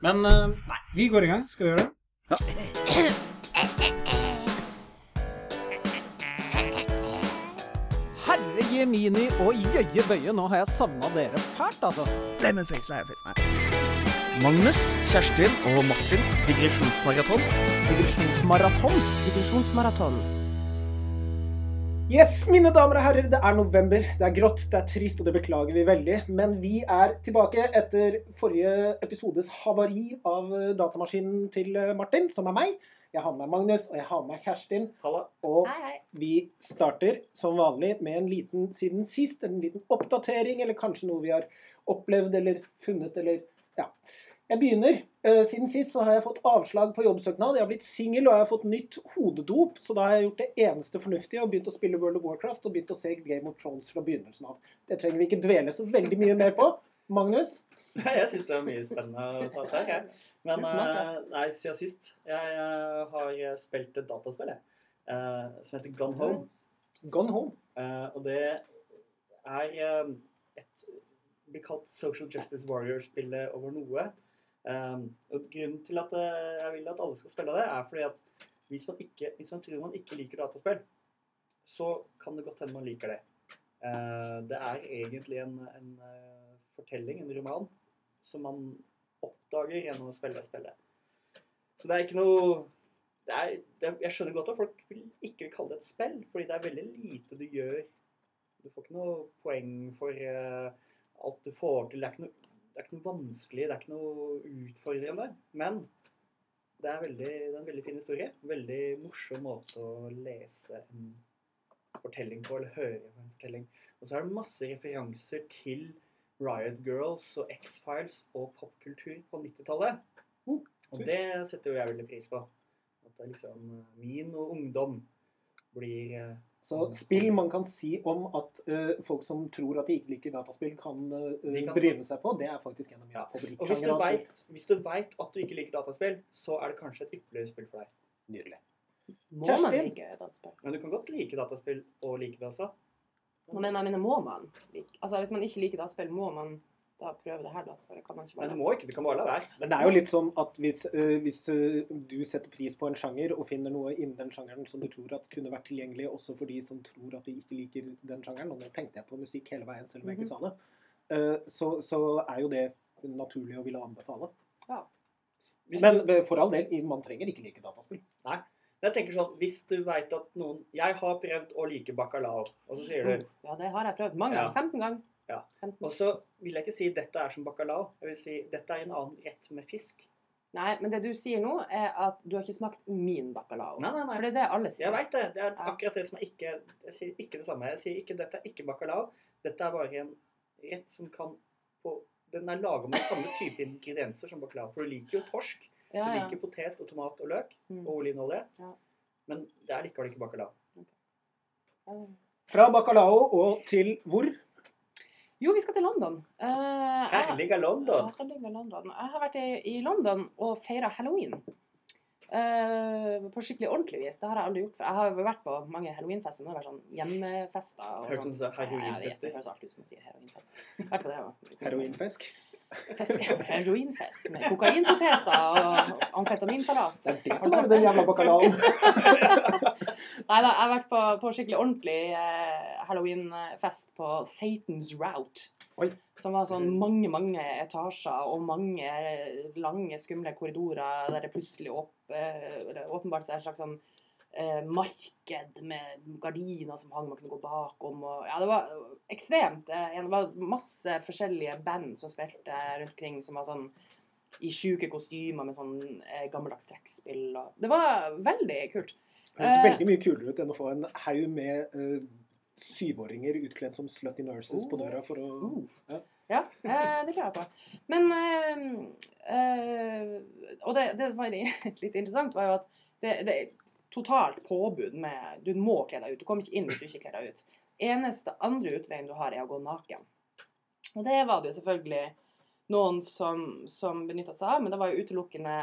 Men eh, nei, vi går i gang. Skal vi gjøre det? Ja. Herre jemini og jøye bøye, nå har jeg savna dere fælt, altså. Lemonface, lemonface, nei. Magnus, Kjerstin og Martins digresjonsmaraton. Digresjonsmaraton. Digresjonsmaraton. Yes, mine damer og herrer, det er november. Det er grått, det er trist, og det beklager vi veldig. Men vi er tilbake etter forrige episodes havari av eh, datamaskinen til eh, Martin, som er meg. Jeg har med meg Magnus, og jeg har med meg Kjerstin. Halla. Og Hei, hei. vi starter som vanlig med en liten siden sist, en liten oppdatering, eller kanskje noe vi har opplevd eller funnet, eller ja. Jeg begynner. Eh, Siden sist så har jeg fått avslag på jobbsøknad. Jeg har blitt singel og jeg har fått nytt hodedop, så da har jeg gjort det eneste fornuftige og begynt å spille World of Warcraft og begynt å se Game of Thrones fra begynnelsen av. Det trenger vi ikke dvele så veldig mye mer på. Magnus? Jeg syns det er mye spennende å ta tak her. Men eh, nei, siden sist Jeg eh, har spilt et dataspill jeg, eh, som heter Gone Home. Gone home. Eh, og det er et blir kalt Social Justice Warrior-spillet over noe. Og Grunnen til at eh, jeg vil at alle skal spille det, er fordi at hvis man, ikke, hvis man tror man ikke liker dataspill, så kan det godt hende man liker det. Eh, det er egentlig en, en eh, fortelling, en roman, som man oppdager gjennom å spille spillet. Så det er ikke noe det er, det, Jeg skjønner godt at folk vil, ikke vil kalle det et spill, fordi det er veldig lite du gjør. Du får ikke noe poeng for uh, alt du får til. Det er ikke noe, det er ikke noe vanskelig, det er ikke noe utfordrende. Men det er, veldig, det er en veldig fin historie. Veldig morsom måte å lese en fortelling på, eller høre på en fortelling. Og så er det masse referanser til Riot Girls og X-Files og popkultur på 90-tallet. Mm, Og det setter jo jeg veldig pris på. At det er liksom eh, min og ungdom blir eh, Så spill man kan si om at uh, folk som tror at de ikke liker dataspill, kan, uh, kan- bryne seg på, det er faktisk en av mine Ja. favorittsjangre. hvis du veit at du ikke liker dataspill, så er det kanskje et ypperlig spill for deg. Nydelig. Må Kjæresten. man like dataspill? Men du kan godt like dataspill og like det også. Men jeg mener, må man like Altså, hvis man ikke liker dataspill, må man da prøve det her da. Så Kan man ikke Men bare du må ikke, du kan bare la være. Men det er jo litt sånn at hvis, eh, hvis eh, du setter pris på en sjanger og finner noe innen den sjangeren som du tror at kunne vært tilgjengelig også for de som tror at de ikke liker den sjangeren, og det tenkte jeg på musikk hele veien selv om jeg ikke sa det, eh, så, så er jo det naturlig å ville anbefale. Hvis Men for all del, man trenger ikke like dataspill. Nei. jeg tenker sånn, hvis du veit at noen Jeg har prøvd å like bacalao, og så sier du Ja, det har jeg prøvd mange Ja. ganger. 15 ganger. Ja. Og så vil jeg ikke si dette er som bacalao. Jeg vil si dette er en annen rett med fisk. Nei, men det du sier nå, er at du har ikke smakt min bacalao. Nei, nei, nei. For det er det alle sier. Jeg veit det. Det er akkurat det som er ikke Jeg sier ikke det samme. Jeg sier ikke dette er ikke bacalao. Dette er bare en rett som kan på, Den er laga med samme type ingredienser som bacalao. For du liker jo torsk. Ja, Du liker potet og tomat og løk Mm. og olivenolje. Ja. Men det er likevel ikke bacalao. Ja. Fra bacalao og til hvor? Jo, vi skal til London. Uh, jeg- Herlig er London. Ja, herlig er London. Jeg har vært i, i London og feira halloween. Uh, på skikkelig ordentlig vis. Det har jeg aldri gjort. Jeg har vært på mange halloweenfester. Det har vært sånn hjemmefester. og Hørtes ut som Ja, ja, det- høres alt ut som man sier heroinfest. Vært på det, ja. Heroinfisk. Heroinfisk med kokainpoteter og amfetaminsalat. Det er det som er den jævla bacalaoen. Nei da, jeg har vært på, på skikkelig ordentlig eh, halloweenfest på Satan's Route. Oi. Som var sånn mange, mange etasjer og mange eh, lange, skumle korridorer der det plutselig åp, eh, åpenbart seg et slags sånn eh, marked med gardiner som hang, man kunne gå bakom. Og, ja, det var ekstremt. Eh, det var masse forskjellige band som spilte rundt omkring, som var sånn i sjuke kostymer med sånn eh, gammeldags trekkspill. Og, det var veldig kult. Det høres Eh. veldig mye kulere ut enn å få en haug med eh, syvåringer utkledd som slutty nurses på døra for å. Ja. Ja, eh, det tror jeg på. Men eh, eh, Og det, det var litt interessant, var jo at det, det totalt påbud med Du må kle deg ut. Du kommer ikke inn hvis du ikke kler deg ut. Eneste andre utveien du har, er å gå naken. Og det var det jo selvfølgelig noen som, som benytta seg av, men det var jo utelukkende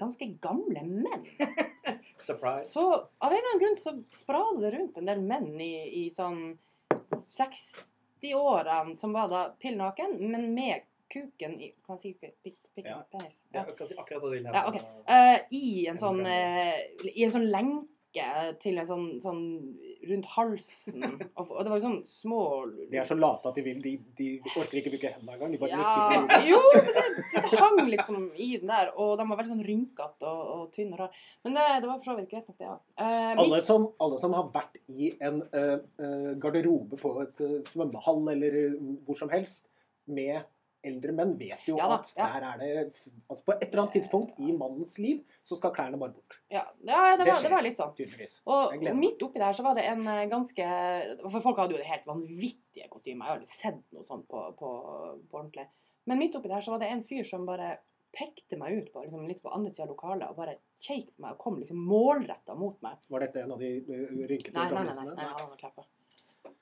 ganske gamle menn. Surprise. Så av en eller annen grunn så sprader det rundt en del menn i, i sånn 60-årene som var da pill naken, men med kuken i Kan jeg si? Pikk. Pikk Ja. penis. Ja, Ja. si akkurat hva du vil. her. Ja, okay. uh, I en sånn uh, I en sånn lenke til en sånn, sånn rundt halsen. Og og det var jo sånn små De er så late at de vil De, de orker ikke bruke hendene engang. De bare ja, nikker. Jo, det, det hang liksom i den der, og de var veldig sånn rynkete og, og tynne og rar. Men det, det var for så vidt greit nok, det òg. Alle som, alle som har vært i en uh, eh, garderobe på et uh, svømmehall eller eh, hvor som helst med eldre menn, vet jo Ja da, at der er det altså På et eller annet tidspunkt i mannens liv så skal klærne bare bort. ja, ja, det var, det, det var litt sånn. Tydeligvis. Og midt oppi der så var det en eh, ganske For folk hadde jo det helt vanvittige kostymer. Jeg har aldri sett noe sånt på, på, på ordentlig. Men midt oppi der så var det en fyr som bare pekte meg ut på, liksom, litt på andre sida av lokalet og bare kjeik på meg og kom liksom målretta mot meg. Var dette en av de rynkete gamlisene? Nei, nei, nei. nei, nei, nei, han var klappa.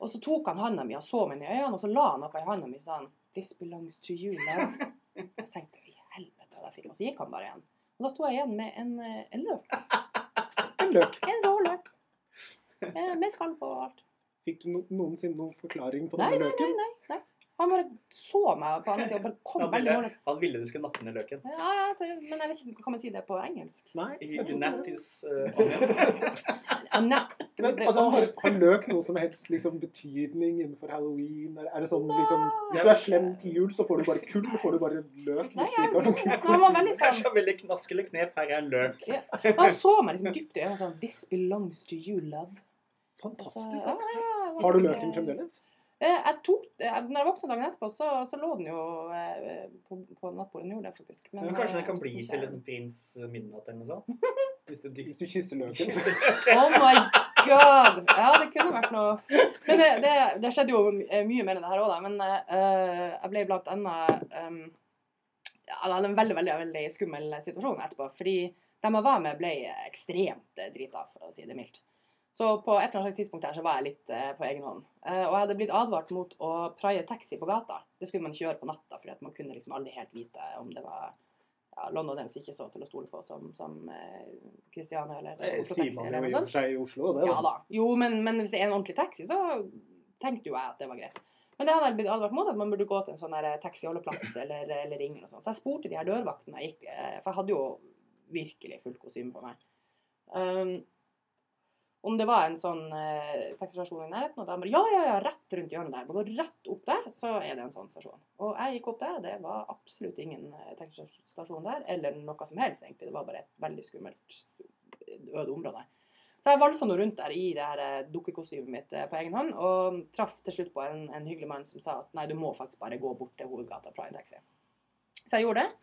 Og så tok han handa mi og så meg i øynene, og så la han noe i handa mi han, 'This belongs to you, love'. Og så tenkte jeg helvete hva fikk. Og så gikk han bare igjen. Og da sto jeg igjen med en, eh, en løk. En løk. En rå løk. Eh, Med skall på og alt. Fikk du no noensinne noen forklaring på Nei, denne nei, nei. nei, nei. Han bare så meg på andre sida og bare kom Han ville, målrettet. han ville du skulle nappe ned løken. Ja, ja, men jeg vet ikke, kan man si det på engelsk? Nei, I jeg tror ikke det. Natties onion. Ja, nei. Men altså, har, har løk noe som helst liksom, betydning innenfor halloween? Er, er det sånn liksom Hvis du er slem til jul, så får du bare kull? Får du bare løk? Nei, jeg, du ikke har noen veldig Det er sånn så veldig knaskelig eller knep. Her er en løk. Han så meg liksom dypt i øynene sånn 'This belongs to you, love'. Fantastisk. ja, ja, ja, Har du løken eh, fremdeles? Eh, Jeg tok, når jeg våkna dagen etterpå, så, så lå den jo eh, på, på nattbordet. Den gjorde det faktisk. Men kanskje det eh, kan bli til liksom prins midnatt eller noe sånt? Hvis du Hvis du kysser løken? Oh my god! Ja, det kunne vært noe Men det, det, det skjedde jo mye mer enn det her òg, da. Men uh, jeg ble blant annet um, ja, Det var en veldig, veldig, veldig skummel situasjon etterpå. Fordi de jeg var med, ble ekstremt drita, for å si det mildt. Så på et eller annet tidspunkt her så var jeg litt eh, på egen hånd. Eh, og jeg hadde blitt advart mot å praie taxi på gata. Det skulle man ikke gjøre på natta, for man kunne liksom aldri helt vite om det var ja, Londonens ikke så til å stole på som, som eh, Christiania eller Det sier man eller jo i og for seg i Oslo, det. Ja da. Jo, men, men hvis det er en ordentlig taxi, så tenkte jo jeg at det var greit. Men det hadde jeg blitt advart mot, at man burde gå til en sånn der taxiholdeplass eller, eller ringe eller sånn. Så jeg spurte de her dørvaktene jeg gikk, eh, for jeg hadde jo virkelig fullt kostyme på meg. Um, om det var en sånn eh, taxistasjon i nærheten, og da bare ja, ja, ja, rett rundt hjørnet der. Bare gå rett opp der, så er det en sånn stasjon. Og jeg gikk opp der, og det var absolutt ingen eh, taxistasjon der, eller noe som helst, egentlig. Det var bare et veldig skummelt, øde område. Så jeg valsa nå rundt der i det her eh, dukkekostymet mitt eh, på egen hånd, og traff til slutt på en, en hyggelig mann som sa at nei, du må faktisk bare gå bort til hovedgata prøve en taxi. Så jeg gjorde det,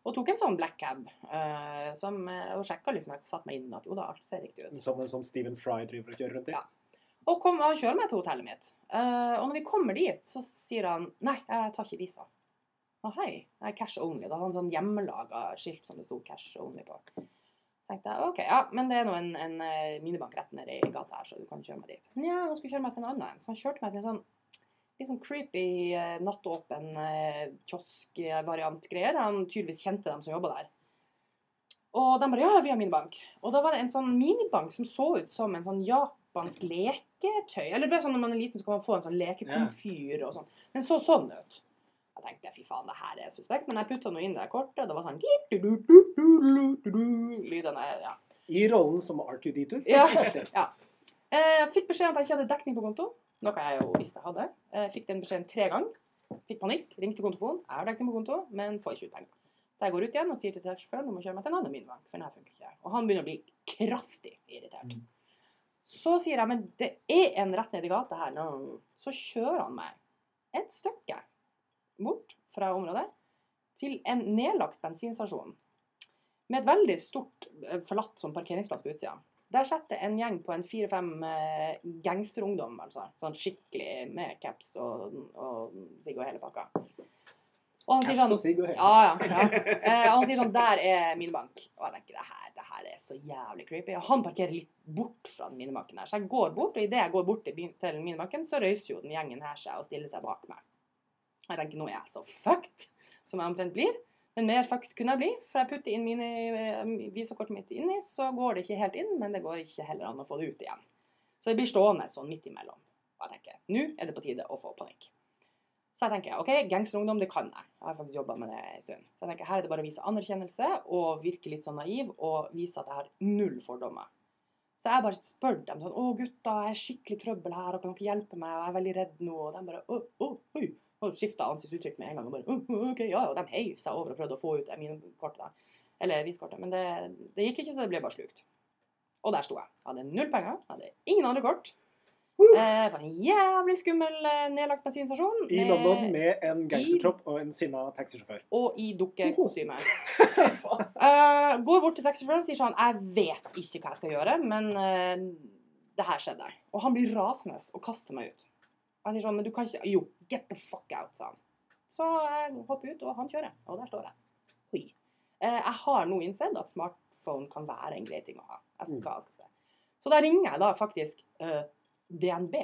og tok en sånn black cab, uh, som, eh, og sjekka liksom, jeg satte meg inn at jo da, alt ser riktig ut. Som en som Stephen Fry driver og kjører rundt i. Ja. Og kom og kjører meg til hotellet mitt. Uh, og når vi kommer dit, så sier han nei, jeg tar ikke visa. Å hei, jeg er cash only. Da hadde han sånn hjemmelaga skilt som det sto cash only på. tenkte jeg, ok, ja, men det er nå en, en minibank rett nede i gata her, så du kan kjøre meg dit. Nja, han skulle kjøre meg til en annen. Så han kjørte meg til en sånn litt sånn creepy, eh, nattåpen eh, kiosk-variant-greier. De tydeligvis kjente dem som jobba der. Og de bare ja, vi har minibank. Og da var det en sånn minibank som så ut som en sånn japansk leketøy. Eller det er sånn når man er liten, så kan man få en sånn lekekomfyr og sånn. Den så sånn ut. Jeg tenkte fy faen, det her er suspekt. Men jeg putta nå inn det kortet, det var sånn Lydene, ja. I rollen som R2D2. Ja. Kjersti. Eh, Jeg fikk beskjed om at jeg ikke hadde dekning på konto, noe jeg jo visste jeg hadde. Jeg fikk den beskjeden tre ganger. Fikk panikk, ringte kontofonen. Jeg har dekning på konto, men får ikke ut penger. Så jeg går ut igjen og sier til taxisjåføren om å kjøre meg til en annen minibank, for den her funker ikke. Og han begynner å bli kraftig irritert. Mm. Så sier jeg, men det er en rett ned i gata her. nå. Så kjører han meg et stykke bort fra området til en nedlagt bensinstasjon med et veldig stort eh, forlatt sånn parkeringsplass på utsida. Der sitter en gjeng på en fire-fem eh, gangsterungdom, altså. Sånn skikkelig med caps og, og sigg og hele pakka. Og han sier sånn ja, ja. ja. Eh, han sier sånn Der er minibank. Og jeg tenker det her, det her er så jævlig creepy. Og han parkerer litt bort fra minibanken her. Så jeg går bort, og idet jeg går bort til minibanken, så røyser jo den gjengen her seg og stiller seg bak meg. Jeg tenker nå er jeg så fucked som jeg omtrent blir. Men mer fucked kunne jeg bli, for jeg putter inn mine eh, visakortet mitt inni, så går det ikke helt inn, men det går ikke heller an å få det ut igjen. Så jeg blir stående sånn midt imellom. Og jeg tenker nå er det på tide å få panikk. Så jeg tenker OK, gangsterungdom, det kan jeg. Jeg har faktisk jobba med det en stund. Så jeg tenker her er det bare å vise anerkjennelse og virke litt sånn naiv og vise at jeg har null fordommer. Så jeg bare spør dem sånn 'Å, gutta, jeg er skikkelig trøbbel her, og kan dere hjelpe meg?' Og jeg er veldig redd nå. Og de bare 'Å, å, oi'. Og skifta ansiktsuttrykk med en gang. Og bare, «Å, å, ok, ja, og de heiv seg over og prøvde å få ut det mine-kortet. da. Eller viskortet. Men det, det gikk ikke, så det ble bare slukt. Og der sto jeg. Hadde null penger. Hadde ingen andre kort. Eh, på en jævlig skummel eh, nedlagt bensinstasjon. I med- London med en gangstertropp og en sinna taxisjåfør. og i dukkekostyme. Uh, går bort til taxisjåføren og sier sånn Jeg vet ikke hva jeg skal gjøre, men uh, det her skjedde. Og han blir rasende og kaster meg ut. Jeg sier sånn Men du kan ikke Jo, get the fuck out, sa han. Så jeg hopper ut, og han kjører. Og der står jeg. Oi. Eh, jeg har nå innsett at smartphone kan være en grei ting å ha. Jeg skal anskaffe. Så da ringer jeg da faktisk uh, DNB.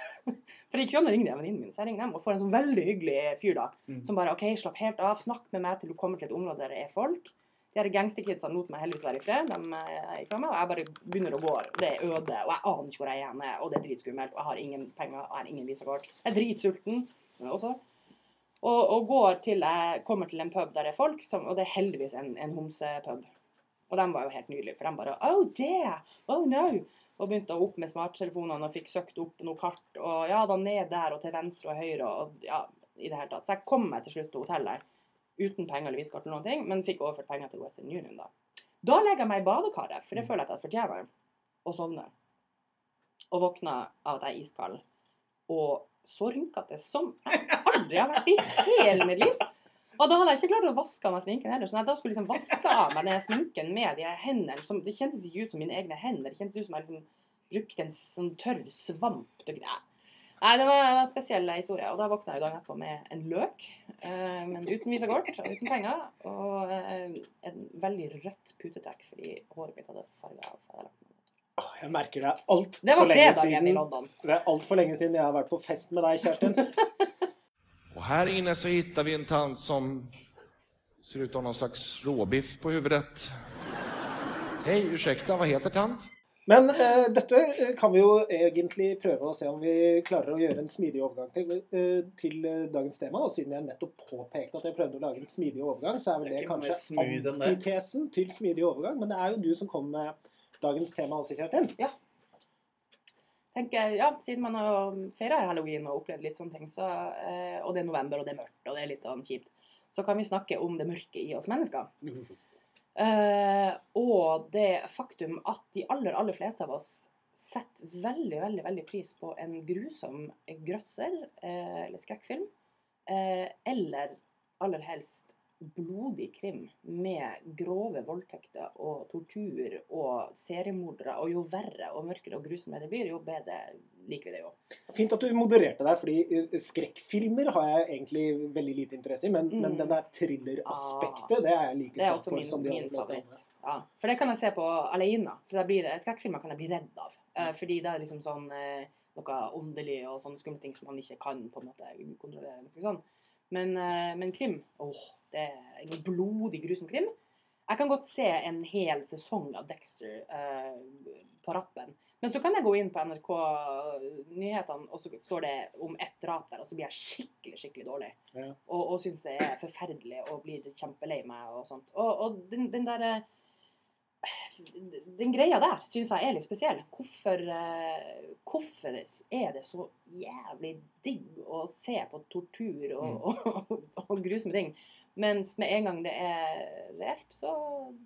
For i gikk ringer an å ringe en venninne min, så jeg ringer dem og får en sånn veldig hyggelig fyr da. Mm. Som bare OK, slapp helt av, snakk med meg til du kommer til et område der det er folk. De her gangsterkidsa lot meg heldigvis være i fred. De er ikke med meg, og jeg bare begynner å gå. Det er øde, og jeg aner ikke hvor jeg er hen, og det er dritskummelt. Og jeg har ingen penger, og jeg har ingen visakort. Jeg er dritsulten også. Og, og går til jeg kommer til en pub der det er folk, som, og det er heldigvis en, en homsepub. Og de var jo helt nydelige, for de bare Oh, dear! Oh, no! Og begynte opp med smarttelefonene og fikk søkt opp noe kart. Og ja, da ned der og til venstre og høyre og ja, i det hele tatt. Så jeg kom meg til slutt til hotellet uten penger eller viskart eller noen ting, men fikk overført penger til Western Union da. Da legger jeg meg i badekaret, for det føler jeg at jeg fortjener, og sovner. Og våkner av at jeg er iskald. Og så rynkete som jeg aldri har vært i hele mitt liv. Og da hadde jeg ikke klart å vaske av meg sminken heller. Så jeg da skulle liksom vaske av meg den sminken med de hendene som, Det kjentes ikke ut som mine egne hender. Det kjentes ut som jeg liksom brukte en sånn tørr svamp. til- Nei, det var var en spesiell historie. Og da våkna jeg dagen etterpå med en løk, eh, men uten visakort og uten penger. Og eh, en veldig rødt putetrekk fordi håret mitt hadde farga av. meg. Åh, Jeg merker det er altfor lenge i siden London. Det er alt for lenge siden jeg har vært på fest med deg, Kjerstin. og her inne så finner vi en tant som ser ut som ha noen slags råbiff på hodet. Hei, unnskyld, hva heter tant? Men eh, dette eh, kan vi jo egentlig prøve å se om vi klarer å gjøre en smidig overgang til, eh, til eh, dagens tema. Og siden jeg nettopp påpekte at jeg prøvde å lage en smidig overgang, så er vel Det er kanskje antitesen til smidig overgang. Men det er jo du som kom med dagens tema også, Kjerstin. tenker, ja, Siden man har feira halloween og opplevd litt sånne ting, så, eh, og det er november og det er mørkt og det er litt sånn kjipt, så kan vi snakke om det mørke i oss mennesker. Eh, og det faktum at de aller, aller fleste av oss setter veldig, veldig veldig pris på en grusom grøsser uh, eller skrekkfilm. Uh, eller aller helst blodig krim med grove voldtekter og tortur og seriemordere. Og jo verre og mørkere og grusommere det blir, jo bedre liker vi det jo. Fint at du modererte deg, fordi eh, skrekkfilmer har jeg egentlig veldig lite interesse i. Men, Mm. men den der thriller-aspektet, det er jeg like Det er sterk for min, som de aller favoritt. Ja, for det kan jeg se på alene. For blir, skrekkfilmer kan jeg bli redd av. Mm. fordi det er liksom sånn eh, noe åndelig og sånne skumle ting som man ikke kan på en måte kontrollere. Sånn. Men, men krim åh, det er en blodig, grusom krim. Jeg kan godt se en hel sesong av Dexter uh, på rappen. Men så kan jeg gå inn på NRK-nyhetene, og så står det om ett drap der, og så blir jeg skikkelig, skikkelig dårlig. Ja. Og, og syns det er forferdelig og blir kjempelei meg og sånt. Og, og den, den derre Den greia der syns jeg er litt spesiell. Hvorfor, eh, hvorfor er det så jævlig digg å se på tortur og, og, og, grusomme ting? Mens med en gang det er reelt, så,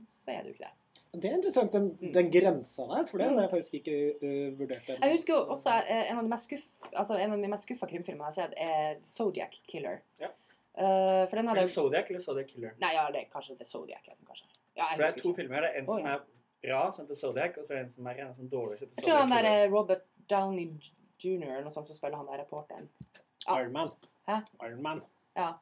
så er det jo ikke det. Det er interessant, den, den grensa der, for det hadde jeg faktisk ikke uh, vurdert. Den. Jeg husker jo også uh, en av de mest, skuff, altså, en av de mest skuffa krimfilmene jeg har sett, er Zodiac Killer. Ja. Uh, for den Er hadde det Zodiac eller Zodiac Killer? Nei, ja, det er kanskje det er Zodiac. Kanskje. Ja, jeg For det er to ikke. filmer. Det er en som er bra, som heter Zodiac, og så er det en som er en som dårlig, som heter Jeg tror han er der eh, Robert Downey jr. eller noe sånt som spiller han der reporteren. Ah. Iron Man. Hæ? Iron Man. Ja.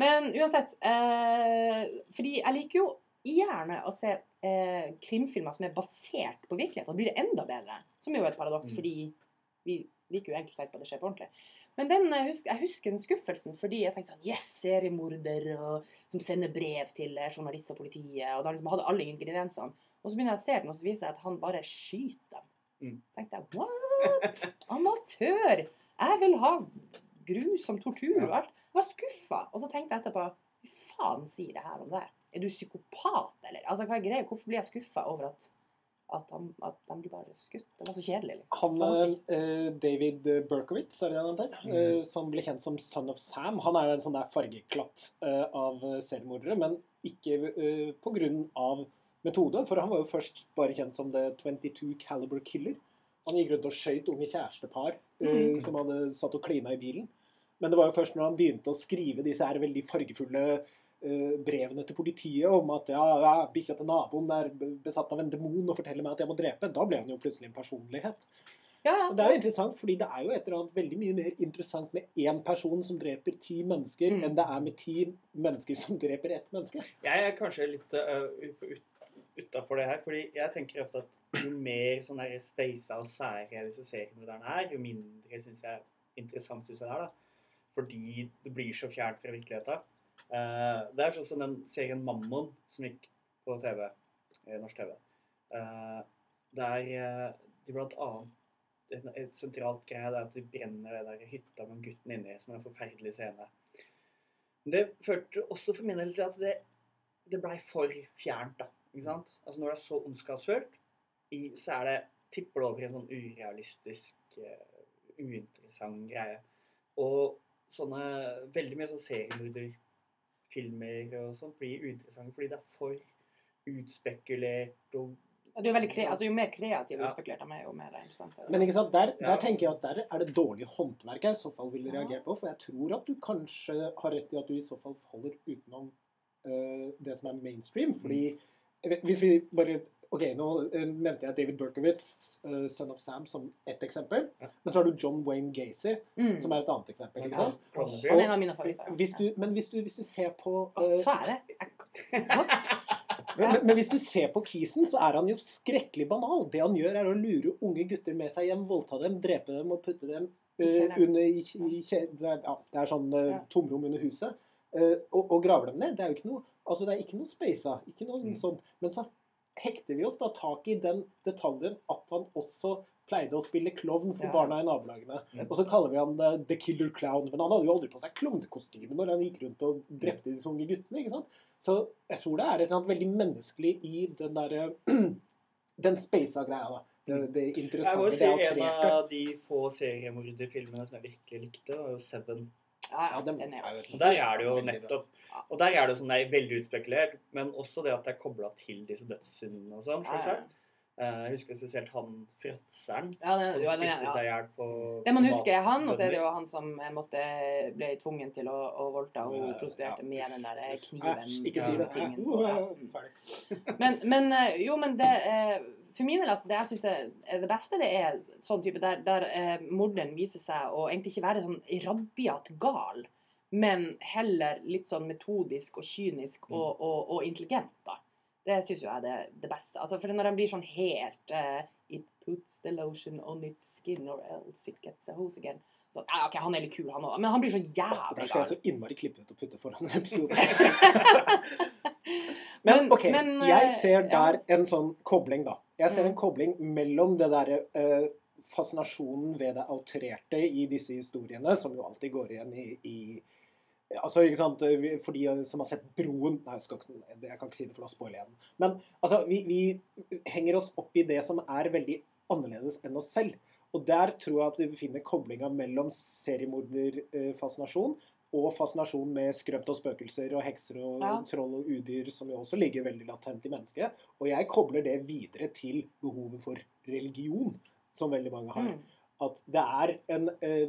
Men uansett eh, Fordi jeg liker jo gjerne å se eh, krimfilmer som er basert på virkeligheten. Da blir det enda bedre. Som jo er et paradoks, Mm. fordi vi liker jo egentlig på at det skjer på ordentlig. Men den, jeg, husker, jeg husker den skuffelsen fordi jeg tenkte sånn Yes, seriemorder og, som sender brev til eh, journalister og politiet. Og da liksom hadde alle ingrediensene. Og så begynner jeg å se den, og så viser jeg at han bare skyter dem. Mm. Så tenkte jeg what? Amatør! Jeg vil ha grusom tortur og alt. Jeg var skuffa. Og så tenkte jeg etterpå Hva faen sier det her om det? Er du psykopat, eller? Altså, hva er greia? Hvorfor blir jeg skuffa over at, at, han, at de blir bare skutt? Det var så kjedelig. Liksom. Han eh, David Berkowitz, er det han heter? Mm. Eh, som ble kjent som Son of Sam. Han er en sånn der fargeklatt eh, av seriemordere, men ikke eh, av metode. For han var jo først bare kjent som The 22 Caliber Killer. Han gikk rundt og skøyt unge kjærestepar eh, Mm. som hadde satt og klina i bilen. Men det var jo først når han begynte å skrive disse her veldig fargefulle eh, brevene til politiet om at ja, ja, bikkja til naboen er besatt av en demon og forteller meg at jeg må drepe, da ble han jo plutselig en personlighet. Ja, ja. Det er jo interessant, fordi det er jo et eller annet veldig mye mer interessant med én person som dreper ti mennesker, Mm. enn det er med ti mennesker som dreper ett menneske. Jeg er kanskje litt uh, utafor det her, fordi jeg tenker ofte at jo mer sånn spasa og disse seriemorderne er, jo mindre synes jeg interessant synes jeg det er. da. Fordi det blir så fjernt fra virkeligheten. Uh, det er sånn som den serien Mammon som gikk på TV, eh, norsk TV. Uh, der de blant annet et, et sentralt greie er at de brenner det der hytta med gutten inni, som er en forferdelig scene. Men Det førte også for min del til at det, det blei for fjernt, da. Ikke sant? Altså Når det er så ondskapsfullt, så er det tipper det over i en sånn urealistisk, uh, uinteressant greie. Og sånne veldig mye sånn seriemorderfilmer og sånn blir uinteressante fordi det er for utspekulert og Ja, det er veldig kre altså, jo mer kreativ og Ja. utspekulert de er, jo mer interessant er det. Men ikke sant, der, Ja. tenker jeg at der er det dårlig håndverk jeg i så fall ville reagere på. For jeg tror at du kanskje har rett i at du i så fall faller utenom uh, det som er mainstream. Fordi hvis vi bare Ok, nå eh, nevnte jeg David Berkowitz, uh, Son of Sam, som ett eksempel. Ja. Men så har du John Wayne Gacy, Mm. som er et annet eksempel. ikke sant? Ja. Og, en av mine favoritter. Hvis du, men hvis du, hvis du ser på eh, Så er det men, men, hvis du ser på Kisen, så er han jo skrekkelig banal. Det han gjør, er å lure unge gutter med seg hjem, voldta dem, drepe dem og putte dem eh, under i, i ja, det er sånn uh, tomrom under huset. Uh, og, og grave dem ned. Det er jo ikke noe altså det er ikke noe. Ikke noe Mm. sånt. Men så hekter vi oss da tak i den detaljen at han også pleide å spille klovn for Ja. barna i nabolagene. Mm. Og så kaller vi han uh, The Killer Clown. Men han hadde jo aldri på seg klovnekostyme når han gikk rundt og drepte disse unge guttene. ikke sant? Så jeg tror det er et eller annet veldig menneskelig i den derre Den spasa greia, da. Det, det Jeg må interessante, det si en av de få seriemorderfilmene som jeg virkelig likte, var jo Seven. Ja, Ja, den er jo Og der er det jo nettopp Og der er det jo sånn er veldig utspekulert, men også det at det er kobla til disse dødssyndene og sånn. Ja, ja. Eh, Jeg husker spesielt han fråtseren Ja, som ja, spiste ja. seg i hjel på Det man husker, er han, og så er det jo han som eh, måtte, ble tvungen til å, å voldta hun prostituerte med den der eh, kniven. Æsj, ikke si det. tingen. Men, men eh, jo, men det eh, For min del, altså, det jeg syns er det beste, det er sånn type der, der eh, morderen viser seg å egentlig ikke være sånn rabiat gal, men heller litt sånn metodisk og kynisk Mm. og, og, og intelligent, da. Det syns jeg er det, det beste. Altså, for når han blir sånn helt eh, It puts the lotion on its skin or else it gets a hose again. Så, ja, ok, Han er litt kul, han òg, men han blir så jævlig jævlig skal jeg så innmari klippe ut og putte foran en episode. Men- Men ok, men, jeg ser ser ja. der en sånn kobling, da. Jeg ser Mm. en kobling mellom det derre uh, fascinasjonen ved det outrerte i disse historiene, som jo alltid går igjen i, i Altså, ikke sant, For de som har sett Broen Nei, jeg, ikke, jeg kan ikke si det, for da spoiler jeg den. Men altså, vi, vi henger oss opp i det som er veldig annerledes enn oss selv. Og der tror jeg at vi finner koblinga mellom seriemorderfascinasjon og fascinasjon med skrømt og spøkelser og hekser og Ja. troll og udyr, som jo også ligger veldig latent i mennesket. Og jeg kobler det videre til behovet for religion, som veldig mange har. Mm. At det er en, eh,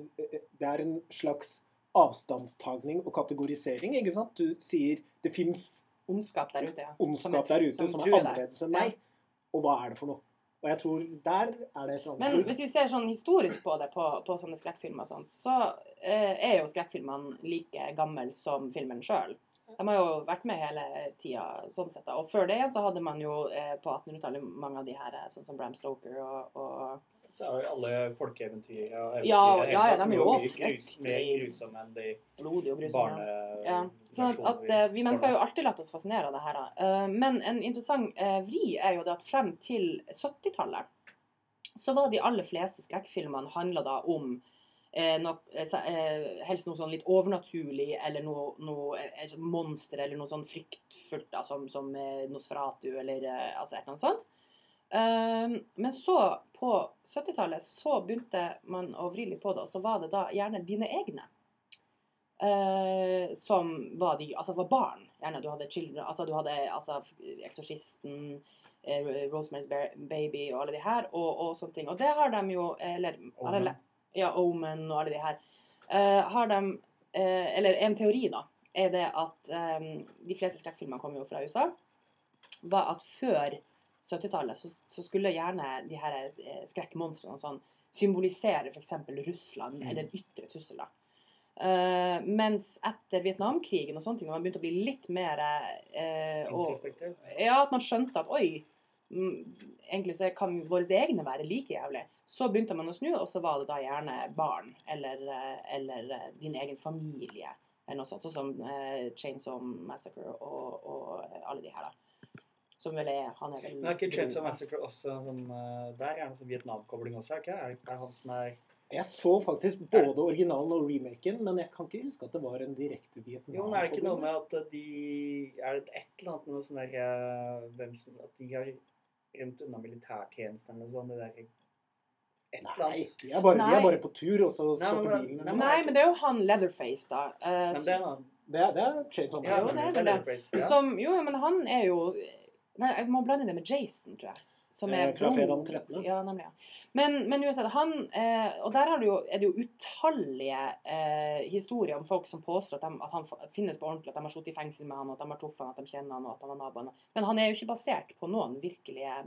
det er en slags avstandstagning og kategorisering, ikke sant? Du sier det fins Ondskap der ute, ja. Som ondskap er- der ute som er annerledes enn meg. Og hva er det for noe? Og jeg tror der er det et eller annet Men hvis vi ser sånn historisk på det, på, på sånne skrekkfilmer og sånt, så eh, er jo skrekkfilmene like gamle som filmen sjøl. De har jo vært med hele tida, sånn sett. da. Og før det igjen så hadde man jo eh, på 1800-tallet mange av de her, eh, sånn som Bram Stoker og, og Så er jo alle folkeeventyr og Ja, eventyr ja, ja, de er jo ofte mer grusomme enn de blodige og grusomme. barne... Ja, sånn at, at eh, Vi mennesker har jo alltid latt oss fascinere av det her. Eh, men en interessant eh, vri er jo det at frem til 70-tallet så var de aller fleste skrekkfilmene handla da om eh, noe, eh, helst noe sånn litt overnaturlig, eller noe, noe eh, monster, eller noe sånn fryktfullt, da, som, som Nosferatu, eller altså et eller annet sånt. Um, men så, på 70-tallet, så begynte man å vri litt på det, og så var det da gjerne dine egne. Uh, som var de Altså var barn. Gjerne du hadde children, altså du hadde altså Eksorsisten, eh, Rosemary's Baby og alle de her, og, og sånne ting. Og det har de jo Eller Omen. ja, Omen og alle de her. Uh, har de uh, Eller en teori, da, er det at um, de fleste skrekkfilmer kommer jo fra USA. Var at før 70-tallet så, så skulle gjerne de her eh, skrekkmonstrene sånn symbolisere f.eks. Russland Mm. eller en ytre trussel. da. Eh, mens etter Vietnamkrigen og sånne ting, og man begynte å bli litt mer uh, og, ja, at man skjønte at oi, mm, egentlig så kan våre egne være like jævlig. Så begynte man å snu, og så var det da gjerne barn eller, eller din egen familie. Eller noe sånt, sånn som uh, Chainsaw Massacre og, og alle de her, da. Som vel er Han er vel Men er ikke Chainsaw Massacre også sånn Der er det sånn Vietnam-kobling også, er ikke det? Er, er han som er Jeg så faktisk både originalen og remaken, men jeg kan ikke huske at det var en direkte Vietnam. Jo, men er det ikke noe med at de Er det et eller annet med noe sånn der eh, hvem som, At de har rømt unna militærtjenesten eller noe sånt? Det der Et eller Nei, de er, bare, de er bare på tur, og så Nei, stopper men- bilen. nei, Nei, men det er jo han Leatherface, da. Uh, Men det er han. Det er, det er Chainsaw Ja, Jo, Massacre. det er det det. Ja. Som, jo, men han er jo Nei, jeg må blande det med Jason, tror jeg. Som er Eh, fra fredag den 13.. Ja, nemlig. ja. Men, men uansett, han eh, Og der jo, er det jo utallige eh, historier om folk som påstår at, de, at han finnes på ordentlig, at de har sittet i fengsel med han, at de har truffet han, at de kjenner han, og at han var naboen. Men han er jo ikke basert på noen virkelige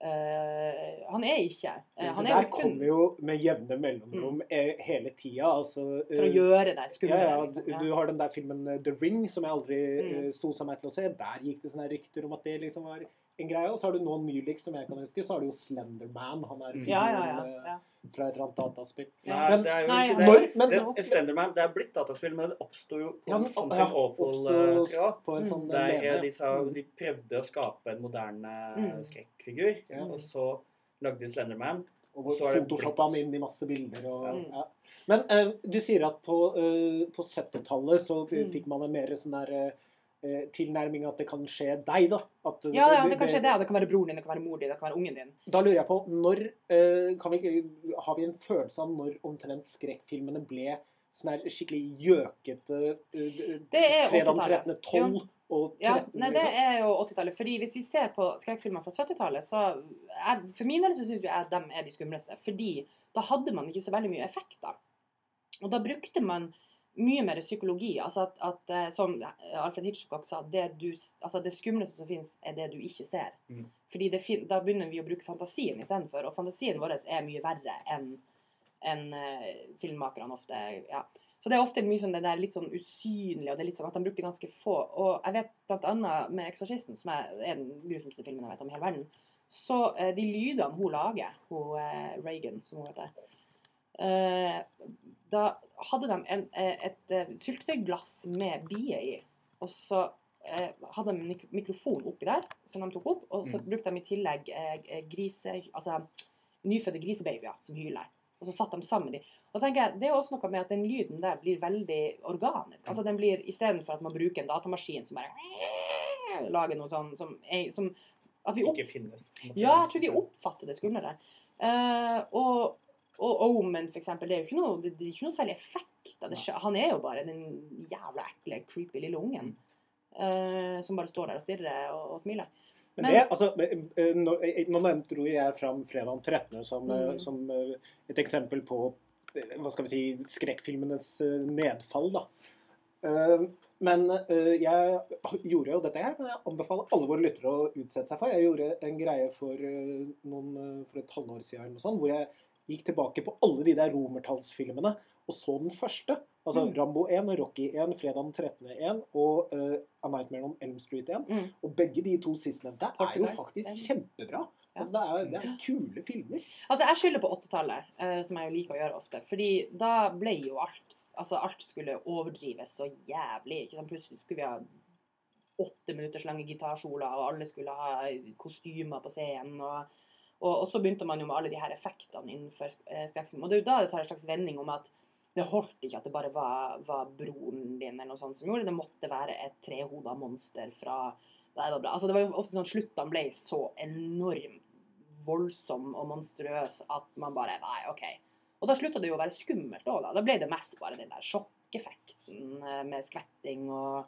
eh, Han er ikke. Eh, han det er der kun kommer jo med jevne mellomrom mm. hele tida. Altså, for å eh, gjøre deg ja, ja, liksom. du, Ja. du har den der filmen eh, The Ring, som jeg aldri Mm. eh, sosa meg til å se. Der gikk det sånne rykter om at det liksom var en greie. Og så har du nå nylig, som jeg kan huske, så har du jo Slenderman. Han er Mm. Ja, ja, ja, eh, ja. fra et eller annet dataspill. Nei, Men- det er jo ikke ja. det. Men- det, Slenderman, det er blitt dataspill, men det oppsto jo Ja, på men- sånn ja, Awful eh, jeg. på en Mm. sånn Der meme, eh, de sa Mm. de prøvde å skape en moderne Mm. skrekkfigur, Ja. og så lagde de Slenderman. Og Så photoshoppa han inn i masse bilder. Og, Mm. ja. Men uh, du sier at på, uh, på 70-tallet så Mm. fikk man en mer sånn der eh, tilnærming at det kan skje deg, da. At, eh, Ja, ja, det kan skje deg, Det kan være broren din, det kan være mor din, det kan være ungen din. Da lurer jeg på når eh, kan vi, Har vi en følelse av når omtrent skrekkfilmene ble sånn her skikkelig gjøkete eh, Det er Fredag 80-tallet. 13., 12 og 13, Ja, nei, det liksom? er jo 80-tallet. Fordi hvis vi ser på skrekkfilmer fra 70-tallet, så er, For min del så syns jeg dem er de skumleste. Fordi da hadde man ikke så veldig mye effekter. Og da brukte man mye mer psykologi. Altså at, at eh, som Alfred Hitchcock sa, det, du, altså det skumleste som finnes, er det du ikke ser. Mm. Fordi det, da begynner vi å bruke fantasien istedenfor. Og fantasien vår er mye verre enn en, uh, filmmakerne ofte. ja. Så det er ofte mye sånn det der litt sånn usynlig, og det er litt sånn at de bruker ganske få. Og jeg vet blant annet med 'Eksorsisten', som er er den grusomste filmen jeg vet om i hele verden, så uh, de lydene hun lager, hun uh, Reagan, som hun heter eh, Da hadde de en, et, et eh, syltetøyglass med bier i, og så eh, hadde de en mikrofon oppi der, som de tok opp, og så Mm. brukte de i tillegg eh, eh, grise... Altså nyfødte grisebabyer som hyler. Og så satt de sammen de. Og tenker jeg, Det er også noe med at den lyden der blir veldig organisk. Altså den blir, Istedenfor at man bruker en datamaskin som bare lager noe sånn som, som at vi opp, Ikke finnes. Ja, jeg tror vi oppfatter det skumlere. Uh, og, og Omen, for eksempel, det er jo ikke noe, det, det ikke noe særlig effekt. det. Han er jo bare den jævla ekle, creepy lille ungen. uh, som bare står der og stirrer og, og smiler. Men, det, altså, eh, nå, eh, nå nevnte du jeg fram fredag 13. som, Mm. som et eksempel på hva skal vi si, skrekkfilmenes nedfall. da. Men jeg gjorde jo dette her, men jeg anbefaler alle våre lyttere å utsette seg for. Jeg gjorde en greie for, noen, for et halvår siden eller noe sånt, hvor jeg gikk tilbake på alle de der romertallsfilmene og så den første. Altså Mm. Rambo 1, Rocky 1, Fredag den 13. 1 og uh, A Nightmare on Elm Street 1. Mm. Og begge de to sistnevnte er jo faktisk kjempebra. Ja. Altså, det, er, det er kule filmer. Altså, jeg skylder på 80-tallet, uh, som jeg jo liker å gjøre ofte. Fordi da ble jo alt Altså, alt skulle overdrives så jævlig. ikke sant? Plutselig skulle vi ha åtte minutters lange gitarsoloer, og alle skulle ha kostymer på scenen. og Og, og så begynte man jo med alle de her effektene innenfor eh, skrekkfilm. Og det er jo da det tar en slags vending om at det holdt ikke at det bare var, var broren din eller noe sånt som gjorde det. Det måtte være et trehoda monster fra bla, bla. Altså, det var jo ofte sånn sluttene ble så enormt voldsom og monstrøs at man bare Nei, OK. Og da slutta det jo å være skummelt òg, da. Da ble det mest bare den der sjokkeffekten eh, med skvetting og,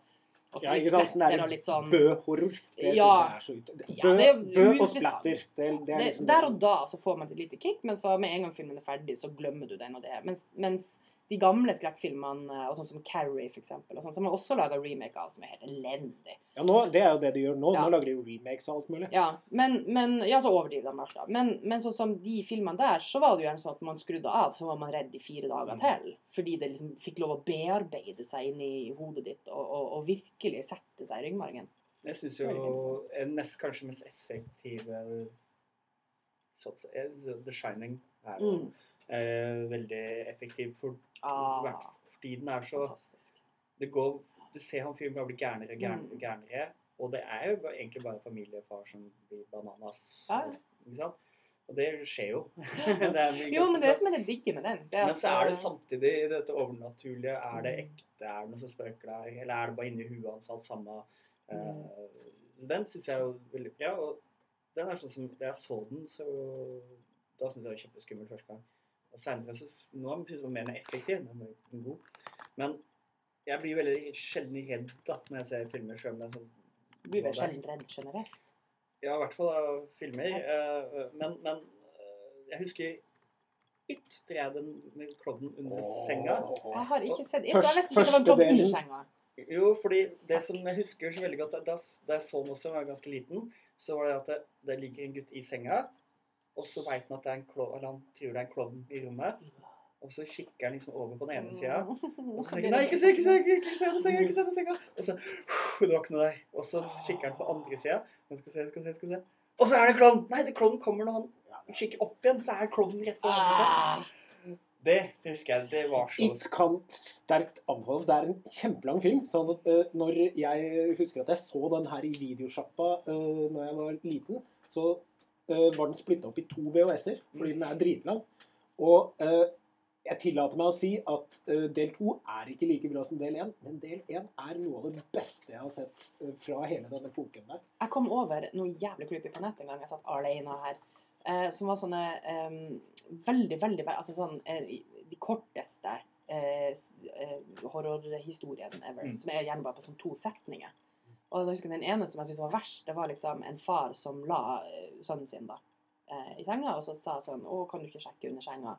og så Ja, ikke sant? Sånn der og litt sånn Bø-horror. Det Ja. synes jeg er så ut... Bø, Ja, bø og splatter. Det, det er det, liksom Der og da så får man et lite kick, men så med en gang filmen er ferdig, så glemmer du den og det. Mens, mens de gamle skrekkfilmene, og sånn som Carrie, eksempel, og sånn, som man også laga remake av, som er helt elendig. Ja, nå, det er jo det de gjør nå. Ja. Nå lager de jo remakes og alt mulig. Ja, men, men ja, så overdriver de alt, da. Men, men sånn som de filmene der, så var det jo gjerne sånn at man skrudde av, så var man redd i fire dager til. Fordi det liksom fikk lov å bearbeide seg inn i hodet ditt og, og, og virkelig sette seg i ryggmargen. Jeg syns jo en mest, kanskje mest effektive sånn er The Shining er jo Mm. eh, veldig effektiv for, Ah, fordi den er så fantastisk. det går, Du ser han fyren bare bli gærnere og gærnere, Mm. gærnere. Og det er jo egentlig bare familiefar som blir bananas. Ja. Ikke sant? Og det skjer jo. det er Jo, men det er som er det digge med den. Det Men så er det samtidig dette overnaturlige. Er det Mm. ekte? Er det noe som spøker der? Eller er det bare inni huet hans alt sammen? Mm. Eh, den syns jeg er veldig bra. Og den er sånn som Da jeg så den, så Da syns jeg det var kjempeskummelt første gang. Og senere så Nå er plutselig mer effektiv. Den er god. Men jeg blir veldig sjelden redd da når jeg ser filmer sjøl er sånn Du blir vel sjelden redd generelt. ja, i hvert fall av filmer. Ja. men men eh, jeg husker It, tror jeg, den med klovnen under senga. Jeg har ikke sett Jeg Først- visste ikke det var en klovn under senga. Jo, fordi det som jeg husker så veldig godt, da, da jeg så den også, da jeg var ganske liten, så var det at det, det ligger en gutt i senga, og så veit han at det er en klovn, eller han tror det er en klovn i rommet, og så kikker han liksom over på den ene sida. Og så tenker han nei, ikke se, ikke se, ikke, se, ikke se ikke se, ikke se ikke se. Og så det var ikke noe der. Og så kikker han på andre sida. Skal se, skal se, skal se. Og så er det klovn! Nei, det klovnen kommer når han kikker opp igjen, så er klovnen rett foran ansiktet. Ah, Det, det husker jeg. Det var så It kan sterkt anbefales. Det er en kjempelang film. sånn at uh, når Jeg husker at jeg så den her i videosjappa uh, når jeg var liten. Så var den splitta opp i to VHS-er, fordi den er dritlang. Og eh, jeg tillater meg å si at eh, del to er ikke like bra som del én, men del én er noe av det beste jeg har sett eh, fra hele denne epoken der. Jeg kom over noe jævlig creepy på nett en gang jeg satt alene her. Eh, som var sånne um, veldig, veldig Altså sånn eh, De korteste eh, eh, horrorhistoriene ever. Mm. Som er gjerne bare på sånn to setninger. Og jeg husker Den ene som jeg syntes var verst, det var liksom en far som la eh, sønnen sin da eh, i senga, og så sa sånn 'Å, kan du ikke sjekke under senga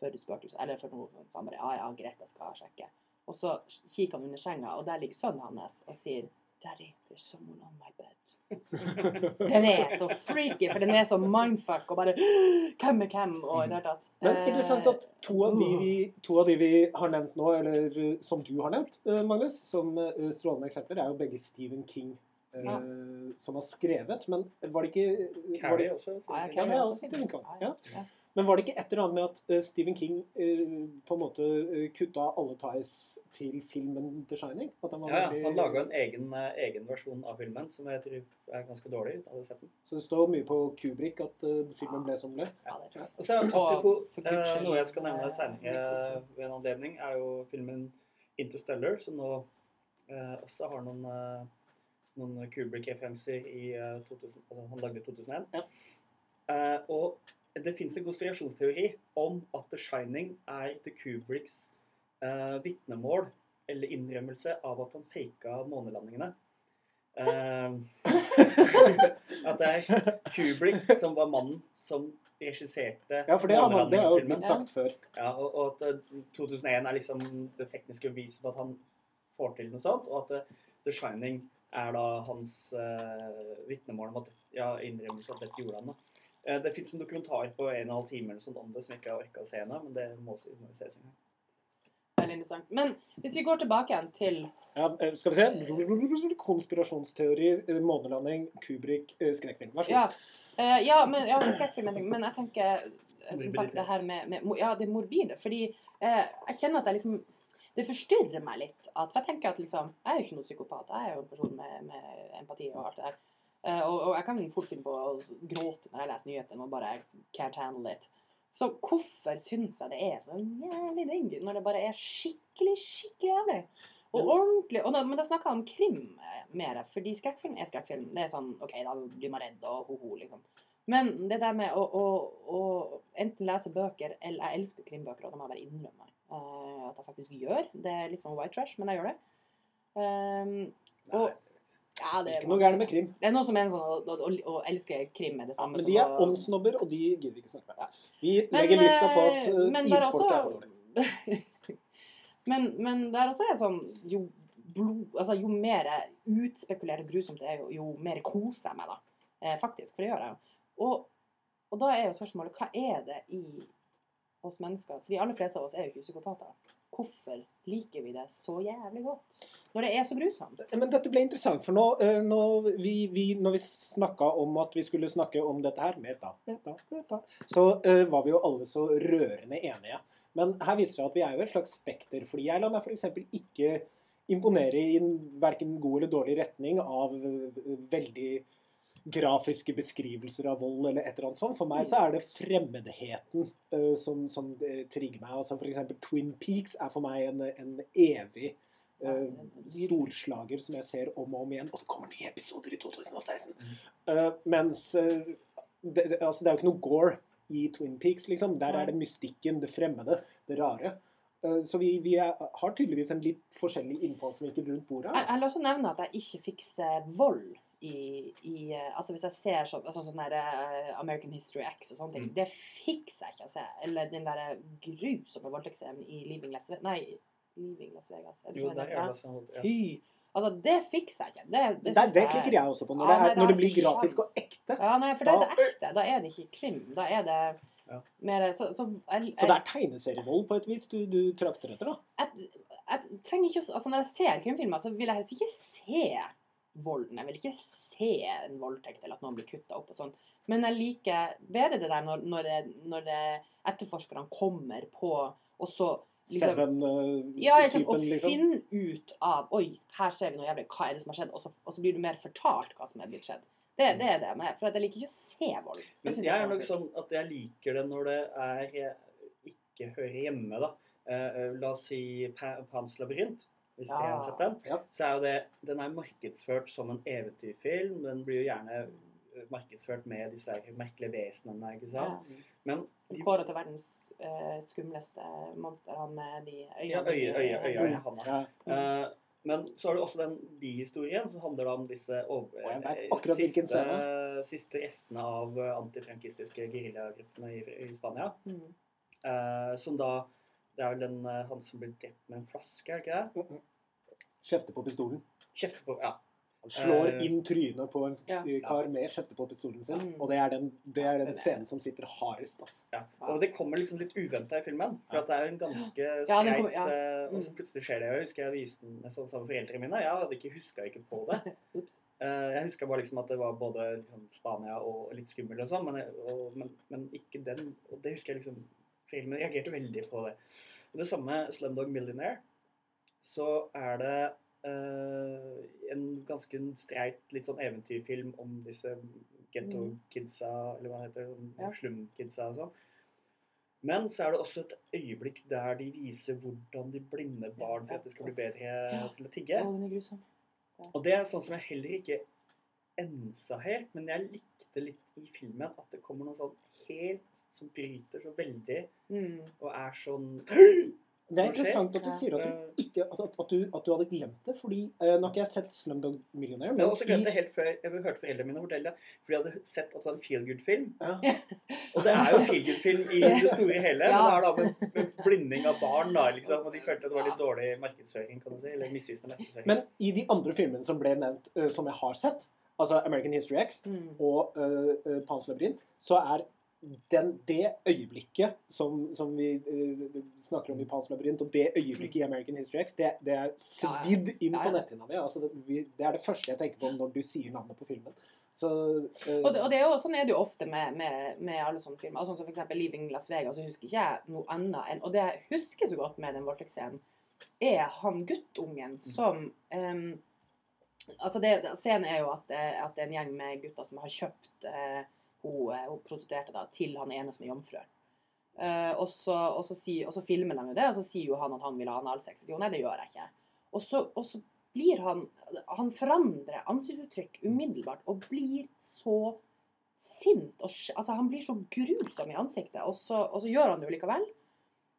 før du spøkelser?' Eller for noe. Bare 'Ja, ja, greit, jeg skal sjekke'. Og så kikker han under senga, og der ligger sønnen hans og sier 'Daddy, there's someone on my bed'. Den er så freaky, for den er så mindfuck og bare Hvem er hvem? Og i det hele tatt. Men interessant at to av, de vi, to av de vi har nevnt nå, eller eh, som du har nevnt, eh, Magnus, som eh, strålende eksempler, er jo begge Stephen King Ja. som har skrevet. Men var det ikke Carrie også. Ja, Ja, kan det også også Stephen. King, ja. ja. Men var det ikke et eller annet med at eh, Stephen King eh, på en måte uh, kutta alle ties til filmen The Shining? At han var Ja, veldig- han laga en egen, eh, egen versjon av filmen som jeg tror er ganske dårlig. Hadde sett den. Så det står mye på Kubrick at uh, filmen ble som den ble. Ja, det tror jeg. Og så Apropos eh, noe jeg skal nevne eh, senere ved en anledning, er jo filmen Interstellar, som nå eh, også har noen, eh, noen Kubrick-referanser i eh, 2000, altså han lagde i 2001. Ja. Eh, og det fins en konspirasjonsteori om at The Shining er The Kubricks eh, vitnemål eller innrømmelse av at han faka månelandingene. Eh, at det er Kubrick som var mannen som regisserte Ja, for det, har man, det jo blitt sagt før. Ja, og, og at eh, 2001 er liksom det tekniske beviset på at han får til noe sånt, og at eh, The Shining er da hans uh, vitnemål om at ja, innrømmelse at dette gjorde han. da. Eh, det fins en dokumentar på en og en halv time eller sånt om det som jeg ikke har orka å se ennå, men det må vi se ses en gang. Veldig interessant. Men hvis vi går tilbake igjen til Ja, eh, skal vi se. Konspirasjonsteori, eh, månelanding, Kubrick, eh, skrekkfilm. Vær så Ja, god. Ja, ja men, ja, skrekkfilm er. Men jeg tenker som sagt det her med, med Ja, det morbide. Fordi eh, jeg kjenner at jeg liksom Det forstyrrer meg litt. At, jeg tenker at liksom Jeg er jo ikke noen psykopat. Jeg er jo en person med, med empati og alt det der. Eh, og, og jeg kan fort finne på å gråte når jeg leser nyhetene og bare can't handle it. Så hvorfor syns jeg det er så jævlig digg når det bare er skikkelig, skikkelig jævlig? Og Men- ordentlig. Og da, men da snakker jeg om krim eh, mer, fordi skrekkfilm er skrekkfilm. Det er sånn OK, da blir man redd og ho-ho, liksom. Men det der med å, å, å enten lese bøker eller Jeg elsker krimbøker, og det må jeg bare innrømme eh, at jeg faktisk gjør. Det er litt sånn white trash, men jeg gjør det. Um, og, ja, det er Ikke noe gærent med krim. Det er noe som er en sånn å, å, å, elske krim er det Ja, samme men som de er å- åndssnobber, og de gidder ikke snakke Ja. med. Vi Men, legger lista på at uh, men isfolk også- er for dårlige. men, men det er også et sånn jo, blod, altså, jo mer utspekulert og grusomt det er, jo, jo mer koser jeg meg, da. Eh, faktisk. For det gjør jeg jo. Og, og da er jo spørsmålet hva er det i oss mennesker For de aller fleste av oss er jo ikke psykopater. Hvorfor liker vi det så jævlig godt? Når det er så grusomt. Men dette ble interessant, for nå, når vi, vi, vi snakka om at vi skulle snakke om dette her, meta, meta, meta, så uh, var vi jo alle så rørende enige. Men her viser det seg at vi er jo et slags spekter. fordi jeg lar meg f.eks. ikke imponere i verken god eller dårlig retning av eh, veldig grafiske beskrivelser av vold eller et eller annet sånt. For meg så er det fremmedheten uh, som, som uh, trigger meg. Altså eksempel Twin Peaks er for meg en, en evig uh, storslager som jeg ser om og om igjen. Og det kommer nye episoder i 2016. Eh, mens det, altså, det er jo ikke noe gore i Twin Peaks, liksom. Der er det mystikken, det fremmede, det rare. Så vi, vi er, har tydeligvis en litt forskjellig innfallsvinkel rundt bordet. Vil også nevne at jeg ikke fikser vold i, i eh, Altså hvis jeg ser sånn, altså sånn der eh, American History X og sånne ting, Mm. det fikser jeg ikke å se. Eller den der grusomme voldtektsscenen i Leaving Las Vegas Nei, Leaving Las Vegas. Er det Jo, sånn der det er det sånn ja. Fy! Altså, det fikser jeg ikke. Det, det, Det, det klikker jeg også på. Når, Ja, det, nei, er, når det blir grafisk og ekte. Ja, nei, for da er det ekte. Da er det ikke krim. Da er det Ja. mer Så, så jeg, Så det er tegneserievold på et vis du, du trakter etter, da? jeg, jeg trenger ikke å Altså, når jeg ser krimfilmer, så vil jeg helst ikke se volden. Jeg vil ikke se en voldtekt eller at noen blir kutta opp og sånn. Men jeg liker bedre det der når, når, når etterforskerne kommer på, og så liksom Seven-typen, ja, liksom. og finne ut av Oi, her ser vi noe jævlig. Hva er det som har skjedd? Og så, og så blir du mer fortalt hva som er blitt skjedd. Det, det er det. Men, for jeg liker ikke å se vold. Jeg Men jeg, jeg er nok sånn at jeg liker det når det er ikke hører hjemme, da. Eh, eh, la oss si Pa- Pans labyrint, hvis Ja. de har sett den. Ja. Så er jo det Den er markedsført som en eventyrfilm. Den blir jo gjerne eh, markedsført med disse merkelige vesenene, ikke sant. Ja. Men Kåret til verdens uh, skumleste monster, han med de øyene. ja, øye, øye, øye, i. Ja. Eh, men så har du også den bihistorien som handler om disse over, eh, siste, siste restene av antifrankistiske geriljagruppene i, i Spania. Mm. Uh, som da Det er vel den, eh, han som blir drept med en flaske, er det ikke det? Mm, mm. Kjefter på pistolen. Kjefter på Ja. Han slår Eh, inn trynet på en Ja. kar med kjefte på pistolen sin. Mm. Og det er den, det er den scenen som sitter hardest. Altså. ja. Og det kommer liksom litt uventa i filmen. For at det er en ganske Ja, streit den kommer- ja. eh, Og så Mm. plutselig skjer det. Jeg husker jeg viste den sånn sammen med foreldrene mine. Jeg hadde ikke huska ikke på det. Eh, jeg huska bare liksom at det var både liksom, Spania og litt skummelt og sånn, men, men, men ikke den. Og det husker jeg liksom Filmen reagerte veldig på det. Og det samme Slumdog Millionaire. Så er det uh, en ganske streit litt sånn eventyrfilm om disse ghetto-kidsa, eller hva det heter, Ja. slum-kidsa og sånn. Men så er det også et øyeblikk der de viser hvordan de blinde barn for at det skal bli bedre Ja. til å tigge. Og det er sånn som jeg heller ikke ensa helt, men jeg likte litt i filmen at det kommer noe sånn helt som bryter så veldig, Mm. og er sånn Det er interessant at du sier at du, ikke, at, du, at du hadde glemt det. fordi uh, Nå har ikke jeg sett Slumdog Millionaire, Jeg hadde også glemt det helt før jeg hørte foreldrene mine fortelle det. For jeg hadde sett at det var en feel good-film. ja, Og det er jo en feel good-film i det store hele, men det er da med, med blinding av barn, da, liksom. Og de følte at det var litt dårlig markedsføring, kan du si. Eller misvisende markedsføring. men i de andre filmene som ble nevnt, uh, som jeg har sett, altså American History X Mm. og uh, Pans labyrint, så er den, det øyeblikket som, som vi uh, snakker om i Pals labyrint, og det øyeblikket i American History X, det, det er svidd inn på netthinna mi. Altså, det, det er det første jeg tenker på når du sier navnet på filmen. Så uh, Og det, og det er jo, sånn er det jo ofte med, med, med alle sånne filmer. Altså, sånn som for eksempel 'Leaving Las Vegas', så husker ikke jeg noe annet enn Og det jeg husker så godt med den voldtektsscenen, er han guttungen som um, Altså det, Scenen er jo at, det- at det er en gjeng med gutter som har kjøpt eh, hun, eh, hun prostituerte da, til han ene som er jomfru. Uh, og, så, og, så si, og så filmer de jo det, og så sier jo han at han vil ha analsex. Hun nei, det gjør jeg ikke. Og så, og så blir han Han forandrer ansiktsuttrykk umiddelbart og blir så sint. Og, altså, han blir så grusom i ansiktet, og så, gjør han det jo likevel.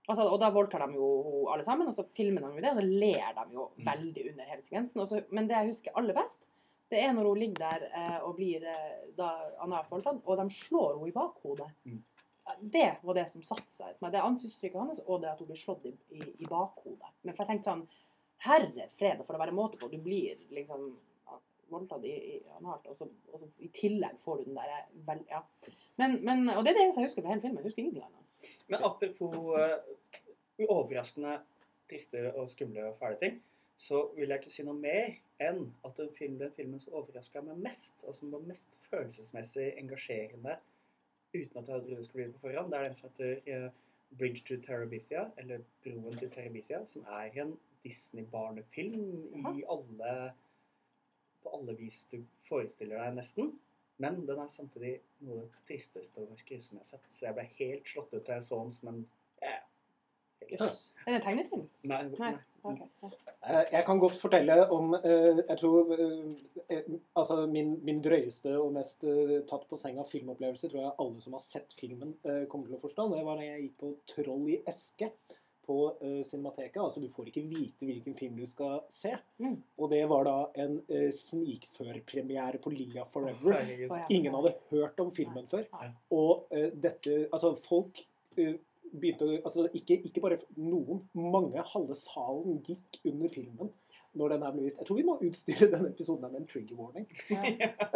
Altså, og da voldtar de jo alle sammen, og så filmer de jo det, og så ler de jo veldig under hele sekvensen. Men det jeg husker aller best, det er når hun ligger der eh, og blir eh, da analt voldtatt, og de slår henne i bakhodet. Mm. Det var det som satte seg meg. Det er ansiktsuttrykket hans, og det at hun blir slått i, i, i bakhodet. Men for jeg tenkte sånn Herre fred, for å være måte på. Du blir liksom voldtatt i, i analt, og så, og så i tillegg får du den derre vel, Ja. Men, men, og det er det eneste jeg husker fra hele filmen. Jeg husker ingenting annet. Men apropos uh, overraskende triste og skumle og fæle ting, så vil jeg ikke si noe mer enn at den filmen, den filmen som overraska meg mest, og som var mest følelsesmessig engasjerende uten at jeg hadde trodd skulle bli på forhånd, det er den som heter eh, Bridge to Terabithia, eller Broen til Terabithia, som er en Disney-barnefilm i alle på alle vis du forestiller deg, nesten. Men den er samtidig noe av det tristeste og mest grusomme jeg har sett. Så jeg ble helt slått ut da jeg så den som en helt- Jøss. Er det en tegnefilm? Nei, Nei. Nei. Ok, ja. Eh, Jeg kan godt fortelle om eh, Jeg tror eh, Altså min, min drøyeste og mest tatt på senga filmopplevelse tror jeg alle som har sett filmen, kommer til å forstå. Det var da jeg gikk på Troll i eske på Cinemateket. Altså du får ikke vite hvilken film du skal se. Mm. Og det var da en uh, snikførpremiere på Lilla Forever. Ingen hadde hørt om filmen før. Og dette Altså, folk begynte å Altså, ikke, ikke bare noen. Mange, halve salen gikk under filmen når den her ble vist. Jeg tror vi må utstyre denne episoden med en trigger warning. Ja.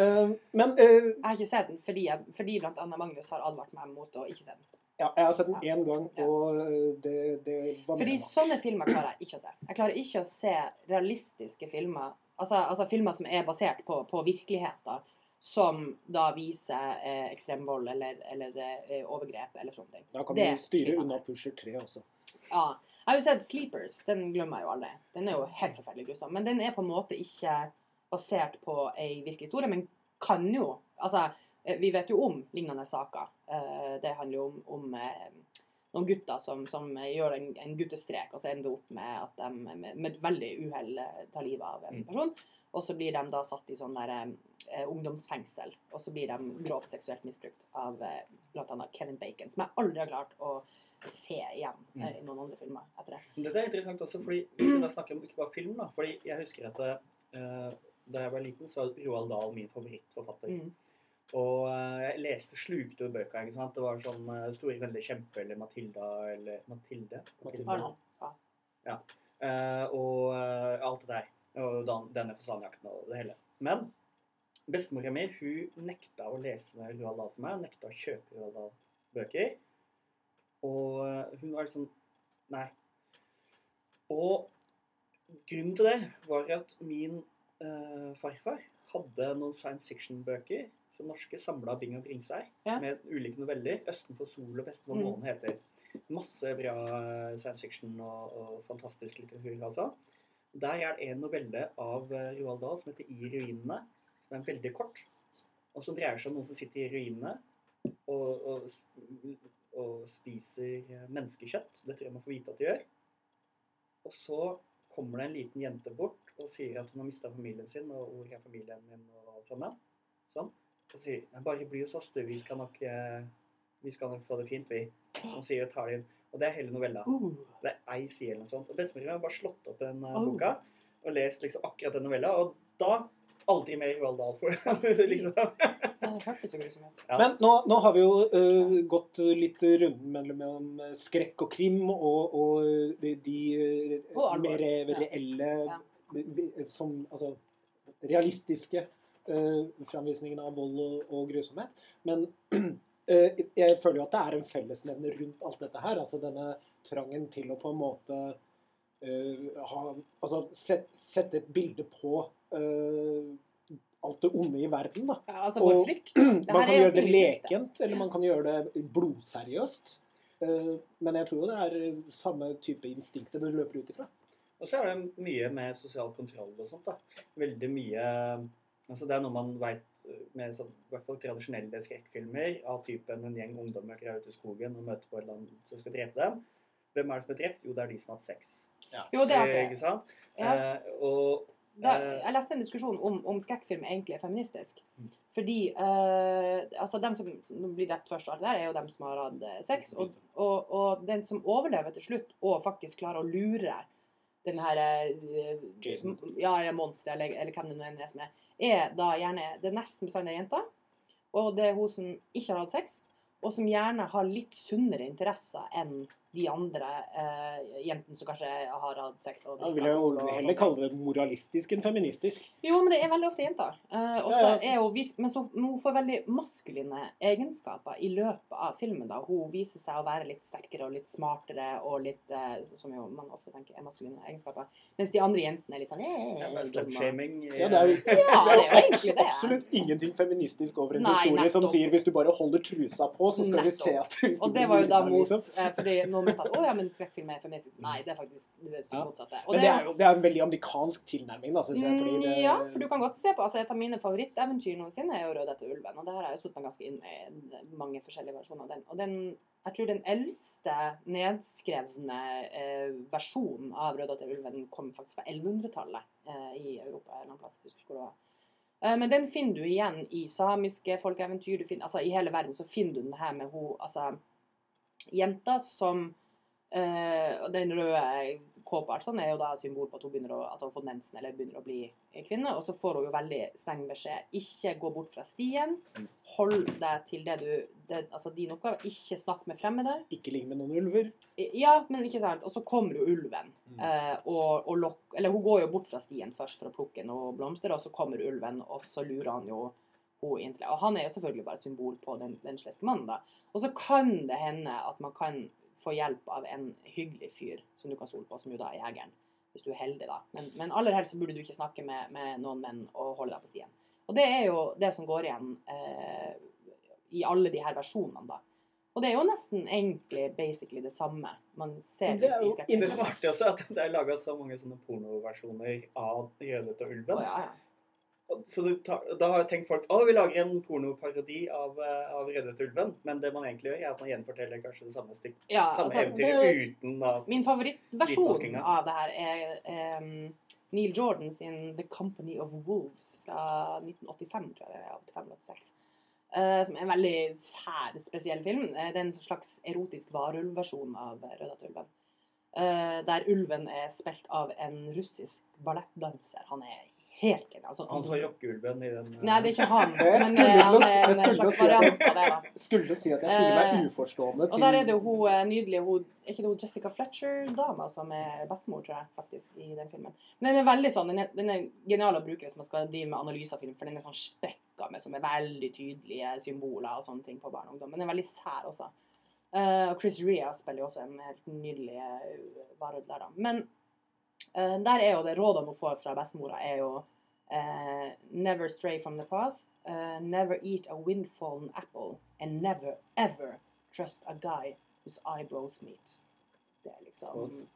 uh, men uh, Jeg har ikke sett den fordi, jeg, fordi blant annet Magnus har advart meg mot å ikke se den. ja, jeg har sett den én gang, og eh, det, det var mer Fordi sånne filmer klarer jeg ikke å se. Jeg klarer ikke å se realistiske filmer, altså, altså filmer som er basert på, på virkeligheter, som da viser eh, ekstrem vold eller, eller eh, overgrep eller sånne ting. Da kan det vi styre unna Pusher 3 også. Ja. Jeg har jo sett Sleepers. Den glemmer jeg jo aldri. Den er jo helt forferdelig grusom. Men den er på en måte ikke basert på ei virkelig historie, men kan jo Altså, eh, vi vet jo om lignende saker. Eh, Det handler jo om, om eh, noen gutter som, som gjør en, en guttestrek, og så ender det opp med at de med, med veldig uhell tar livet av en Mm. person. Og så blir de da satt i sånn der eh, ungdomsfengsel, og så blir de grovt seksuelt misbrukt av eh, annet Kevin Bacon, som jeg aldri har klart å se igjen eh, i noen andre filmer etter det. Dette er interessant også, fordi hvis vi da snakker om ikke bare film, da. Fordi jeg husker at eh, da jeg var liten, så var Roald Dahl min favorittforfatter. Mm. Og eh, jeg leste slukte jo bøker. ikke sant? Det var sånn uh, Store veldig kjempe eller Matilda eller Matilde. Mathilde. Arnold. Ja. Uh, og uh, alt det der. Og denne fasanjakten og det hele. Men bestemora mi hun nekta å lese Roald Dahl for meg. Hun nekta å kjøpe Roald Dahl-bøker. Og eh, hun var liksom Nei. Og grunnen til det var at min eh, farfar hadde noen science fiction-bøker fra norske samla Bing og Bringsvær Ja. med ulike noveller. 'Østen for sol' og vest for Mm. månen' heter. Masse bra eh, science fiction og, og fantastisk litteratur, altså. Der er det en novelle av eh, Roald Dahl som heter 'I ruinene', som er veldig kort. Og som dreier seg om noen som sitter i ruinene og, og, og spiser eh, menneskekjøtt. Det tror jeg man får vite at de gjør. Og så kommer det en liten jente bort og sier at hun har mista familien sin, og hvor er familien min, og alt sammen. Sånn. Og sier bare bli hos oss, du. Vi skal nok eh, vi skal nok få det fint, vi. Som sier og tar det inn. Og det er hele novella. Uh, Det er ei side eller noe sånt. Og bestemor har bare slått opp den eh, Oh. boka og lest liksom akkurat den novella. Og da aldri mer Roald Dahl for liksom. Ja. Men nå, nå har vi jo uh, gått litt runden mellom eh, skrekk og krim og, og de, de eh, Og mer reelle Ja. som Altså realistiske uh, framvisningene av vold og, og grusomhet. Men eh, jeg føler jo at det er en fellesnevner rundt alt dette her. Altså denne trangen til å på en måte eh, ha Altså set, sette et bilde på eh, alt det onde i verden, da. Ja, altså vår frykt. Man kan gjøre det lekent, eller man kan gjøre det blodseriøst. Eh, Men jeg tror det er samme type instinktet det løper ut ifra. Og så er det mye med sosial kontroll og sånt. da. Veldig mye altså Det er noe man veit med sånn, i hvert fall tradisjonelle skrekkfilmer av typen en gjeng ungdommer drar ut i skogen og møter på et eller annet som skal drepe dem. Hvem er det som er drept? Jo, det er de som har hatt sex. Jo, det er det. Ikke sant? Ja. Eh, og Da, eh, jeg leste en diskusjon om, om skrekkfilm egentlig er feministisk. Mm. Fordi eh, altså dem som, som blir drept først, alt der, er jo dem som har hatt eh, sex. Og, og, og den som overlever til slutt, og faktisk klarer å lure den her eh, Jason. Ja, eller monster, eller, eller hvem det nå enn er som er, er da gjerne Det nesten bestandig ei jente. Og det er hun som ikke har hatt sex, og som gjerne har litt sunnere interesser enn de andre eh, jentene som kanskje har hatt sex. Og ja, vil jeg jo heller kalle det moralistisk enn feministisk. jo, men det er veldig ofte jenter. Eh, Ja, ja. er hun vir- men så, hun får veldig maskuline egenskaper i løpet av filmen. da. Hun viser seg å være litt sterkere og litt smartere og litt eh, Som jo mange ofte tenker er maskuline egenskaper. Mens de andre jentene er litt sånn eh. Slut-shaming. eh, Ja, det er jo, Ja, det er jo abs- egentlig det. absolutt ingenting feministisk over en Nei, historie som sier hvis du bare holder trusa på, så skal vi se at du ikke Og det blir var jo da mot liksom. eh, Fordi noen å ja, men skrekkfilm er feministisk. Nei, det er faktisk det stikk motsatte. Og Men det er det er en veldig amerikansk tilnærming, da, syns jeg. Fordi det, Mm, Ja, for du kan godt se på altså Et av mine favoritteventyr noensinne er jo 'Rød etter ulven'. Og det her har jeg jo satt meg ganske inn i mange forskjellige versjoner av den. Og den, jeg tror den eldste nedskrevne eh, versjonen av 'Rød etter ulven' kom faktisk fra 1100-tallet eh, i Europa. eller annen plass, jeg husker det var. Eh, Men den finner du igjen i samiske folkeeventyr. Du finner, altså I hele verden så finner du den her med hun, altså, jenta som eh, Den røde kåpa sånn, er jo da symbol på at hun begynner å, at hun har fått mensen eller begynner å bli kvinne. Og så får hun jo veldig streng beskjed. Ikke gå bort fra stien. Hold deg til det du det, Altså din oppgave. Ikke snakk med fremmede. Ikke ligg med noen ulver. Ja, men ikke sant. Og så kommer jo ulven. Mm. Eh, og, og lokk Eller hun går jo bort fra stien først for å plukke noen blomster, og så kommer ulven, og så lurer han jo hun inn. Og han er jo selvfølgelig bare et symbol på den, den sleske mannen, da. Og så kan det hende at man kan få hjelp av en hyggelig fyr som du kan stole på, som jo da er jegeren. Hvis du er heldig, da. Men, men aller helst så burde du ikke snakke med, med noen menn og holde deg på stien. Og det er jo det som går igjen eh, i alle de her versjonene, da. Og det er jo nesten egentlig basically det samme man ser Men det er jo. Det er også at det er laga så mange sånne pornoversjoner av Gjølet og ulven. Oh, ja, ja. Så tar, da har tenkt folk å, vi lager en pornoparodi av, eh, av 'Reddet ulven. Men det man egentlig gjør, er at man gjenforteller kanskje det samme, stikk, ja samme altså, eventyret uten av Min favorittversjon av det her er um, Neil Jordan sin The Company of Wolves fra 1985, tror jeg det er. 85 eller 86. Eh, som er en veldig sær, spesiell film. Uh, det er en slags erotisk varulvversjon av Rødhette ulven. Uh, der ulven er spilt av en russisk ballettdanser. Han er helt genial. Altså, Han som var rockeulven i den eh, Nei, det er ikke han. Jeg Men skulle eh, han jeg en skulle til si at-. Skulle si at jeg stiller meg uforstående uforstående Og der er det jo hun eh, nydelige hun, Er ikke det hun Jessica Fletcher-dama som er bestemor, tror jeg, faktisk, i den filmen. Men den er veldig sånn, den er, den er genial å bruke hvis man skal drive med analyse av film, for den er sånn spekka med sånne veldig tydelige symboler og sånne ting på barn og ungdom. Men den er veldig sær også. Eh, og Chris Rea spiller jo også en helt nydelig varulv der, da. Men eh, der er jo det rådene hun får fra bestemora, er jo uh, Never stray from the path. Uh, never eat a windfallen apple. And never, ever trust a guy whose eyebrows meet. Det er liksom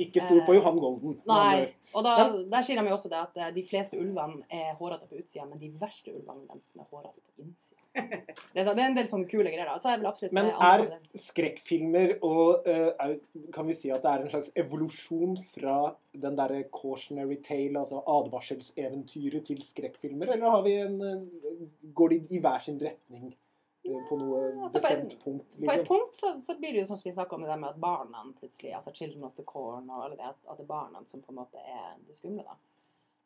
Ikke stol på Johan Golden. Nei. Og da, der sier de jo også det at eh, de fleste ulvene er hårete på utsida, men de verste ulvene er de som er hårete på innsida. Det er, er en del sånne kule greier. Så er vil absolutt Men eh, er skrekkfilmer og eh, er, Kan vi si at det er en slags evolusjon fra den derre cautionary tale, altså advarselseventyret, til skrekkfilmer? Eller har vi en eh, Går de i hver sin retning eh, på noe altså på et, bestemt punkt? På et Liksom? punkt så, så blir det jo sånn som vi snakka om det der med at barna plutselig, altså Children of the Corn og alle det, at, det er barna som på en måte er det skumle, da.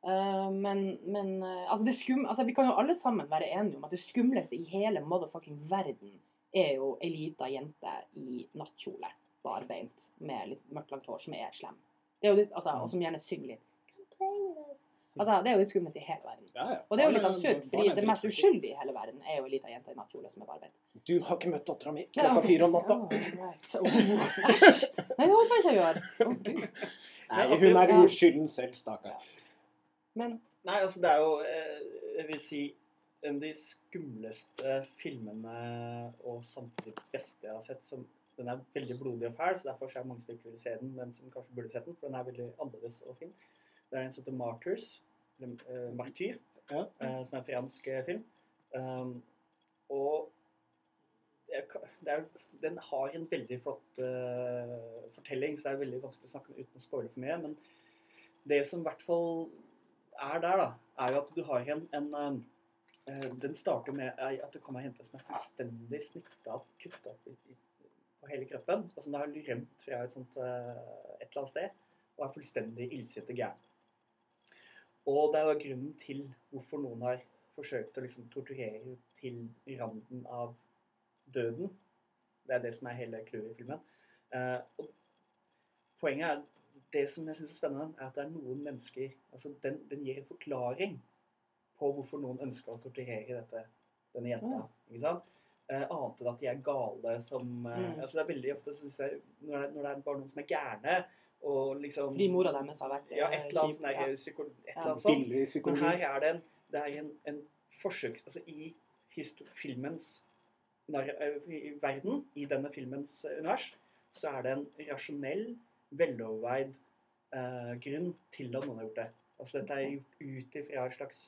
Uh, men men eh, altså det skum, altså vi kan jo alle sammen være enige om at det skumleste i hele motherfucking verden er jo ei lita jente i nattkjole, barbeint, med litt mørkt langt hår, som er slem. Det er jo litt, altså, og som gjerne synger litt. Come play with us. Altså, det er jo det skumleste i hele verden. Ja, ja. Og det er jo litt absurd, fordi det mest uskyldige i hele verden er jo ei lita jente i nattkjole som er barbeint. Du har ikke møtt dattera mi klokka fire om natta. Æsj! Nei, det håper jeg ikke jeg gjør. Nei, hun er jo uskylden selv, stakkar. Men Nei, altså det er jo eh, Jeg vil si en av de skumleste filmene og samtidig beste jeg har sett, som den er veldig blodig og fæl, så derfor er det mange som ikke vil se den, men som kanskje burde sett den, for den er veldig annerledes og fin. Det er en som heter Martyrs, Martyr, Ja. eh, som er en fransk eh, film. Um, og er, den har en veldig flott uh, fortelling, så det er veldig vanskelig å snakke om uten å spoile for mye. Men det som i hvert fall er der, da, er jo at du har en, en eh, Den starter med eh, at det kommer ei jente som er fullstendig snitta og kutta opp på hele kroppen, og som da har rømt fra et sånt uh, et eller annet sted, og er fullstendig illsinte gæren. Og det er da grunnen til hvorfor noen har forsøkt å liksom torturere til randen av døden. Det er det som er hele clouet i filmen. Eh, og poenget er Det som jeg syns er spennende, er at det er noen mennesker altså den, den gir en forklaring på hvorfor noen ønsker å torturere dette, denne jenta. ikke sant? Eh, annet enn at de er gale som eh, Mm. altså Det er veldig ofte synes jeg, når det, når det er bare noen som er gærne og liksom Fordi mora deres har vært ja, et eller annet sånn ja. psyko- et Ja. eller annet sånt. Men her er det en, det er en, en forsøks... Altså i filmens eh, i verden, i denne filmens eh, univers, så er det en rasjonell, veloverveid eh, grunn til at noen har gjort det. Altså dette er gjort ut ifra et slags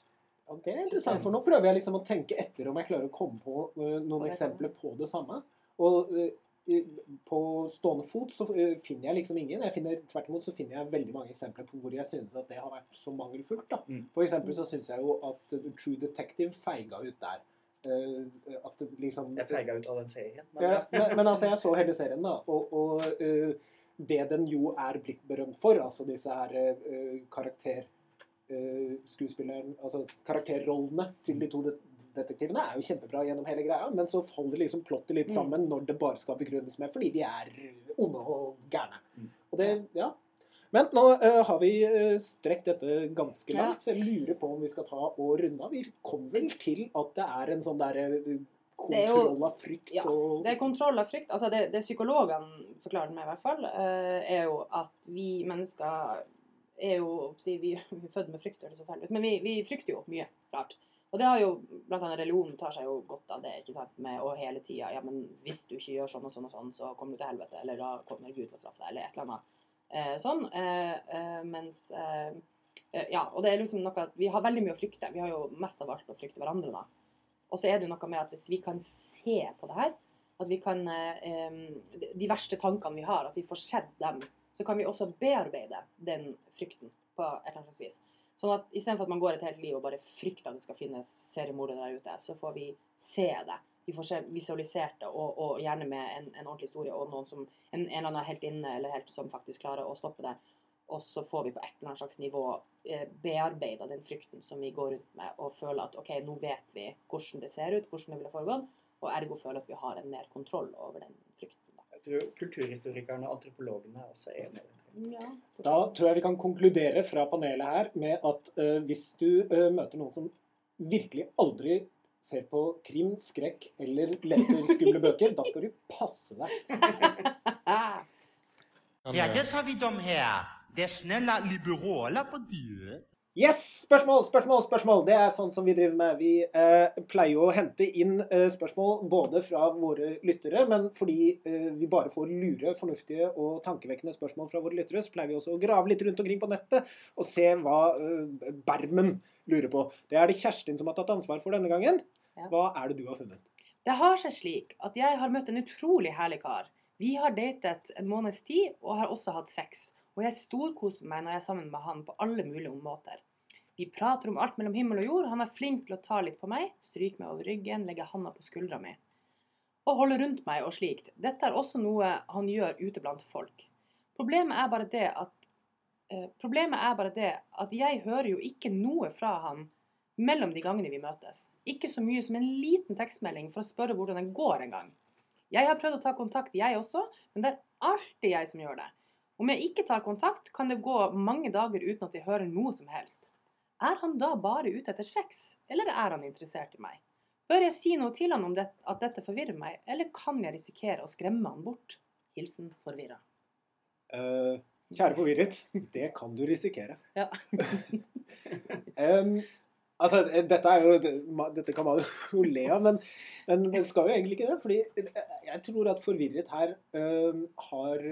Ja, det er interessant, for nå prøver jeg liksom å tenke etter om jeg klarer å komme på uh, noen eksempler på det samme. Og eh, i- på stående fot så eh, finner jeg liksom ingen. Jeg finner, tvert imot så finner jeg veldig mange eksempler på hvor jeg synes at det har vært så mangelfullt. da. Mm. For eksempel så synes jeg jo at True Detective feiga ut der. Uh, at liksom Jeg feiga ut av den serien. Men, ja, men, men altså, jeg så hele serien, da. Og, og uh, det den jo er blitt berømt for, altså disse her uh, karakter... eh, skuespilleren, altså karakterrollene til de to det detektivene er jo kjempebra gjennom hele greia, men så faller liksom plottet litt Mm. sammen når det bare skal begrunnes med fordi de er onde og gærne. Mm. Og det, ja. Men nå uh, har vi eh, strekt dette ganske langt, så jeg lurer på om vi skal ta og runde av. Vi kom vel til at det er en sånn derre eh, kontroll av frykt Ja, og Det er kontroll av frykt. Altså det, det psykologene forklarer meg, i hvert fall, er jo at vi mennesker er jo vi, vi er født med frykt, høres så feil ut, men vi, vi frykter jo mye rart. Og det har jo, blant annet religionen tar seg jo godt av det, ikke sant, med å hele tida Ja, men hvis du ikke gjør sånn og sånn og sånn, så kommer du til helvete, eller da kommer Gud til å straffe deg, eller et eller annet eh, sånn. Eh, eh, mens eh, eh, Ja, og det er liksom noe at vi har veldig mye å frykte. Vi har jo mest av alt å frykte hverandre, da. Og så er det jo noe med at hvis vi kan se på det her, at vi kan eh, de- verste tankene vi har, at vi får sett dem, så kan vi også bearbeide den frykten på et eller annet vis. Sånn at istedenfor at man går et helt liv og bare frykter at det skal finnes seriemordere der ute, så får vi se det. Vi får se visualisert det, og, og gjerne med en, en ordentlig historie og noen som, en, en eller annen helt inne eller helt som faktisk klarer å stoppe det. Og så får vi på et eller annet slags nivå eh, bearbeida den frykten som vi går rundt med, og føler at OK, nå vet vi hvordan det ser ut, hvordan det ville foregått, og ergo føler at vi har en mer kontroll over den. Jeg tror kulturhistorikerne og antropologene er også enige. Ja, Da tror jeg vi kan konkludere fra panelet her med at uh, hvis du uh, møter noen som virkelig aldri ser på krim, skrekk eller leser skumle bøker, da skal du passe deg. Ja, det sa vi dem her. Det er snälla på partier. Yes! Spørsmål, spørsmål, spørsmål. Det er sånn som vi driver med. Vi eh, pleier å hente inn eh, spørsmål både fra våre lyttere, men fordi eh, vi bare får lure, fornuftige og tankevekkende spørsmål fra våre lyttere, så pleier vi også å grave litt rundt omkring på nettet og se hva eh, Bermen lurer på. Det er det Kjerstin som har tatt ansvar for denne gangen. Hva er det du har funnet? Det har seg slik at jeg har møtt en utrolig herlig kar. Vi har datet en måneds tid og har også hatt sex. Og jeg storkoser meg når jeg er sammen med han på alle mulige måter. Vi prater om alt mellom himmel og jord. Han er flink til å ta litt på meg, stryke meg over ryggen, legge handa på skuldra mi. Og holde rundt meg og slikt. Dette er også noe han gjør ute blant folk. Problemet er bare det at eh, er bare det at jeg hører jo ikke noe fra han mellom de gangene vi møtes. Ikke så mye som en liten tekstmelding for å spørre hvordan det går en gang. Jeg har prøvd å ta kontakt, jeg også, men det er alltid jeg som gjør det. Om jeg ikke tar kontakt, kan det gå mange dager uten at jeg hører noe som helst. Er han da bare ute etter sex, eller er han interessert i meg? Bør jeg si noe til han om det, at dette forvirrer meg, eller kan jeg risikere å skremme han bort? Hilsen forvirra. Uh, kjære forvirret, det kan du risikere. Ja. Em, Altså, dette, er jo, dette kan man jo le av, men, men men skal jo egentlig ikke det. fordi jeg tror at forvirret her øh, har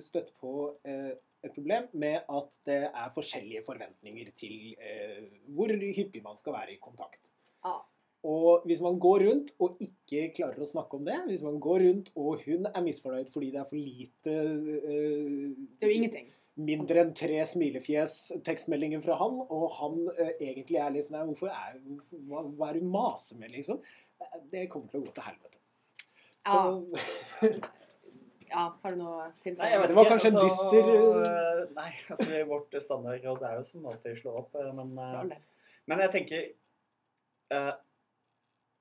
støtt på øh, et problem med at det er forskjellige forventninger til øh, hvor hyppig man skal være i kontakt. Ah. Og hvis man går rundt og ikke klarer å snakke om det, hvis man går rundt og hun er misfornøyd fordi det er for lite Det er jo ingenting. Mindre enn tre smilefjes tekstmeldinger fra han, og han eh, egentlig er litt sånn Hvorfor er hva, hva er du maser med, liksom? Eh, Det kommer til å gå til helvete. Så Ja, har du noe til? Nei, jeg vet Det var kanskje en altså, dyster, øh, Nei, altså i vårt standardråd er jo som alltid slå opp, øh, men, men jeg tenker uh,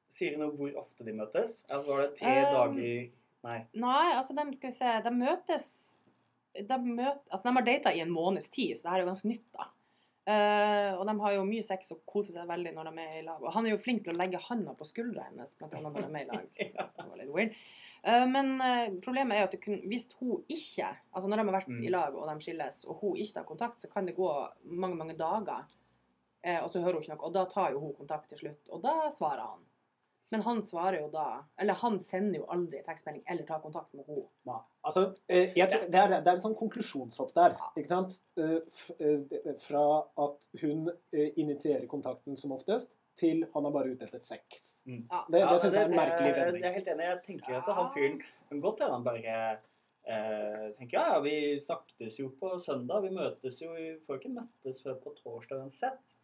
Sier de noe hvor ofte de møtes? Altså, var det tre Um, dager Nei. Nei, altså de skal vi se De møtes De, møter, altså, de har data i en måneds tid, så det her er jo ganske nytt, da. Uh, og de har jo mye sex og koser seg veldig når de er i lag. Og han er jo flink til å legge handa på skuldra hennes blant annet når de er i lag. Så, så det var litt weird. Uh, men uh, problemet er jo at det kun, hvis hun ikke Altså når de har vært Mm. i lag og de skilles, og hun ikke har kontakt, så kan det gå mange, mange dager, og så hører hun ikke noe. Og da tar jo hun kontakt til slutt, og da svarer han. Men han svarer jo da Eller han sender jo aldri tekstmelding eller tar kontakt med henne. Ja, altså, eh, jeg tror, det, er, det er en sånn konklusjonshopp der. ikke sant? Eh, eh, Fra at hun initierer kontakten som oftest, til han er bare ute etter sex. Ja. Det, Ja, det syns jeg er en merkelig vending. Jeg er helt enig. Jeg tenker at han fyren kan godt hende han bare eh, tenker ja, ja, vi snakkes jo på søndag. Vi møtes jo Vi får ikke møttes før på torsdag uansett.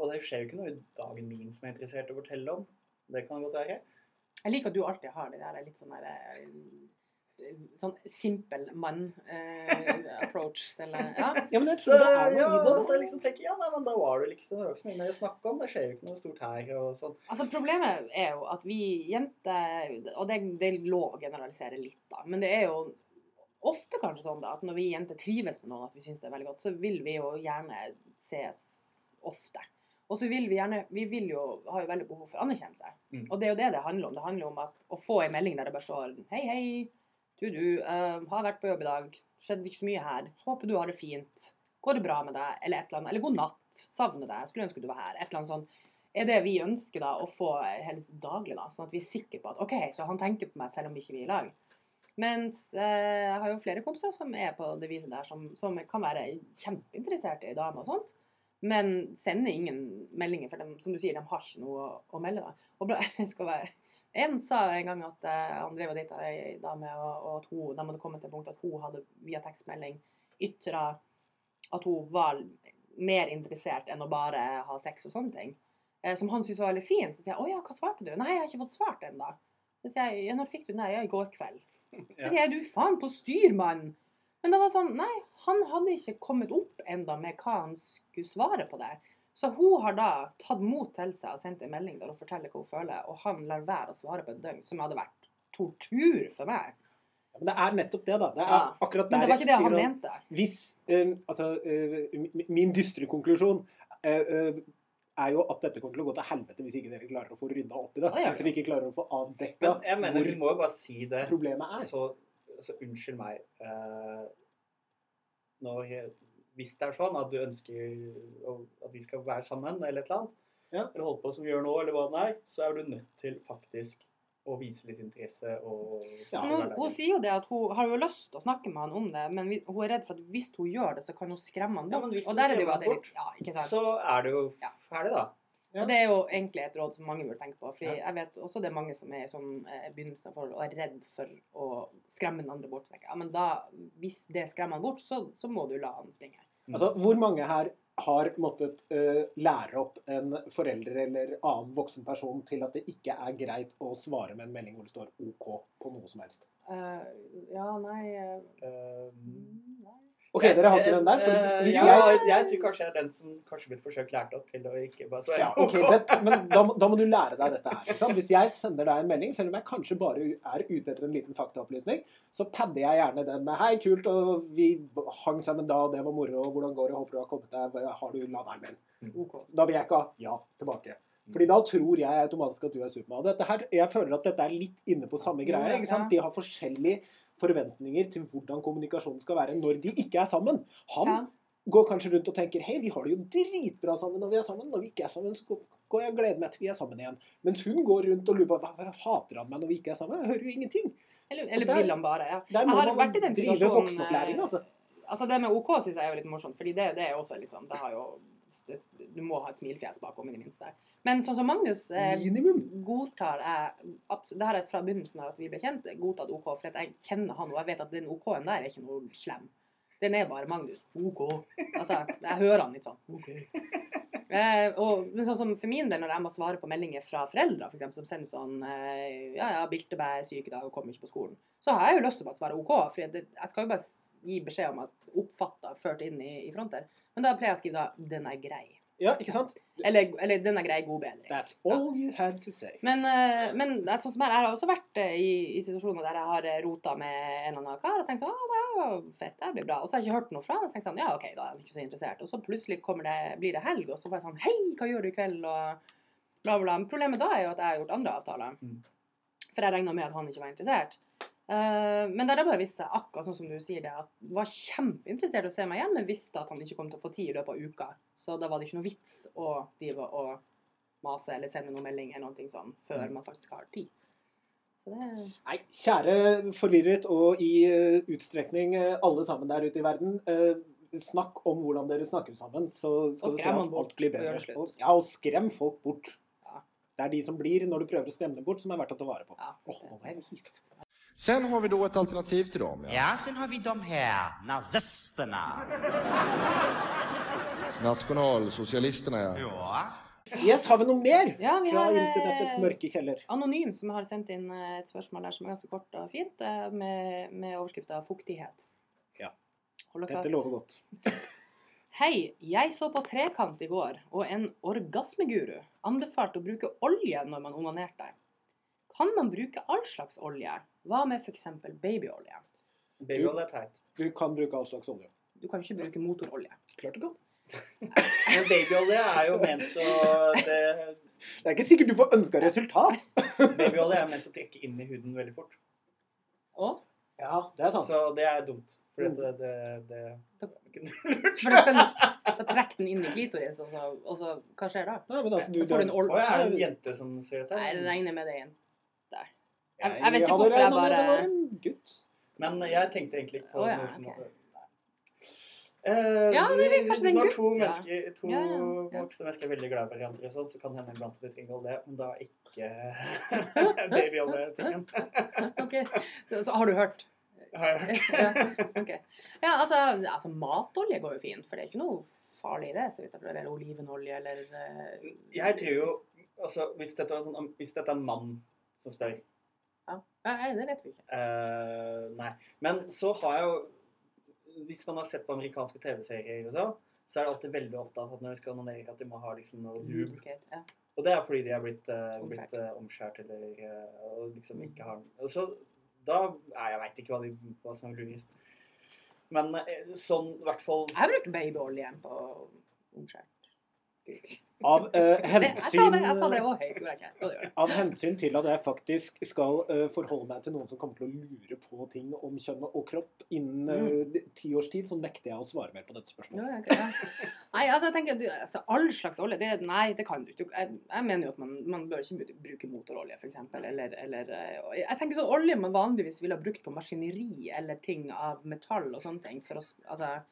Og det skjer jo ikke noe i dagen min som jeg er interessert i å fortelle om. Det kan godt være. Jeg liker at du alltid har det der litt sånn der eh, Sånn simpel mann-approach til eh, Ja. Ja, men jeg Så det er ja, noe i det. at jeg liksom tenker, ja, nei, men da var det liksom det var ikke så mye mer å snakke om. Det skjer jo ikke noe stort her og sånn. Altså Problemet er jo at vi jenter Og det, det er lov å generalisere litt, da. Men det er jo ofte kanskje sånn da, at når vi jenter trives med noen, at vi syns det er veldig godt, så vil vi jo gjerne ses ofte. Og så vil vi gjerne Vi vil jo, har jo veldig behov for anerkjennelse. Mm. Og det er jo det det handler om. Det handler om at, å få en melding der det bare står Hei, hei. Du, du. Uh, har vært på jobb i dag. Skjedde ikke så mye her. Håper du har det fint. Går det bra med deg? Eller et eller annet. Eller god natt. Savner deg. Skulle ønske du var her. Et eller annet sånt. Er det vi ønsker da å få helst daglig, da? Sånn at vi er sikre på at OK, så han tenker på meg selv om ikke vi er i lag. Mens eh, jeg har jo flere kompiser som er på det viset der, som, som kan være kjempeinteresserte i damer og sånt. Men sender ingen meldinger, for de, som du sier, de har ikke noe å, å melde. da. Og jeg skal være en sa en gang at eh, han drev og data ei dame, og, at hun, de hadde kommet til punkt at hun hadde via tekstmelding ytra at hun var mer interessert enn å bare ha sex og sånne ting. Eh, som han syntes var veldig fint. Så sier jeg 'Å ja, hva svarte du?' 'Nei, jeg har ikke fått svart ennå'. Så sier jeg 'Når fikk du den? 'Ja, i går kveld'. Så sier jeg 'Du faen, på styr, mann'. Men det var sånn Nei, han hadde ikke kommet opp enda med hva han skulle svare på det. Så hun har da tatt mot til seg og sendt en melding der hun forteller hva hun føler, og han lar være å svare på et døgn, som hadde vært tortur for meg. Ja, Men det er nettopp det, da. Det er Ja. akkurat Men det var ikke det han mente. Hvis um, Altså, uh, min dystre konklusjon uh, uh, er jo at dette kommer til å gå til helvete hvis ikke dere klarer å få rydda opp i det. Ja, det Hvis dere ikke klarer å få avdekka hvor problemet er. Så, så unnskyld meg. eh, når, hvis det er sånn at du ønsker å- at vi skal være sammen, eller et eller annet, Ja. eller holde på som vi gjør nå, eller hva det er, så er du nødt til faktisk å vise litt interesse og Ja, hun, hun sier jo det at hun har jo lyst til å snakke med han om det, men vi, hun er redd for at hvis hun gjør det, så kan hun skremme han Ja, bort. men hvis og der er det jo at det er litt, ja, ikke sant? Så er det jo ferdig, da. Ja. Og det er jo egentlig et råd som mange burde tenke på. For Ja. jeg vet også det er mange som er i sånn eh, begynnelsen av forhold og er redd for å skremme den andre bort. Jeg, Ja, men da, hvis det skremmer han bort, så, så må du la han springe. Altså, hvor mange her har måttet uh, lære opp en forelder eller annen voksen person til at det ikke er greit å svare med en melding hvor det står OK på noe som helst? Uh, ja, nei uh, Eh, mm, Nei. OK, dere har ikke den der? For Eh, hvis ja, jeg jeg tror kanskje jeg er den som kanskje blitt forsøkt lært opp til å ikke bare svare. Ja, okay, det, men da, da må du lære deg dette her. Ikke sant? Hvis jeg sender deg en melding, selv om jeg kanskje bare er ute etter en liten faktaopplysning, så padder jeg gjerne den med 'Hei, kult, og vi hang sammen da, og det var moro, og hvordan går det, håper du har kommet deg, har du laderen min?' Okay. Da vil jeg ikke ha 'ja' tilbake. Fordi da tror jeg automatisk at du er Supermann. Jeg føler at dette er litt inne på samme greie. ikke sant? De har forskjellige forventninger til hvordan kommunikasjonen skal være når de ikke er sammen. Han Ja. går kanskje rundt og tenker hei, vi har det jo dritbra sammen når vi er sammen. Når vi ikke er sammen, så går jeg og gleder meg til vi er sammen igjen. Mens hun går rundt og lurer på hva, hater han meg når vi ikke er sammen. Jeg hører jo ingenting. Eller, eller der- vil han bare, ja. Der må man vært i den drive voksenopplæring, eh, altså. Altså Det med OK syns jeg er jo litt morsomt, fordi det, det er også liksom det har jo, Du må ha et smilefjes bakom, i det minste. Men sånn som Magnus eh, godtar jeg Det har jeg fra begynnelsen av at vi ble kjent, godtatt OK, for jeg kjenner han, og jeg vet at den OK-en der er ikke noe slem. Den er bare Magnus. OK. Altså, jeg hører han litt sånn. OK. Eh, og, men sånn som for min del, når jeg må svare på meldinger fra foreldre for eksempel, som sender sånn eh, Ja, ja, Biltebæ er syk i dag og kommer ikke på skolen. Så har jeg jo lyst til å bare svare OK, for jeg skal jo bare gi beskjed om at oppfatta ført inn i, i fronter. Men da pleier jeg å skrive da 'den er grei'. Ja, ikke sant? Eller, eller 'den er grei, god bedring'. That's all you had to say. Men, eh, men det er sånn som her, jeg har også vært eh, i, i situasjoner der jeg har eh, rota med en eller annen kar og tenkt sånn Å, det var fett, det blir bra. Og så har jeg ikke hørt noe fra ham. Og så tenkt sånn Ja, OK, da er jeg ikke så interessert. Og så plutselig det, blir det helg, og så får jeg sånn Hei, hva gjør du i kveld? Og bla, bla. Men problemet da er jo at jeg har gjort andre avtaler. Mm. For jeg regna med at han ikke var interessert. Eh, men der jeg bare visste, akkurat sånn som du sier det, at var kjempeinteressert i å se meg igjen, men visste at han ikke kom til å få tid i løpet av uka. Så da var det ikke noe vits å drive og mase eller sende noen melding eller noe sånn før man faktisk har tid. Så det Nei, kjære forvirret og i eh, utstrekning eh, alle sammen der ute i verden. snakk om hvordan dere snakker sammen, så skal du se at alt blir bedre. Og, ja, og skrem folk bort. Ja. Det er de som blir når du prøver å skremme dem bort, som er verdt å ta vare på. Ja, Åh, nå er jeg. Sen har vi då ett alternativ till dem. Ja. Ja, sen har vi de här nazisterna. Nationalsocialisterna, ja. Ja. Yes, har vi noe mer Ja, vi fra har, eh, internettets mørke kjeller? Anonym som har sendt inn eh, et spørsmål der som er ganske kort og fint, eh, med, med overskrifta 'fuktighet'. Ja. Dette lover godt. Hei, jeg så på Trekant i går, og en orgasmeguru anbefalte å bruke olje når man onanerte. Kan man bruke all slags olje? Hva med f.eks. babyolje? Babyolje er teit. Du kan bruke all slags olje. Du kan ikke bruke motorolje. Klart du kan. Men babyolje er jo ment å det, Det er ikke sikkert du får ønska resultat. Babyolje er ment å trekke inn i huden veldig fort. Og? Ja, det er sant. Så det er dumt. For det, det, det, det For da da trekker den inn i klitoris, og så, og så Hva skjer da? Nei, men altså, du, Så får du en Å olje. ja, er det en jente som sier dette? Nei, jeg regner med det en Der. Jeg, Jeg- vet ikke hvorfor jeg bare- Det var en gutt. Men jeg tenkte egentlig på oh, ja, noe som ok. Uh, Ja, men det er kanskje det er en gutt, to, mennesker, to Ja, ja, ja. voksne mennesker er veldig glad i hverandre, og sånn, så kan det hende iblant de trenger olje, men da ikke babyolje-tingen. Ok, så, så har du hørt? Har jeg hørt. Ja, ok. ja altså, altså matolje går jo fint, for det er ikke noe farlig i det. så vidt jeg prøver, Eller olivenolje, eller uh, Jeg tror jo altså, hvis, dette var sånn, hvis dette er en mann som spør ja. Nei, det vet vi ikke. eh, Nei. Men så har jeg jo Hvis man har sett på amerikanske TV-serier, og sånn, så er det alltid veldig opptatt av at når de skal onanere, at de må ha liksom noe lube. Okay, ja. Og det er fordi de er blitt, uh, blitt uh, omskjært eller uh, og liksom ikke har Og så da Nei, jeg veit ikke hva, de, hva som er lurest. Men sånn i hvert fall Jeg bruker babyolje på omskjært. Av eh, hensyn, Jeg sa det, jeg høyt, gjorde jeg ikke? Av hensyn til at jeg faktisk skal eh, forholde meg til noen som kommer til å lure på ting om kjønn og kropp innen Mm. eh, ti års tid, så nekter jeg å svare mer på dette spørsmålet. jeg- ja. Nei, altså jeg tenker, du, altså, All slags olje, det, nei, det kan du ikke. Jeg, jeg mener jo at man, man bør ikke bruke motorolje, f.eks. Eller, eller eh, Jeg tenker sånn olje man vanligvis ville ha brukt på maskineri eller ting av metall og sånne ting, for å, altså,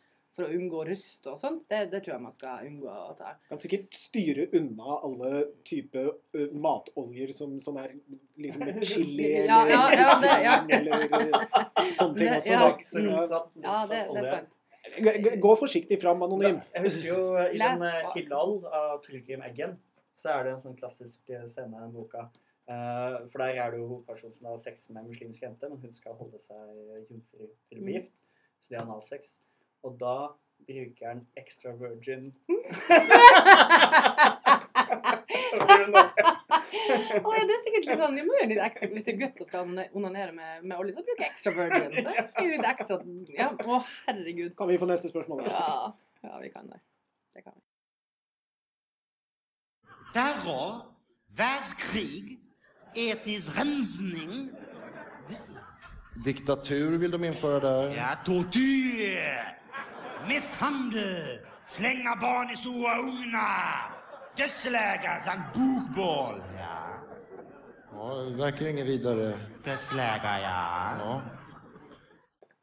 for å unngå rust og sånt, det, det tror jeg man skal unngå å ta. Kan sikkert styre unna alle typer matoljer som, som er liksom med chili Ja, eller ja, ja, det- ja. eller sånne ting også. ja. da. Lakselomsatt, Ja, det, det er sant. Gå forsiktig fram, anonym. Jeg husker jo eh, i Les den eh. Hillal av Torgrim Eggen, så er det en sånn klassisk eh, scene i boka. Eh, for der er det jo hovedpersonen som har sex med en muslimsk jente, men hun skal holde seg jomfru til å bli Mm. gift. Så de har analsex. Og da bruker han extra virgin. og det er sikkert litt sånn, jeg må gjøre litt ekstra, Hvis det er gutt og skal onanere med, med olje, så bruker jeg extra virgin. Så er litt ekstra, ja, Å, herregud. Kan vi få neste spørsmål? Ja, ja vi kan det. det kan vi. Terror, verdenskrig, etnisk rensning, Diktatur vil de innføre der. ja, tortyr. Misshandel! slenger barn i store ugner, dødsleger samt bokbål! Ja. Ja, det verkar inget vidare. Dödsläge, ja. Ja.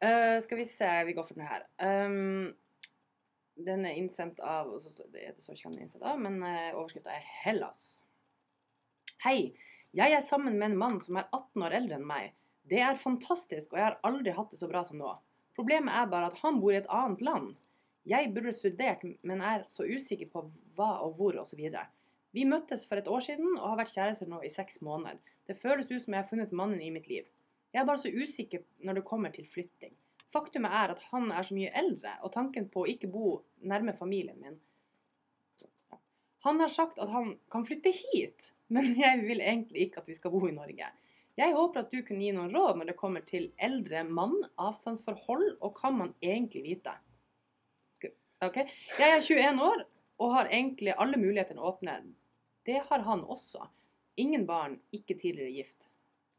Uh, skal vi se, vi går for den her. Um, den er innsendt av så Det det står ikke hvem den er innsendt av, men uh, overskrifta er Hellas. Hei. Jeg er sammen med en mann som er 18 år eldre enn meg. Det er fantastisk, og jeg har aldri hatt det så bra som nå. Problemet er bare at han bor i et annet land. Jeg burde studert, men er så usikker på hva og hvor osv. Vi møttes for et år siden og har vært kjærester nå i seks måneder. Det føles ut som jeg har funnet mannen i mitt liv. Jeg er bare så usikker når det kommer til flytting. Faktumet er at han er så mye eldre, og tanken på å ikke bo nærme familien min Han har sagt at han kan flytte hit, men jeg vil egentlig ikke at vi skal bo i Norge. Jeg håper at du kunne gi noen råd når det kommer til eldre mann, avstandsforhold og hva man egentlig vite. Okay. Jeg er 21 år og har egentlig alle muligheter åpne. Det har han også. Ingen barn, ikke tidligere gift.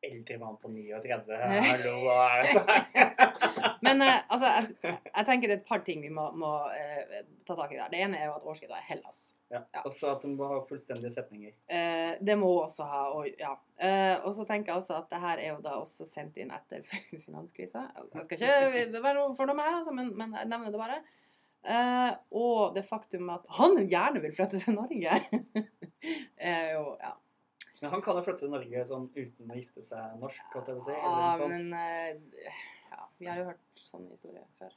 Eldre mann på 39. Hallo, hva er dette her? Men eh, altså, jeg, jeg tenker det er et par ting vi må, må eh, ta tak i der. Det ene er jo at årskrifta er Hellas. Ja. Og så at de må ha fullstendige setninger. Eh, det må hun også ha. Og, ja. eh, og så tenker jeg også at det her er jo da også sendt inn etter finanskrisa. Jeg skal ikke være noe fordommer her, altså, men, men jeg nevner det bare. Eh, og det faktum at han gjerne vil flytte til Norge, er jo Ja. Men han kan jo flytte til Norge sånn uten å gifte seg norsk, kan jeg å si. ja men uh, ja, vi har jo hørt sånne historier før.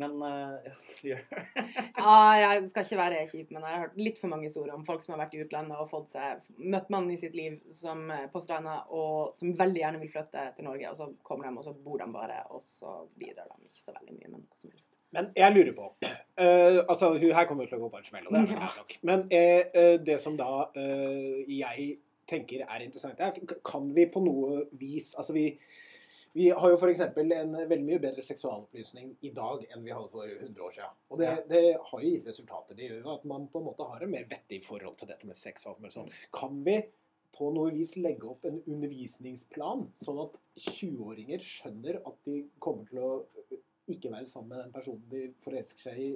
Men uh, ja, du gjør det. Ja, jeg skal ikke være kjip, men jeg har hørt litt for mange historier om folk som har vært i utlandet og fått seg, møtt mannen i sitt liv som eh, på stranda, og som veldig gjerne vil flytte til Norge, og så kommer de, og så bor de bare, og så bidrar de ikke så veldig mye men hva som helst. Men jeg lurer på uh, Altså, hun her kommer til å gå på en smell, og det er greit nok. Men eh, det som da eh, jeg tenker er interessant, er kan vi på noe vis Altså, vi, vi har jo f.eks. en veldig mye bedre seksualopplysning i dag enn vi hadde for 100 år siden. Og det, det har jo gitt resultater. Det gjør jo at man på en måte har en mer vettig forhold til dette med sex sånn. Kan vi på noe vis legge opp en undervisningsplan, sånn at 20-åringer skjønner at de kommer til å ikke være sammen med den personen de forelsker seg i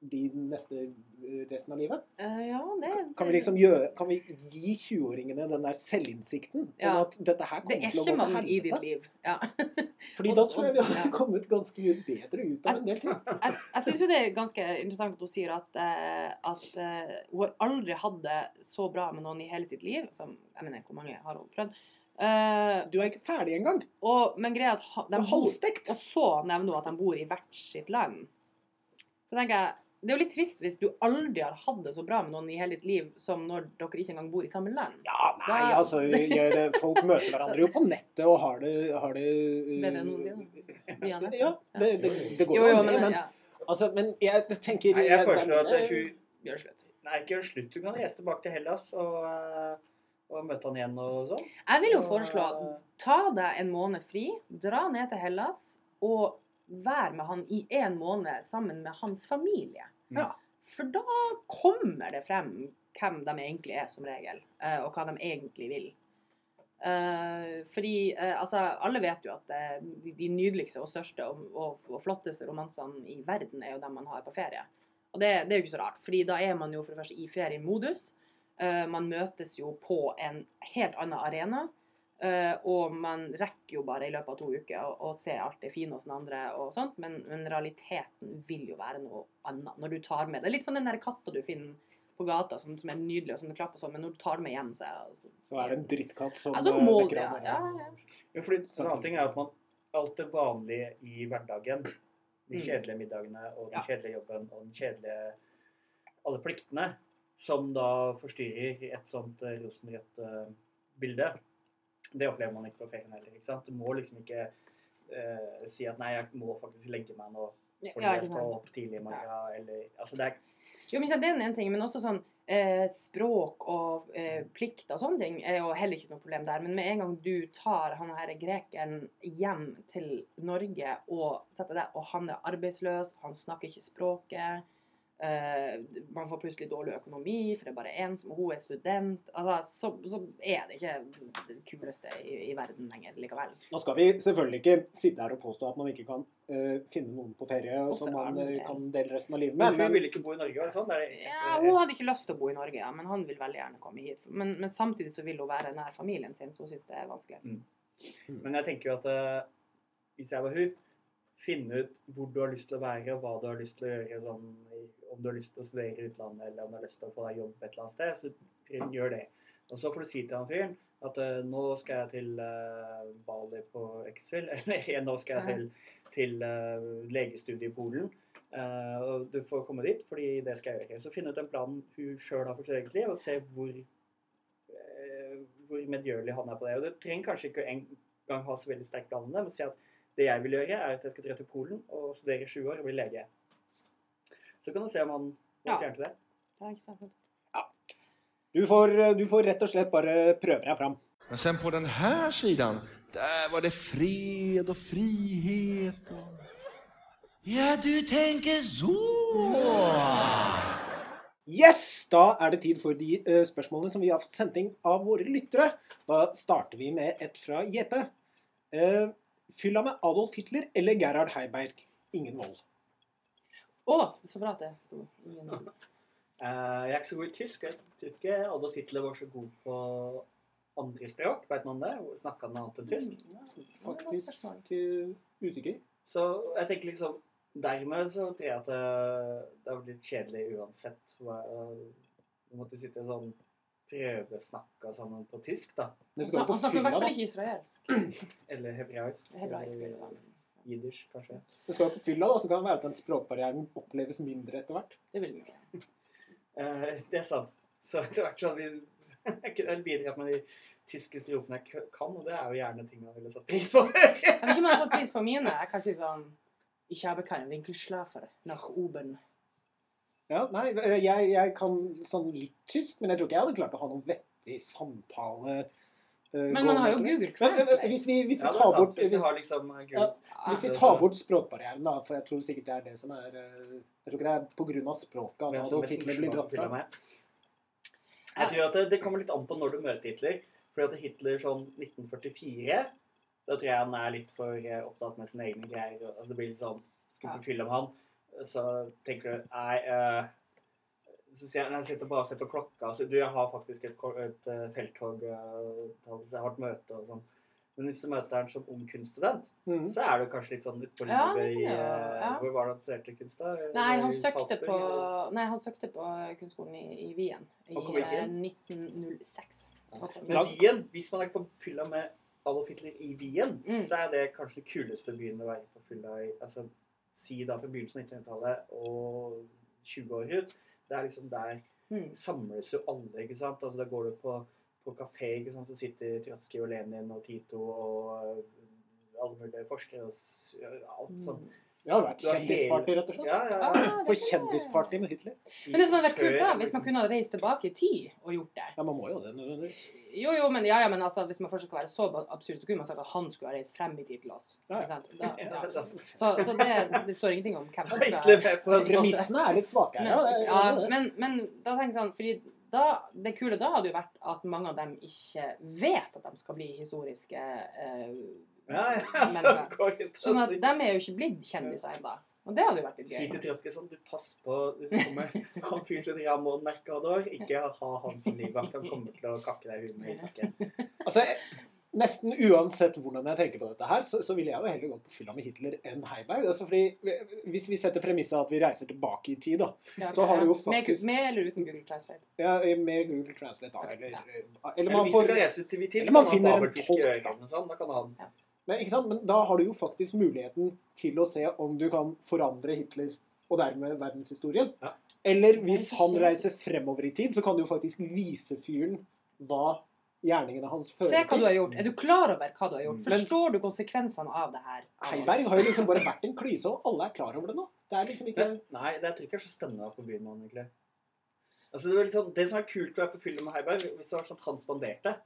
de neste resten av livet? Eh, ja, det, Kan vi liksom gjøre, kan vi gi 20-åringene den der selvinnsikten Ja. om at dette her kommer er til å gå til mange i ditt liv. Ja. Fordi Og- da tror jeg vi har kommet ganske mye bedre ut av en del ting. Jeg, jeg syns jo det er ganske interessant at hun sier at, eh, at eh, hun har aldri hatt det så bra med noen i hele sitt liv. Som, jeg mener, hvor mange har hun prøvd? Uh, Du er ikke ferdig engang. og, men greia er at de er bor. Og så nevner hun at de bor i hvert sitt land. Så tenker jeg, Det er jo litt trist hvis du aldri har hatt det så bra med noen i hele ditt liv som når dere ikke engang bor i samme land. Ja, nei, Da- altså gjør det, Folk møter hverandre jo på nettet og har det, har det uh, Bedre enn noensinne. Ja, det, det, det går Jo, an, det. men, Men, ja, altså, men jeg tenker Nei, jeg foreslår at hun gjør slutt. Nei, ikke gjør slutt. Du kan reise tilbake til Hellas og, eh, og møte han igjen og sånn. Jeg vil jo foreslå eh, ta deg en måned fri, dra ned til Hellas og vær med han i en måned sammen med hans familie. Ja. For da kommer det frem hvem de egentlig er, som regel, eh, og hva de egentlig vil. Eh, fordi eh, altså, alle vet jo at de- de nydeligste og største og, og, og flotteste romansene i verden er jo dem man har på ferie. Og det, det er jo ikke så rart, fordi da er man jo for det første i feriemodus. Man møtes jo på en helt annen arena. Eh, og man rekker jo bare i løpet av to uker å, å se alt det fine hos den andre, og sånt, men, men realiteten vil jo være noe annet når du tar med Det er litt sånn den der katta du finner på gata som, som er nydelig, og som du klapper sånn, men når du tar den med hjem, så er altså, Så er det en drittkatt som Altså, eh, mål, vekker ja, ja, ja. Jo, fordi en annen ting er at man alt det vanlige i hverdagen, de Mm. kjedelige middagene og den Ja. kjedelige jobben og den kjedelige alle pliktene, som da forstyrrer et sånt eh, rosenrødt bilde, det opplever man ikke på ferien heller. ikke sant? Du må liksom ikke uh, si at nei, jeg må faktisk legge meg nå fordi Ja, jeg skal opp tidlig i morgen, eller Altså, det er Jo, men Det er en ting, men også sånn eh, språk og eh, plikter og sånne ting er jo heller ikke noe problem der. Men med en gang du tar han her grekeren hjem til Norge og setter deg, og han er arbeidsløs, han snakker ikke språket man får plutselig dårlig økonomi, for det er bare én som hun er student. Altså, så, så er det ikke det kuleste i, i verden lenger likevel. Nå skal vi selvfølgelig ikke sitte her og påstå at man ikke kan uh, finne noen på ferie Hvorfor som man eh, kan dele resten av livet med. Men hun ville ikke bo i Norge? sånn? Er det- Ja, Hun hadde ikke lyst til å bo i Norge, ja, men han vil veldig gjerne komme hit. Men, men samtidig så vil hun være nær familien sin, så hun syns det er vanskelig. Men jeg tenker jo at uh, hvis jeg var hun, finne ut hvor du har lyst til å være, og hva du har lyst til å gjøre. Sånn, om du har lyst til å studere i utlandet, eller om du har lyst til å få deg jobb et eller annet sted, så gjør det. Og så får du si til han fyren at uh, nå skal jeg til uh, Bali på X-Fill, eller nå skal jeg til, til uh, legestudiet i Polen. og du får komme dit, fordi det skal jeg gjøre. Så finne ut en plan hun sjøl har for sitt eget liv, og se hvor, hvor medgjørlig han er på det. Og du trenger kanskje ikke engang ha så veldig sterk plan om det, men si at det jeg vil gjøre, er at jeg skal dra til Polen og studere i sju år og bli lege. Så kan du se om han Ja. sier han til det. Det er ikke sant? du, får, eh, du får rett og slett bare prøve deg fram. Men sen på den här sidan, där var det fred og frihet. og... Ja, du tenker så. Yes! Da er det tid for de eh, spørsmålene som vi har fått sendt inn av våre lyttere. Da starter vi med et fra JP. Uh, fylla med Adolf Hitler eller Gerhard Heiberg? Ingen vold. Å, så bra at det sto. Ingen- vold. jeg er ikke så god i tysk. Jeg tror ikke Adolf Hitler var så god på andre språk. Vet man det? Snakka han noe annet enn tysk? Faktisk eh, usikker. Så jeg tenker liksom Dermed så tror jeg at det, det har blitt kjedelig uansett. Du måtte sitte sånn prøvesnakka sammen på tysk, da. Men Han på snakker i hvert fall ikke israelsk. Eller hebraisk. Hebraisk. Eller. Jiddisch, kanskje. Du skal jo på fylla, da, så kan det være at den språkbarrieren oppleves mindre etter hvert. Det vil den ikke. Eh, det er sant. Så etter hvert så hadde vi kunne bidratt med de tyske strofene jeg kan, og det er jo gjerne ting man ville satt pris på. Jeg vet ikke om jeg har satt pris på mine. Jeg kan si sånn Ich habe keinen Winkelschlafer nach oben. Ja, nei, eh, jeg, jeg kan sånn litt tysk, men jeg tror ikke jeg hadde klart å ha noen vettig samtale. Uh, Men man har jo. Google Translate. hvis vi, hvis vi Ja, det tar bort Hvis du hvis, har liksom eh, Ja. hvis vi tar bort språkbarrieren, da, for jeg tror sikkert det er det som er Jeg tror ikke det er pga. språket Adolf mest Hitler blir dratt til og Jeg tror at det, det kommer litt an på når du møter Hitler. Fordi at Hitler sånn 1944 Da tror jeg han er litt for opptatt med sine egne greier. og- Altså, det blir litt sånn Skulle ikke fylle om han. Så tenker du Nei eh, så sier jeg, jeg sitter bare og setter klokka så, Du, jeg har faktisk et, et eh, felttog uh, Jeg har et møte og sånn. Men hvis du møter han som ung kunststudent, mm. så er du kanskje litt sånn utpå Ja, livet i eh, ja. Hvor var det han studerte kunst, da? Nei, han søkte på, nei, han søkte på kunstskolen i, i Wien i Og kom ikke eh, 1906. Ja. Men. Wien, hvis man er på fylla med Adolf Hitler i Wien, Mm. så er det kanskje den kuleste byen å være på fylla i. Altså, si da fra begynnelsen av 1900-tallet og 20 år ut. Det er liksom der Mm. samles jo alle, ikke sant. Altså, da går du på, på kafé, ikke sant, så sitter Trotskij og Lenin og Tito og øh, alle mulige forskere og alt sånn. Det hadde vært kjendisparty, rett og slett. Ja, ja, ja. Ah, For kjendisparty med Hitler. Men det som hadde vært kult, da, hvis liksom. man kunne ha reist tilbake i tid og gjort det Ja, man må jo det nødvendigvis. Jo, jo, men, ja, ja, men altså, hvis man først skal være så absurd, så kunne man sagt at han skulle ha reist frem i tid til oss. Ja, ja. Da, Ja, da. Så, så det, det står ingenting om hvem som skal på Premissene er litt svake her. Ja, men, men da tenker jeg sånn fordi da, Det kule da hadde jo vært at mange av dem ikke vet at de skal bli historiske eh, Ja, ja, så mennesker. går det Sånn at de er jo ikke blitt kjendiser ennå. Og det hadde jo vært litt Si til gøy. Trotskij sånn, du pass på hvis det kommer han fyren som driver med år, ikke ha han som livvakt. Han kommer til å kakke deg i huet med isake. Altså, nesten uansett hvordan jeg tenker på dette her, så, så ville jeg jo heller gått på fylla med Hitler enn Heiberg. Altså, fordi Hvis vi setter premisset at vi reiser tilbake i tid, da, Ja, så har du jo faktisk- med eller uten Google Translate. ja, med Google Translate, da, eller, Ja. eller Eller man hvis vi får eller man finner en tolk, da. sånn. Da kan han Men, ikke sant? Men da har du jo faktisk muligheten til å se om du kan forandre Hitler og dermed verdenshistorien. Ja. Eller hvis han reiser fremover i tid, så kan du jo faktisk vise fyren hva gjerningene hans fører til. Se hva du har gjort. Er du klar over hva du har gjort? Men- Forstår du konsekvensene av det her? Heiberg har jo liksom bare vært en klyse, og alle er klar over det nå. Det er liksom ikke Det, nei, det jeg tror ikke det er så spennende å på byen med han, egentlig. Altså, det, liksom, det som er kult med å være på fylla med Heiberg, hvis det var sånn at han spanderte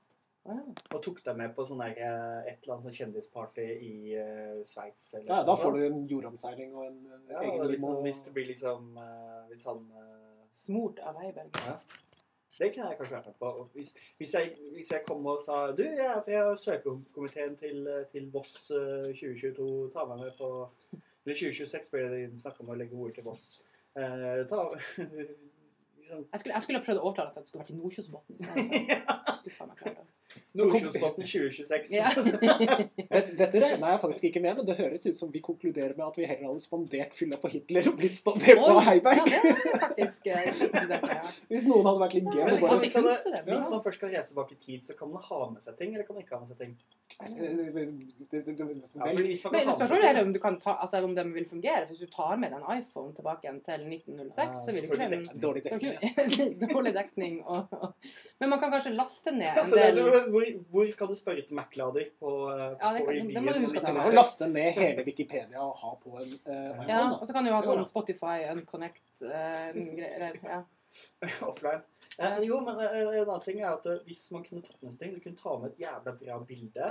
Ja. Og tok deg med på sånn der, eh, et eller annet sånn kjendisparty i uh, Sveits. Ja, da får du en jordomseiling og en eh, ja, egen limo. liksom, Hvis det blir liksom uh, Hvis han uh, Smurt av Heiberg. Det kunne jeg kanskje vært med på. Hvis, hvis, jeg, hvis jeg kom og sa Du, jeg er fra søkekomiteen til, til Voss eh, 2022. Ta meg med på Eller 2026 ble det de snakka om å legge ord til Voss. Uh, ta liksom, Jeg skulle, jeg skulle prøvd å overtale at det skulle vært i Nordkjosbotn. Skuffa meg klart. Nordkjosbotn 2026. Ja. Dette, dette regna jeg faktisk ikke med, men det høres ut som vi konkluderer med at vi heller hadde spandert fylla på Hitler og blitt spandert på Heiberg. Ja, er faktisk eh. Hvis noen hadde vært litt gøy. Ja, og hvis, det, hvis man først skal reise tilbake i tid, så kan man ha med seg ting, eller kan man ikke ha med seg ting? Man Men spørsmålet er om, du kan ta, altså, om den vil fungere. Hvis du tar med en iPhone tilbake igjen til 1906, så vil du ikke Dårlig den. Dårlig dekning. Dårlig dekning. Og, og, men man kan kanskje laste ned en del det, hvor, hvor kan du spørre til Mac-lader på, eh, Ja, det kan- det må du huske at Du kan laste ned hele Wikipedia og ha på en uh, iPhone. Ja, og så kan du ha sånn Spotify, Unconnect eh, greier. eller, Ja. Offline. Eh, jo, men en annen ting er at hvis man kunne tatt med seg ting, så kunne du ta med et jævla bra bilde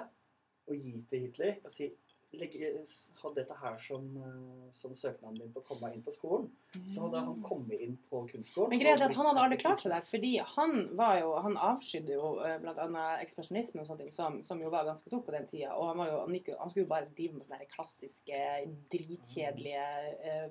og gi til Hitler og si legge, s- Ha dette her som, eh, som søknaden din på å komme inn på skolen. Så hadde han kommet inn på kunstskolen. Men greia er at han hadde aldri klart seg der, fordi han var jo, han avskydde jo bl.a. blant annet ekspresjonisme og sånne ting, som, som jo var ganske stort på den tida. Og han, var jo, han, gikk han skulle jo bare drive med sånne klassiske, dritkjedelige eh,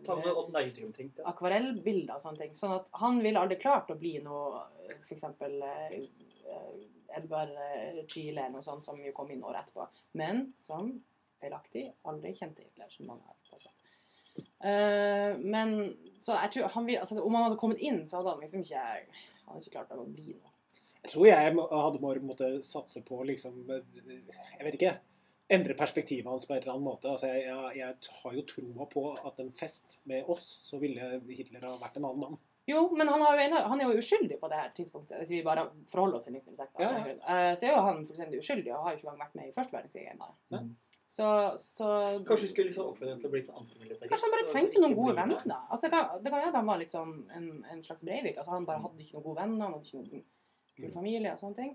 akvarellbilder og sånne ting. Sånn at han ville aldri klart å bli noe f.eks. eh, eh, Edgar eh, Chile eller noe sånt som jo kom inn året etterpå. Men som feilaktig aldri kjente Hitler, som mange har påstått. Uh, men så jeg tror han vil, altså, om han hadde kommet inn, så hadde han liksom ikke Han hadde ikke klart å bli noe. Jeg tror jeg hadde bare måttet satse på liksom eh, Jeg vet ikke. Endre perspektivet hans på en eller annen måte. Altså, jeg, jeg, jeg har jo troa på at en fest med oss, så ville Hitler ha vært en annen mann. Jo, men han, har jo, en- han er jo uskyldig på det her tidspunktet, hvis vi bare forholder oss til 1906. da. Ja, ja. Eh, Så er jo han fullstendig uskyldig og har jo ikke engang vært med i første verdenskrig ennå. Nei. Så, så Kanskje vi skulle liksom oppfordre til å bli sånn antimilitarist? Kanskje han bare trengte noen gode venner. da. Altså, det kan, være at hende han var litt sånn en, en slags Breivik. Altså, han bare hadde ikke noen gode venner, han hadde ikke noen kul familie og sånne ting.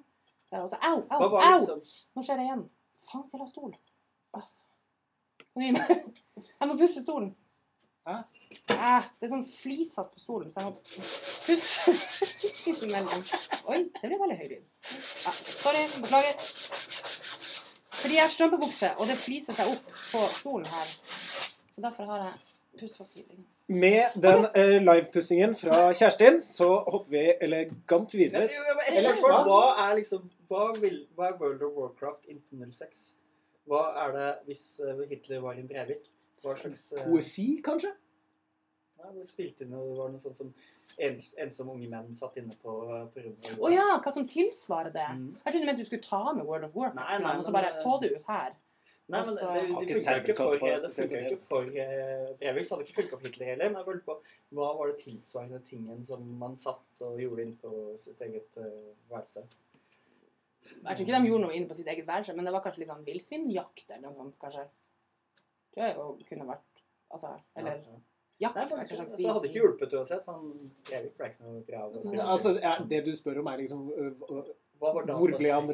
Ja, og så, au, au, Hva au! liksom Nå skjer det igjen. Faen, jævla stol. Ah. Du Jeg må pusse stolen. Hæ? Eh, det er sånn flisatt på stolen, så jeg må pusse pusse mellom. Oi, det blir veldig høy lyd. Ja, sorry, beklager. Fordi jeg har strømpebukse, og det fliser seg opp på stolen her. Så derfor har jeg pusspapir. Med den uh, livepussingen fra Kjerstin så hopper vi elegant videre. jo, men et spørsmål. Hva er liksom hva, vil, hva er World of Warcraft in 06? Hva er det hvis eh, Hitler var en Breivik? Hva slags eh, Poesi, kanskje? Ja, vi spilte inn og det var noe sånt som ens, som unge menn satt inne på, eh, på rommet. Å ja, hva som tilsvarer det? Mm. Jeg trodde du mente du skulle ta med World of Warcraft, Nei, nei, og så bare men, få det ut her. Nei, men det, Altså- det, det ikke funka ikke for, det ikke for uh, Breivik. Så hadde ikke funka for Hitler heller. Men jeg lurte på hva var det tilsvarende tingen som man satt og gjorde inn på sitt eget uh, værelse? Jeg tror ikke de gjorde noe inne på sitt eget værelse, men det var kanskje litt sånn villsvinjakt eller noe sånt, kanskje. Tror jeg jo kunne vært Altså, eller Ja, ja. På det, et det hadde ikke hjulpet uansett. Han ble ikke noe bra av å spille Altså, er det du spør om, er liksom øh, Hva var Hvor ble han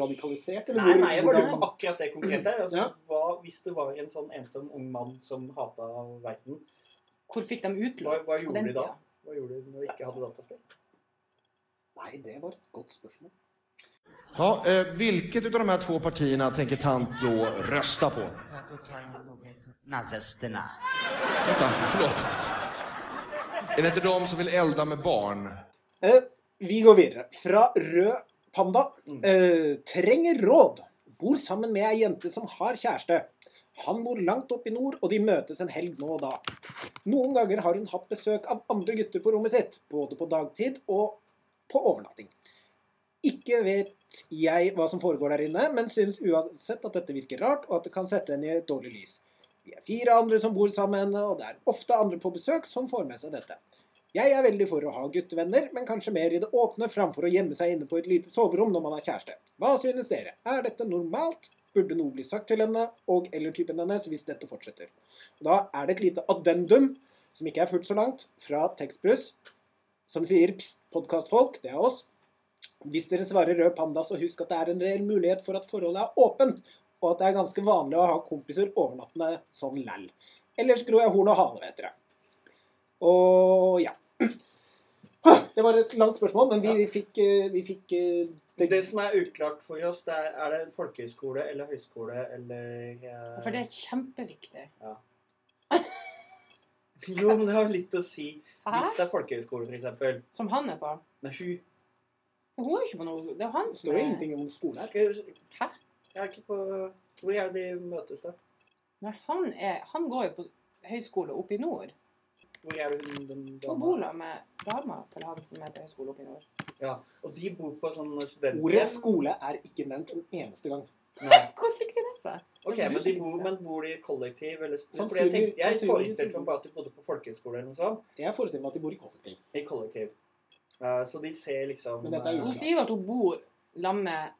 radikalisert? Eller Nei, nei, jeg bare lurer på akkurat det konkrete. Altså, Ja. hva, hvis det var en sånn ensom ung mann som hata verden, Hvor fikk de hva, utløp hva på gjorde de da? Hva gjorde de når de ikke hadde dataspill? Nei, det var et godt spørsmål. Ja, eh, vilket av de här två partierna tänker tant då rösta på? Nazisterna. Vänta, förlåt. Är det inte de som vill elda med barn? Eh, vi går videre. Fra Rød Panda. Eh, trenger råd. Bor sammen med ei jente som har kjæreste. Han bor langt opp i nord, og de møtes en helg nå og da. Noen ganger har hun hatt besøk av andre gutter på rommet sitt, både på dagtid og på overnatting. Ikke vet jeg hva som foregår der inne, men syns uansett at dette virker rart, og at det kan sette henne i et dårlig lys. Vi er fire andre som bor sammen med henne, og det er ofte andre på besøk som får med seg dette. Jeg er veldig for å ha guttevenner, men kanskje mer i det åpne framfor å gjemme seg inne på et lite soverom når man har kjæreste. Hva synes dere? Er dette normalt? Burde noe bli sagt til henne og eller typen hennes hvis dette fortsetter? Og da er det et lite addendum, som ikke er fullt så langt, fra Tekstbrus, som sier pst, podkastfolk, det er oss. Hvis dere svarer rød panda, så husk at det er en reell mulighet for at forholdet er åpent, og at det er ganske vanlig å ha kompiser overnattende sånn lell. Ellers gror jeg horn og hale, vet dere. Og ja. Det var et langt spørsmål, men vi, vi fikk, eh, vi fikk eh, det, Det som er uklart for oss, det er, er det folkehøyskole eller høyskole eller eh, For det er kjempeviktig. Jo, men det har litt å si. Hæ? Hvis det er folkehøyskole, for eksempel. Som han er på. Nei, hun Hun er jo ikke på noe Det er han det som står jo er ingenting om skole her. Hæ? Jeg er ikke på Hvor er det de møtes, da? Men han, er, han går jo på høyskole oppe i nord. Hvor er det hun den Hun bor da med dama til han som er på høyskole oppe i nord. Ja. Og de bor på sånn studenthjem. Ordet skole er ikke nevnt en eneste gang. Nei. Hvor fikk vi det fra? Ok, men, de bor, men bor de i kollektiv? Eller, Sannsynlig, jeg tenkte, jeg forestilte meg bare at de bodde på folkehøyskole eller noe sånt. Jeg forestiller meg at de bor i kollektiv. I kollektiv. Eh, så de ser liksom Men dette er eh, Hun sier jo at hun bor sammen med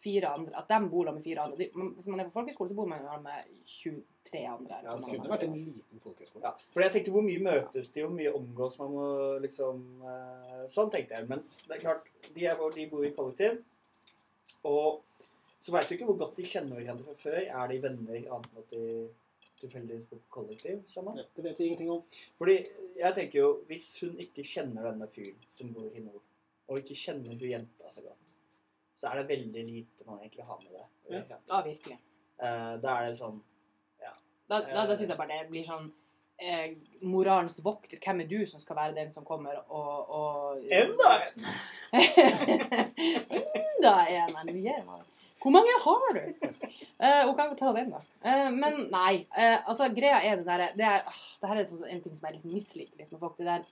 fire andre. At de bor sammen med fire andre. De, man, hvis man er på folkehøyskole, så bor man jo sammen med 23 andre. Ja, Det kunne vært en liten folkehøyskole. ja. For jeg tenkte hvor mye møtes de, hvor mye omgås man må liksom eh, Sånn tenkte jeg. Men det er klart, de, er, hvor de bor i kollektiv. Og så veit du ikke hvor godt de kjenner hverandre fra før. Er de venner annet enn at de tilfeldigvis på kollektiv sammen? det vet vi ingenting om. Fordi jeg tenker jo, hvis hun ikke kjenner denne fyren som bor i nord, og ikke kjenner hun jenta så godt, så er det veldig lite man egentlig har med det. Ja, virkelig. Eh, da er det sånn Da, da, da syns jeg bare det blir sånn eh, moralens vokter. Hvem er du som skal være den som kommer og, og Enda en! Enda en! Nå gir meg. Hvor mange har du? Eh, hun kan jo ta den, da. Uh, men nei. Uh, altså, greia er det derre det, er- ah, det her er sånn, en ting som jeg liksom misliker litt med folk. Det der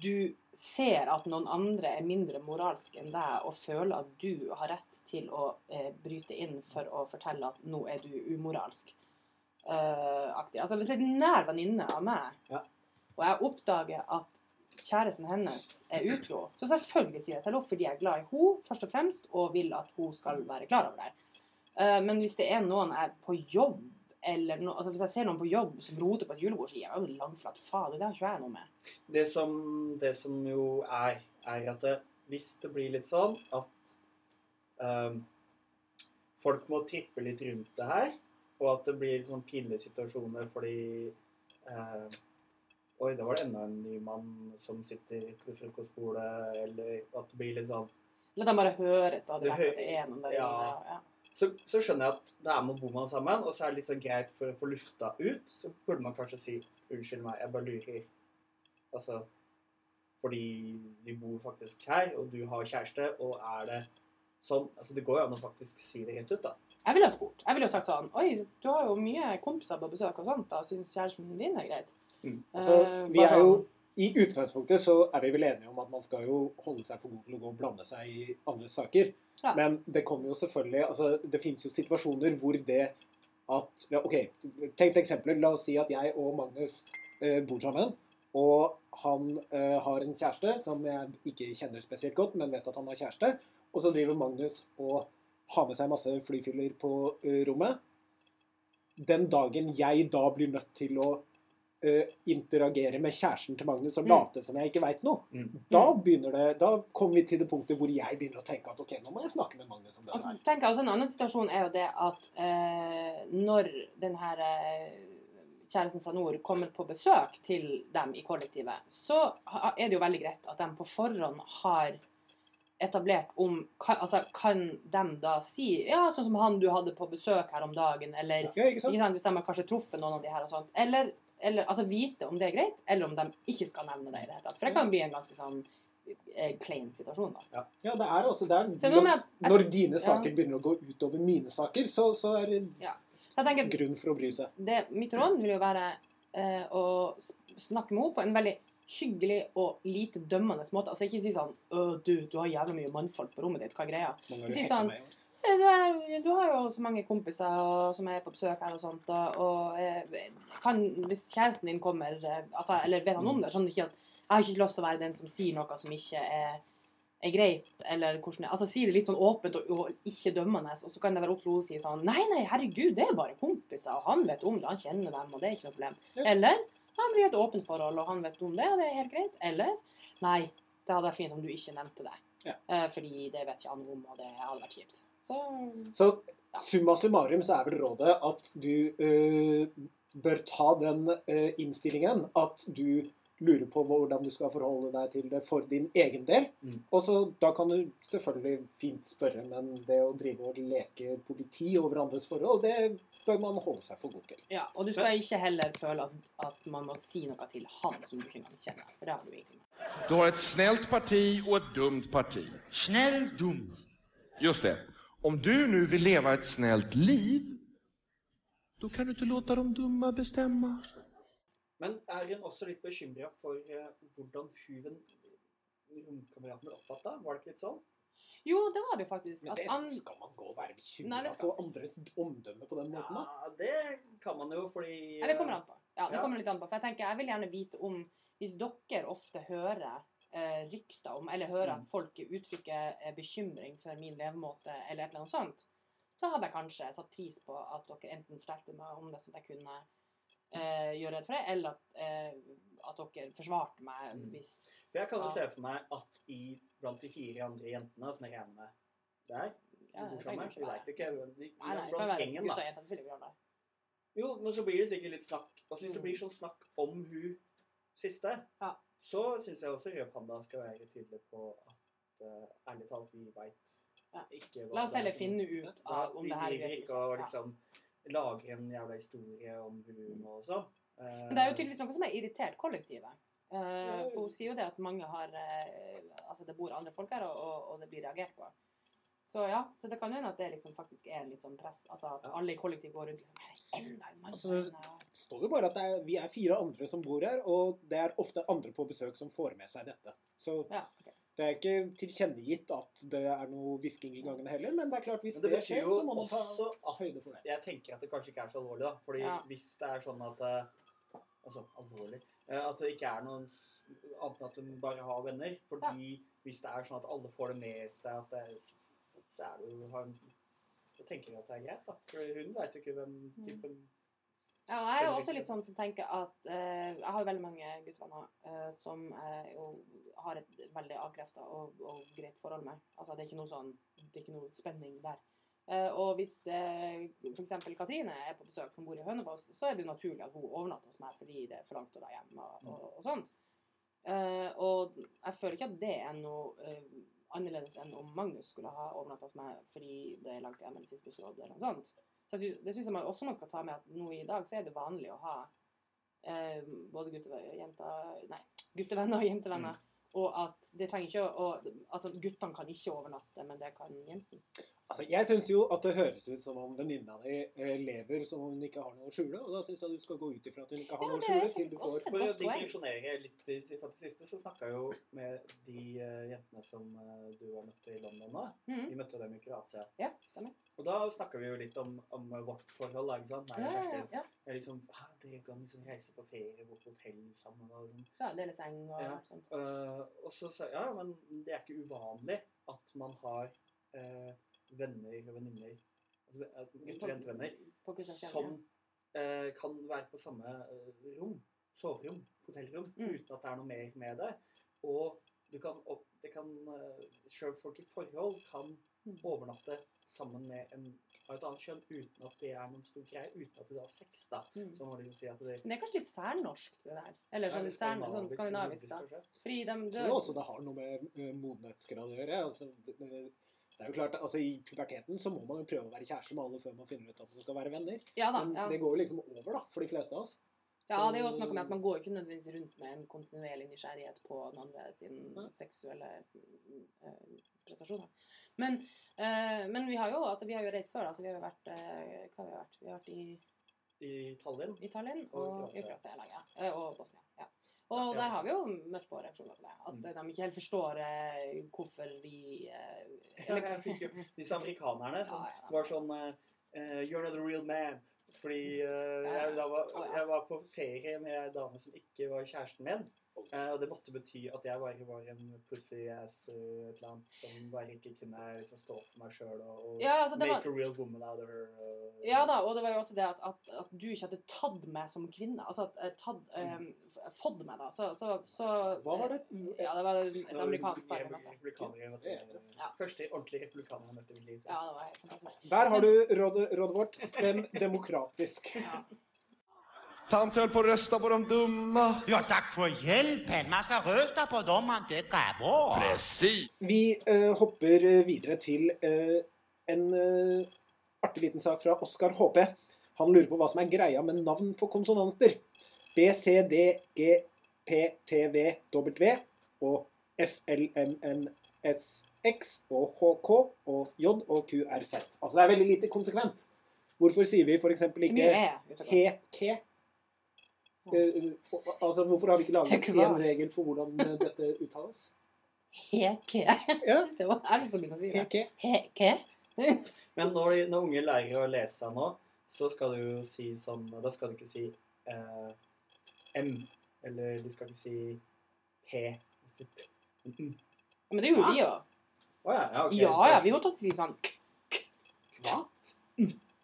Du ser at noen andre er mindre moralsk enn deg, og føler at du har rett til å bryte inn for å fortelle at nå er du umoralsk. Aktig. Altså, hvis en nær venninne av meg, Ja. og jeg oppdager at kjæresten hennes er utro, så selvfølgelig sier jeg til henne fordi jeg er glad i henne, først og fremst, og vil at hun skal være klar over det. Eh, men hvis det er noen er på jobb, eller no, altså hvis jeg ser noen på jobb som roter på et julebord, så gir jeg jo langflat fader. Det har ikke jeg noe med. Det som, det som jo er, er at det, hvis det blir litt sånn at um, folk må trippe litt rundt det her, og at det blir sånn pinlige situasjoner fordi eh, Oi, da var det enda en ny mann som sitter ved frokostbordet, eller at det blir litt sånn La dem bare høre stadig Det vekk at det er noen der ja. inne. Ja. så, så skjønner jeg at det er med å bo man sammen, og så er det litt sånn greit for å få lufta ut. Så burde man kanskje si 'unnskyld meg, jeg bare lurer'. Altså fordi vi bor faktisk her, og du har kjæreste, og er det sånn Altså det går jo an å faktisk si det rett ut, da. Jeg ville ha spurt. Jeg ville ha sagt sånn Oi, du har jo mye kompiser på besøk og sånt, da syns kjæresten din er greit? Mm. Altså, vi er jo I utgangspunktet så er vi vel enige om at man skal jo holde seg for god til å gå og blande seg i andre saker. Ja. Men det kommer jo selvfølgelig altså Det finnes jo situasjoner hvor det at ja, OK, tenk eksempler. La oss si at jeg og Magnus eh, bor sammen. Og han eh, har en kjæreste som jeg ikke kjenner spesielt godt, men vet at han har kjæreste. Og så driver Magnus og har med seg masse flyfiller på eh, rommet. Den dagen jeg da blir nødt til å eh, interagere med kjæresten til Magnus og Mm. late som jeg ikke veit noe, Mm. da begynner det, da kommer vi til det punktet hvor jeg begynner å tenke at ok, nå må jeg snakke med Magnus om det Altså, her. tenker jeg også En annen situasjon er jo det at uh, når den her uh, kjæresten fra nord kommer på besøk til dem i kollektivet, så er det jo veldig greit at de på forhånd har etablert om kan, altså, kan de da si Ja, sånn som han du hadde på besøk her om dagen, eller Ja, ikke sant? ikke sant, hvis de har kanskje truffet noen av de her og sånt. Eller, eller altså vite om det er greit, eller om de ikke skal nevne det i det hele tatt. For det kan bli en ganske sånn eh, klein situasjon, da. Ja, det er også der. Så Når, når dine Ja. saker begynner å gå utover mine saker, så, så er det Så tenker grunn for å bry seg. det, mitt råd vil jo være eh, å snakke med henne på en veldig hyggelig og lite dømmende måte. Altså ikke si sånn «Å, du, du har jævlig mye mannfolk på rommet ditt. Hva er greia? Si sånn, heter meg. «Eh, Du, er, du har jo så mange kompiser som er på besøk her og sånt, og, og eh, kan, hvis kjæresten din kommer eh, altså, Eller vet han om det? Sånn at Jeg har ikke lyst til å være den som sier noe som ikke er, er greit, eller hvordan Altså si det litt sånn åpent og, og ikke dømmende, og så kan det være opp til henne å si sånn Nei, nei, herregud, det er bare kompiser, og han vet om det, han kjenner dem, og det er ikke noe problem. Ja. Eller han blir et åpent forhold, og han vet om det, og det er helt greit. Eller nei, det hadde vært fint om du ikke nevnte det. Ja. Eh, fordi det vet ikke han om, og det hadde vært kjipt. Så Så summa summarum så er vel rådet at du uh, bør ta den uh, innstillingen at du lurer på hvordan du skal forholde deg til det for din egen del. Mm. Og så Da kan du selvfølgelig fint spørre, men det å drive og leke politi over andres forhold, det bør man holde seg for god til. ja, Og du skal ikke heller føle at, at man må si noe til han som du ikke engang kjenner. For det har du egentlig. Du har et snelt parti og et dumt parti. Snäll, dum. Just det. Om du nu vill leva ett snällt liv, då kan du inte låta de dumma bestämma. Men er hun også litt bekymra for eh, hvordan hun romkameraten ble oppfatta? Var det ikke litt sånn? Jo, det var det faktisk. Men det an... skal man gå og være bekymra for andres omdømme på den måten? Ja, det kan man jo, fordi ja, det kommer an på. Ja, det Ja. kommer litt an på. For jeg tenker, jeg vil gjerne vite om Hvis dere ofte hører eh, rykter om, eller hører Mm. at folk uttrykker eh, bekymring for min levemåte, eller et eller annet sånt, så hadde jeg kanskje satt pris på at dere enten fortalte meg om det, så jeg kunne eh, gjøre redd for det, eller at, eh, at dere forsvarte meg Mm. hvis For jeg kan jo se for meg at i blant de fire andre jentene som jeg regner med der, Ja, være. veit jo ikke de, Nei, nei, Blant gjengen, da. jenter som. Jo, men så blir det sikkert litt snakk altså Hvis det Mm. blir sånn snakk om hun siste, Ja. Så syns jeg også Rød Panda skal være tydelig på at uh, ærlig talt, vi veit Ja. ikke hva La oss er heller finne ut Ja, av om det her er virkelig sant. Ja. liksom lager en jævla historie om hun og sånn. Men det er jo tydeligvis noe som er irritert kollektivet. Uh, for hun sier jo det at mange har Altså det bor andre folk her, og, og, og det blir reagert på. Så ja, så det kan hende at det liksom faktisk er litt sånn press. Altså at Ja. alle i kollektivet går rundt liksom enda en mann. Altså, her inne», og- Det står jo bare at det er, vi er fire andre som bor her, og det er ofte andre på besøk som får med seg dette. Så Ja, okay. det er ikke tilkjennegitt at det er noe hvisking i gangene heller, men det er klart hvis det, det skjer, så må man ta høyde for det. jeg tenker at det kanskje ikke er så alvorlig, da. Fordi Ja. hvis det er sånn at eh, Altså alvorlig. eh, At det ikke er noen annet enn at hun bare har venner. Fordi hvis det er sånn at alle får det med seg, at det er, så er det jo han- Da tenker vi at det er greit, da. For hun veit jo ikke hvem Mm. typen Ja, og jeg er jo også litt sånn som tenker at eh, Jeg har veldig mange guttevenner eh, som eh, jo har et veldig avkrefta og, og greit forhold med. Altså det er ikke noe sånn Det er ikke noe spenning der. Eh, og hvis f.eks. Katrine er på besøk som bor i Hønefoss, så er det jo naturlig at hun overnatter hos meg fordi det er for langt å dra hjem og, og, og sånt. Eh, og jeg føler ikke at det er noe eh, annerledes enn om Magnus skulle ha overnatta hos meg fordi det er langt til sist bussråd eller noe sånt. Så synes, det syns jeg man også man skal ta med at nå i dag så er det vanlig å ha eh, både guttevenner, jenter, nei, guttevenner og jentevenner. Og at det trenger ikke å og, Altså guttene kan ikke overnatte, men det kan jentene. Altså, jeg syns jo at det høres ut som om venninna di eh, lever som om hun ikke har noe å skjule, og da syns jeg du skal gå ut ifra at hun ikke har Ja, noe å skjule til du får For å digresjonere litt i fra det siste, så snakka jeg jo med de eh, jentene som eh, du har møtt i London nå. Mhm. Vi møtte dem i Kroatia. Ja, stemmer. Og da snakka vi jo litt om, om vårt forhold. ikke sant? Nei, Ja, ja, ja. Jeg liksom, «Hæ, Dere kan liksom reise på ferie, bo på hotell sammen. og liksom. ja dele seng og Ja. sånt. Uh, og så sa jeg ja, men det er ikke uvanlig at man har eh, venner og venninner altså, Gutter og jentevenner som eh, kan være på samme eh, rom, soverom, hotellrom, Mm. uten at det er noe mer med det. Og du kan, opp, det kan uh, Sjøl folk i forhold kan Mm. overnatte sammen med en av et annet kjønn uten at det er noen stor greie, uten at det er sex, da. Mm. Så må liksom si at det Men det er kanskje litt særnorsk, det der. Eller sånn, er sånn skandinavisk, da. Fordi de, Jeg tror også det har noe med uh, modenhetsgrad å gjøre. Altså, det, er jo klart, altså I puberteten så må man jo prøve å være kjæreste med alle før man finner ut at man skal være venner. Ja da. Men Ja. det går jo liksom over da, for de fleste av oss. ja, det er jo også noe med at man går ikke nødvendigvis rundt med en kontinuerlig nysgjerrighet på den andre sin Ja. seksuelle prestasjoner. Men, eh, men vi har jo altså, vi har jo reist før. Altså, vi har jo vært eh, Hva har vi vært? Vi har vært i I Tallinn. i Tallinn Og og Kroatia. Ja. Og Bosnia. Ja. Og der har vi jo møtt på reaksjoner på det. At Mm. de ikke helt forstår eh, hvorfor vi eh, disse amerikanerne som var sånn eh, You're not a real man. Fordi jeg, var, jeg var på ferie med ei dame som ikke var kjæresten min. Eh, og det måtte bety at jeg bare var en pussy ass uh, et eller annet som bare ikke kunne liksom, stå for meg sjøl og, og Ja, altså, make var- a real woman out of her. uh, Ja da, og det var jo også det at, at, at du ikke hadde tatt meg som kvinne. Altså at, eh, tatt, um, fått meg, da. Så, så, så Hva var det? Ja, det var et amerikansk par. Ja. Første ordentlige republikaner jeg møtte i mitt liv. Ja, det var helt fantastisk. Der har du rådet, rådet vårt. Stem demokratisk. Ja. Tant höll på att rösta på de dumma. Ja, tack för hjälpen. Man ska rösta på dem man tycker är bra. Precis. Vi eh, hopper eh, videre til eh, en eh, artig liten sak fra Oskar HP. Han lurer på hva som er greia med navn på konsonanter. B, C, D, G, P, T, V, W og F, L, M, N, S, X og H, K og J og Q, R, Z. Altså det er veldig lite konsekvent. Hvorfor sier vi f.eks. Ikke mye E ute og går. he, ke? Eh, altså, hvorfor har vi ikke laget en regel for hvordan eh, dette uttales? Heke. Ja, Det var jeg som begynte å si det. ke. Heke. Men når, de- når unge lærer å lese nå, så skal du jo si sånn Da skal du ikke si eh, M. Eller du skal ikke si P. Du Mm. Mm. Men det gjorde vi jo. Oh, ja, ja, okay. Ja ja, vi måtte også si sånn Hva?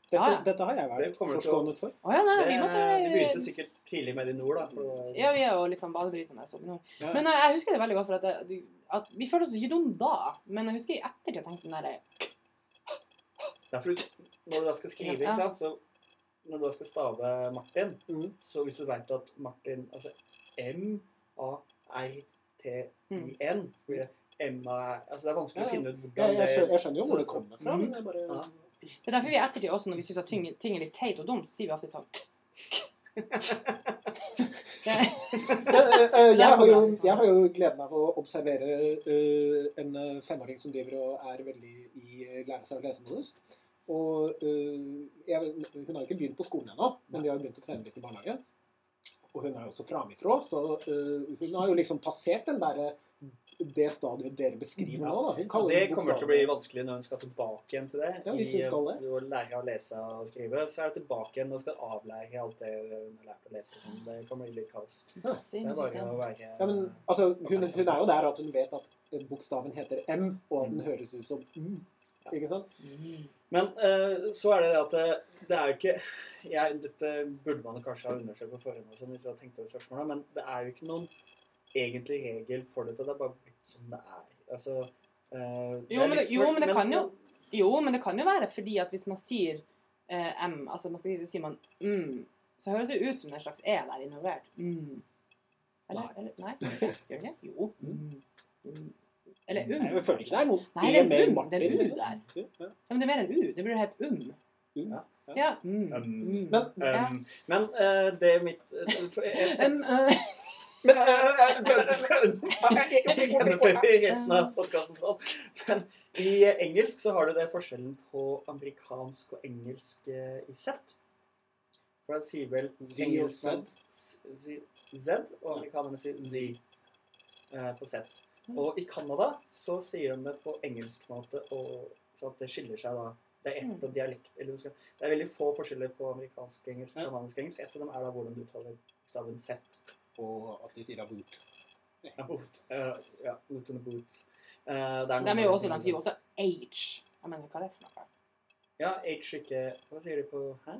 Dette, Ja, ja. dette har jeg vært forskånet for. Å ja, nei, Det, vi måtte de begynte sikkert tidlig med det i nord, da. For, Ja, vi er jo litt sånn badebrytende. Så. Men, Ja. men eh, jeg husker det veldig godt, for at, det, at vi følte oss ikke dumme da. Men jeg husker i ettertid tenkte den derre Derfor, når du da skal skrive, Ja. ikke sant, så når du da skal stave Martin, mm. så hvis du vet at Martin Altså M-A-I-T-I-N mm. det Altså det er vanskelig å finne ut hvordan jeg, skjønner, jeg skjønner jo hvor det kommer fra. Mm. Men jeg bare... Det er derfor vi i ettertid også, når vi syns at ting, ting er litt teit og dumt, så sier vi alltid sånn jeg, Eh, eh, jeg, har jo, jeg har jo gleden av å observere uh, en femåring som driver og er veldig i lære seg å lese-modus. Og uh, jeg, Hun har jo ikke begynt på skolen ennå, men vi har jo begynt å trene litt i barnehage. Og hun er jo også framifrå, så uh, hun har jo liksom passert den der, det stadiet dere beskriver nå. Da. Ja, Det kommer til å bli vanskelig når hun skal tilbake igjen til det. Ja, hvis hun skal det. I Å lære å lese og skrive. Så er hun tilbake igjen og skal avlære alt det hun har lært å lese. Det kommer til å bli litt kaos. Så det er bare å være Ja, men altså, hun, hun er jo der at hun vet at bokstaven heter M, og at den Mm. høres ut som M. Ikke sant? Men uh, så er det det at det, det er jo ikke jeg, Dette burde man kanskje ha undersøkt på forhånd, sånn, hvis jeg hadde tenkt over spørsmålet, men det er jo ikke noen egentlig regel for dette. Det er bare som det er. Altså, eh, Jo, er men det- jo, men det kan jo- Jo, men det kan jo være fordi at hvis man sier uh, M, altså man skal si, sier man mm, så høres det ut som det er en slags E der involvert. Mm. Eller, Nei. eller Nei, gjør det ikke? Jo. Mm. Mm. Eller um. Nei, Jeg føler ikke det er noe Nei, det er E med um. Martin. Det er en U liksom. der. Ja, men det er mer enn U. Det burde hett um. Um. Ja. Ja. Mm. Mm. Men- men eh, det er mitt eh, Um, eh, Men sånn. I engelsk så har du det forskjellen på amerikansk og engelsk eh, i Z. For da sier vel Z og Z. Z, og amerikanerne sier Z eh, på Z. Og i Canada så sier de det på engelsk måte, og, så at det skiller seg da. Det er ett av dialekt, eller det er veldig få forskjeller på amerikansk engelsk og canadisk engelsk. Et av dem er da hvordan du uttaler staven Z. Og at de sier abort. Ja, boot. Uh, ja, boot and boot. Uh, det er de er jo også, de sier jo også age. Jeg mener, hva er det for noe? Ja, age ikke Hva sier de på Hæ?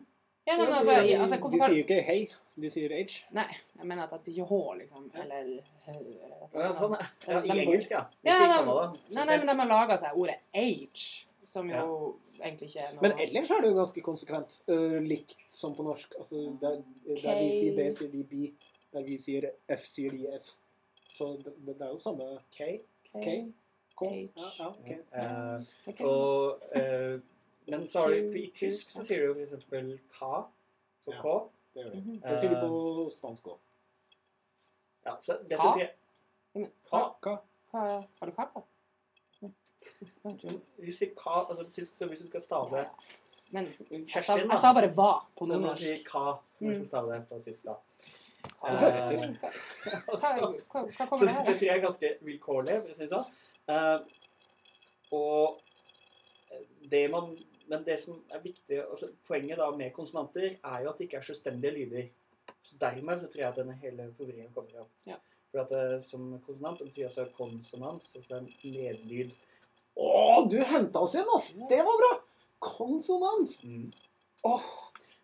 Ja, nei, men altså, de, altså, de de sier jo ikke hei, de sier age. Nei, jeg mener at de sier H, liksom. Eller, eller Ja, sånn, ja. ja. I engelsk, ja. Ikke Ja, i de- Canada. Nei, nei, men de har laga seg ordet age, som jo Ja. egentlig ikke er noe Men ellers er det jo ganske konsekvent. Uh, likt som på norsk. Altså, der, der vi sier B, sier vi B. Der vi sier F, sier de F. Så det, det, er jo samme K. K. K. H. Ja, ja, ok. Uh, og uh, Men så har du I tysk så sier du for eksempel K og Ja. K. Det gjør de. -hmm. Det sier de på spansk òg. Ja, så dette K? K? K? K. Har du K Ja. Ja, du- sier K, altså på tysk, så hvis du skal stave Ja, ja. Men jeg sa, jeg sa bare hva på Så må du si K når du Mm. skal stave det på tysk, da. Hva, til. hva, hva, hva, hva Så kommer det her det tror jeg er ganske vilkårlig, for å si det sånn. Uh, og det man Men det som er viktig altså Poenget da med konsonanter er jo at det ikke er selvstendige lyder. Så Dermed så tror jeg at denne hele forvirringen kommer opp. Ja. For at det, som konsonant betyr altså konsonans, altså en medlyd. Å, du henta oss igjen, ass! Det var bra! Konsonans. Åh,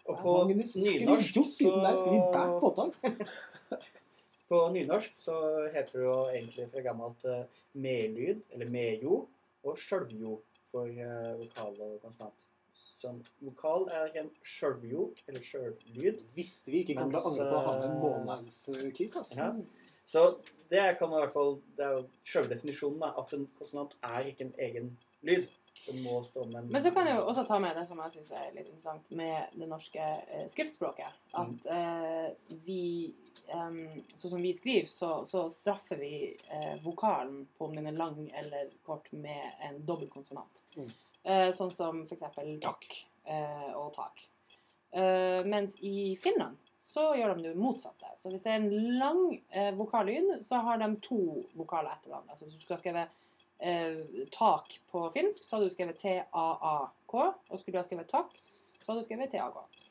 Og på Magnus, nynorsk uten? Skulle vi back på opptak? På nynorsk så heter det jo egentlig fra gammelt eh, medlyd, eller medjo, og sjølvjo for eh, vokal og konsonant. Så vokal er ikke en sjølvjo, eller sjøllyd. Visste vi ikke kom til å angre på å ha med eh, altså. Ja. Så det kan man i hvert fall Det er jo sjølve definisjonen, da, at en konsonant er ikke en egen lyd. Men så kan jeg jo også ta med det som jeg syns er litt interessant med det norske eh, skriftspråket. At eh, vi em, Sånn som vi skriver, så, så straffer vi eh, vokalen på om den er lang eller kort med en dobbeltkonsonant. Mm. Eh, sånn som f.eks. takk eh, og tak. Eh, mens i Finland så gjør de det motsatte. Så hvis det er en lang vokallyd, så har de to vokaler etter hverandre. Altså hvis du skal skrive eh, tak på finsk, så hadde du skrevet T-A-A-K. Og skulle du ha skrevet tak, så hadde du skrevet T-A-K.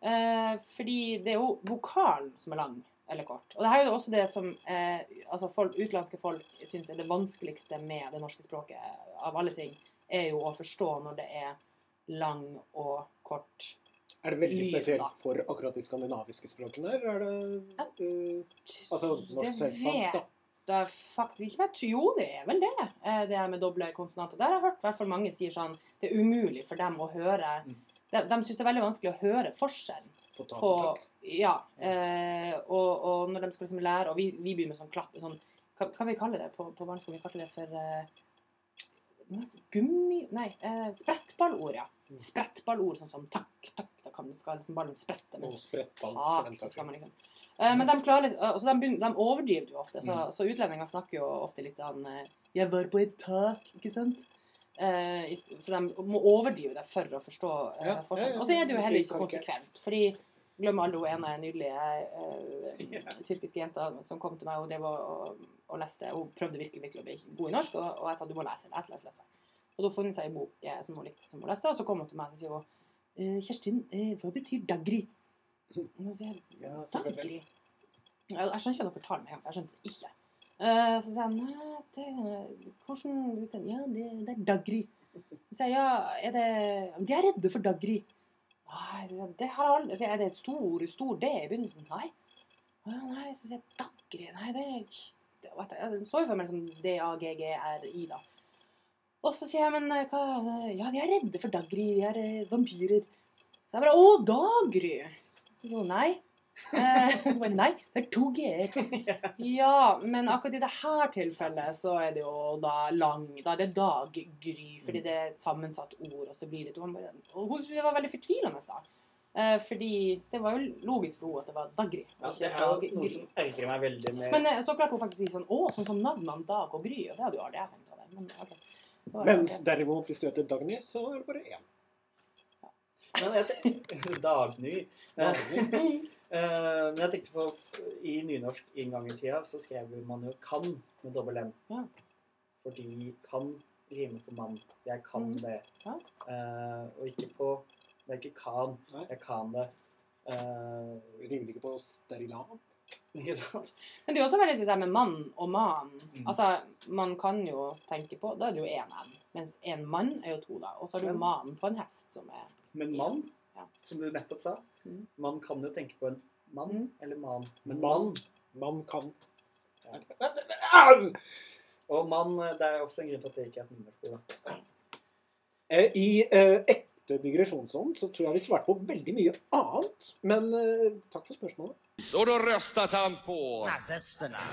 Eh, fordi det er jo vokalen som er lang eller kort. Og det her er jo også det som eh, altså folk, utenlandske folk syns er det vanskeligste med det norske språket av alle ting, er jo å forstå når det er lang og kort. Er det veldig spesielt for akkurat de skandinaviske språkene, eller er det uh, Altså norsk-svensk-dansk, da? Det er faktisk ikke vet, Jo, det er vel det. eh, Det her med doble konsonanter. Der har jeg hørt hvert fall mange sier sånn Det er umulig for dem å høre Mm. De, de syns det er veldig vanskelig å høre forskjellen På på? Ja. Eh, og, og når de skal liksom lære Og vi, vi begynner med sånn klapp sånn, hva, hva vi kaller det på, på barneskolen? Vi kaller det for eh, Gummi... Nei, eh, sprettballord, ja. Mm. Sprettballord, sånn som takk, takk. Da kan, skal liksom ballen sprette. Og mens sprettball, tak, for den saks skyld. Eh, Men de klarer liksom altså de, de overdriver jo ofte. Så, Mm. så utlendinger snakker jo ofte litt sånn eh, 'Jeg var på et tak', ikke sant? Eh, så de må overdrive det for å forstå eh, Ja, ja, forskjellen. Og så er det jo heller ikke så konsekvent. Fordi Glem aldri hun ene nydelige eh, tyrkiske jenta som kom til meg og, det var, og, og leste. Hun prøvde virkelig, virkelig å bli god i norsk, og, og jeg sa du må lese. lese, lese, lese. Og da har hun seg en bok eh, som hun likte, som hun leste, og så kom hun til meg og sier hun, eh, 'Kjerstin, eh, hva betyr dagri?' Ja, selvfølgelig. Jeg, skjønner ikke hva dere tar med hjem, for jeg skjønte det ikke. Eh, så sier jeg nei, det, hvordan Ja, det, det er dagri. Så sier jeg ja, er det De er redde for dagri. Nei, jeg, det har aldri. Så sier jeg, er det et stor, stor D i begynnelsen? Nei. Ja, nei, så sier jeg dagri. Nei, det er ikke jeg. Så jo for meg liksom D-A-G-G-R-I, da. Og så sier jeg, men eh, hva Ja, de er redde for dagri. De er eh, vampyrer. Så jeg bare Å, dagry! Så sa hun nei. Eh, så bare, nei, det er to g-er. Ja, men akkurat i dette tilfellet så er det jo da lang Da er det daggry, fordi det er et sammensatt ord, og så blir det to hun det var veldig fortvilende, da. Eh, fordi det var jo logisk for henne at det var daggry. Ja, det er jo noe som ergrer meg veldig med Men eh, så klarte hun faktisk å si sånn Å, sånn som navnene Dag og Gry. Og det hadde jo aldri jeg tenkt over. Men okay. Det Mens derimot, hvis du heter Dagny, så er det bare én. Men jeg tenkte, Dagny. Eh, men jeg tenkte på I nynorsk en gang i tida så skrev man jo 'kan' med dobbel N. Ja. Fordi 'kan' rimer på 'mann'. Jeg kan Mhm. det. Ja. Eh, og ikke på Det er ikke 'kan'. Nei. Jeg kan det. Uh, Rimer ikke på sterilan? ikke sant? Men det er jo også veldig det der med mann og man. Mm. Altså, man kan jo tenke på Da er det jo én N. Mens en mann er jo to, da. Og så har du man på en hest, som er Men mann, Ja. som du nettopp sa mm. Man kan jo tenke på en mann mm. eller man. Men Mann. mann Man kan Ja. Og mann, det er også en grunn til at det ikke er et nynorskord. Eh, I eh, ekte digresjonsånd så tror jeg vi svarte på veldig mye annet. Men eh, takk for spørsmålet. Og da røstet han på... Nazistene.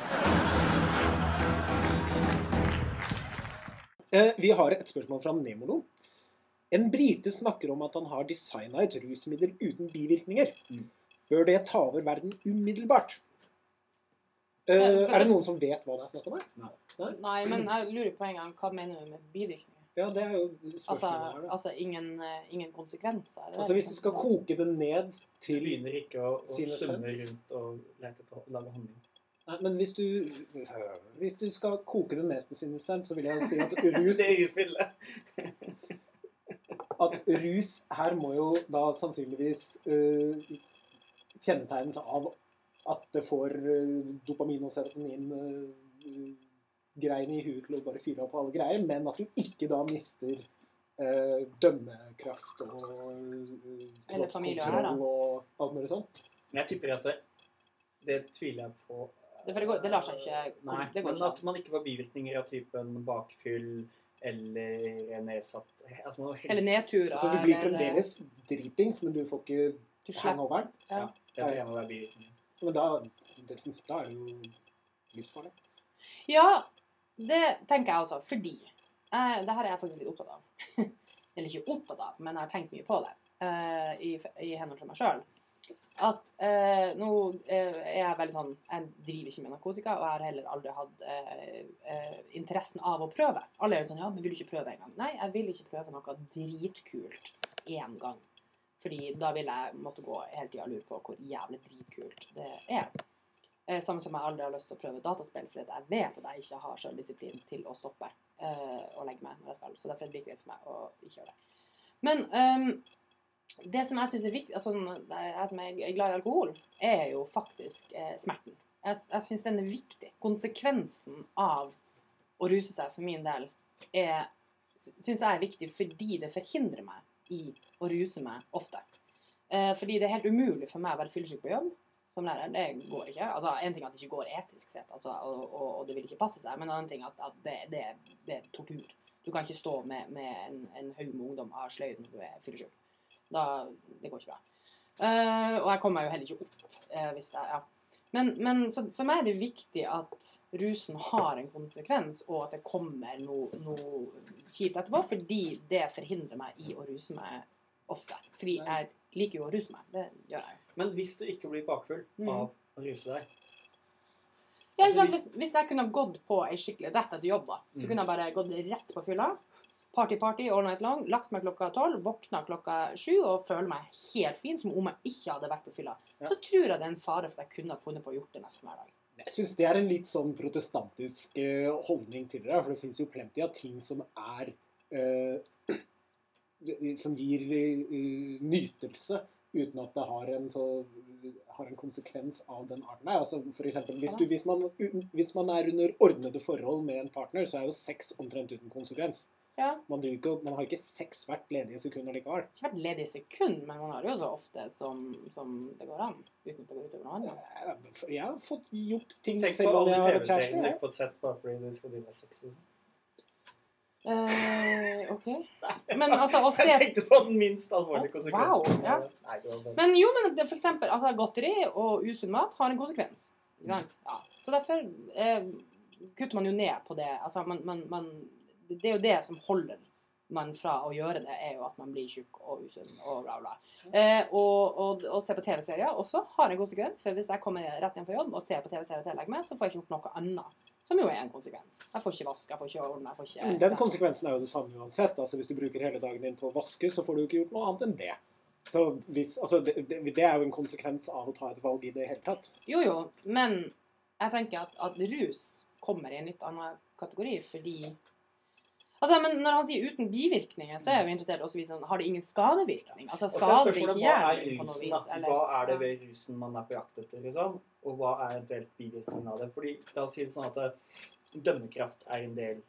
Eh, vi har et spørsmål fra Nemolo. En brite snakker om at han har designa et rusmiddel uten bivirkninger. Mm. Bør det ta over verden umiddelbart? Uh, er det noen som vet hva det er snakk om her? Nei, men jeg lurer på en gang hva mener du med bivirkninger? Ja, det er jo Altså, spørsmålet her. da. altså ingen, eh, ingen konsekvenser? er det Altså Hvis du skal koke det ned til Du begynner ikke å, å summe rundt og lete etter å lage honning. Nei, men hvis du Hvis du skal koke det ned til sin essens, så vil jeg si at rus Det er rusmiddelet. at rus her må jo da sannsynligvis uh, kjennetegnes av at det får uh, dopamin og serotonin-greiene i huet til å bare fyre opp alle greier, men at du ikke da mister eh, dømmekraft og eh, kroppskontroll og alt mulig sånt. Jeg tipper at det, det tviler jeg på. Det, det, går, det lar seg ikke Nei, det går men ikke at man ikke får bivirkninger av typen bakfyll eller nedsatt altså helse, Eller nedturer. Så du blir fremdeles dritings, men du får ikke Du hangoveren. ja. Det tror jeg må være. Men da, det, da er det jo livsfarlig. Ja, det tenker jeg også, fordi eh, Det her er jeg faktisk litt opptatt av. Eller ikke opptatt av, men jeg har tenkt mye på det eh, i, i henhold til meg sjøl. At eh, nå eh, er jeg veldig sånn Jeg driver ikke med narkotika, og jeg har heller aldri hatt eh, eh, interessen av å prøve. Alle er jo sånn Ja, men vil du ikke prøve en gang? Nei, jeg vil ikke prøve noe dritkult én gang. Fordi da vil jeg måtte gå hele tida og lure på hvor jævlig dritkult det er. Eh, samme som jeg aldri har lyst til å prøve dataspill, fordi jeg vet at jeg ikke har sjøldisiplin til å stoppe eh, og legge meg når jeg skal. Så derfor er det like greit for meg å ikke gjøre det. Men ehm, det som jeg syns er viktig altså, Jeg som er glad i alkohol, er jo faktisk eh, smerten. Jeg, jeg syns den er viktig. Konsekvensen av å ruse seg for min del er syns jeg er viktig fordi det forhindrer meg i å ruse meg ofte. Eh, fordi det er helt umulig for meg å være fyllesyk på jobb som lærer. Det går ikke. Altså, En ting er at det ikke går etisk sett, altså, og, og, og det vil ikke passe seg, men en annen ting er at, at det, det, det er tortur. Du kan ikke stå med, med en, en haug med ungdom av sløyd når du er fyllesyk. Da, det går ikke bra. Uh, og jeg kommer meg jo heller ikke opp uh, hvis jeg ja. Men, men så for meg er det viktig at rusen har en konsekvens, og at det kommer noe, noe kjipt etterpå, fordi det forhindrer meg i å ruse meg ofte. Fordi jeg liker jo å ruse meg. Det gjør jeg. Men hvis du ikke blir bakfull Mm. av å ruse deg Ja, Altså, hvis, hvis jeg kunne gått på ei skikkelig rett etter jobb, da, så Mm. kunne jeg bare gått rett på fylla. Party-party all night long. Lagt meg klokka tolv, våkna klokka sju og føler meg helt fin, som om jeg ikke hadde vært på fylla. Ja. Så tror jeg det er en fare for at jeg kunne ha funnet på å gjort det nesten hver dag. Jeg syns det er en litt sånn protestantisk eh, holdning til det. For det fins jo plenty av ting som er eh, Som gir eh, nytelse uten at det har en, så, har en konsekvens av den arten. Altså for eksempel, hvis, du, hvis, man, hvis man er under ordnede forhold med en partner, så er jo sex omtrent uten konsekvens. Ja, Man, ikke, man har ikke sex hvert ledige sekund likevel. Ikke hvert ledige sekund, men man har det jo så ofte som, som det går an. Uten at det går utover noe annet. Jeg- Jeg har fått gjort ting Tenk selv om alle jeg har vært TV-seriene du har sett bare fordi du skal drive med sex. sånn. Eh, OK. Men altså, å se Jeg tenkte på den minst alvorlige konsekvensen. wow, ja. Nei, bare... Men jo, men det, for eksempel, altså, godteri og usunn mat har en konsekvens. Ikke sant? Ja. Så derfor eh, kutter man jo ned på det. Altså, man, man, man, det er jo det som holder man fra å gjøre det, er jo at man blir tjukk og usunn og bla, bla. Eh, og, og, og se på TV-serier også har en konsekvens. For hvis jeg kommer rett hjem fra jobb og ser på TV-serier til jeg legger meg, så får jeg ikke gjort noe annet. Som jo er en konsekvens. Jeg får ikke vaske, jeg får ikke ordne, jeg får ikke Den konsekvensen er jo det samme uansett. Altså Hvis du bruker hele dagen din på å vaske, så får du jo ikke gjort noe annet enn det. Så hvis, altså, det, det, det er jo en konsekvens av å ta et valg i det hele tatt. Jo, jo, men jeg tenker at, at rus kommer i en litt annen kategori, fordi Altså, men Når han sier uten bivirkninger, så er vi interessert også i sånn, har det ingen skadevirkning. Altså, er Skader det ikke hva er hjernen på noe rusen, vis? Eller, Hva er det ved rusen man er på jakt etter, liksom? Og hva er eventuelt bivirkningen av det? Fordi, la oss si det sånn at eh, dømmekraft er en del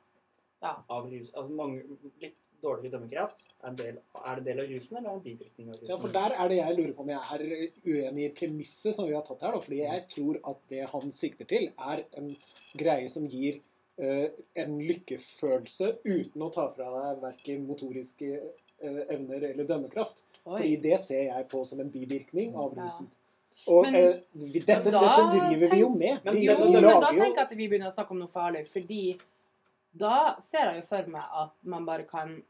Ja. av rus. Altså mange, litt dårligere dømmekraft er, en del, er det en del av rusen, eller er det en bivirkning av rusen? Ja, for Der er det jeg lurer på om jeg er uenig i premisset som vi har tatt her. Da, fordi jeg tror at det han sikter til, er en greie som gir en lykkefølelse uten å ta fra deg verken motoriske eh, evner eller dømmekraft. Fordi det ser jeg på som en bivirkning av Ja. rusen. Og Men- eh, dette, da dette driver vi jo med. Men Vi, Jo, vi men da tenker jeg at vi begynner å snakke om noe farlig, fordi da ser jeg jo for meg at man bare kan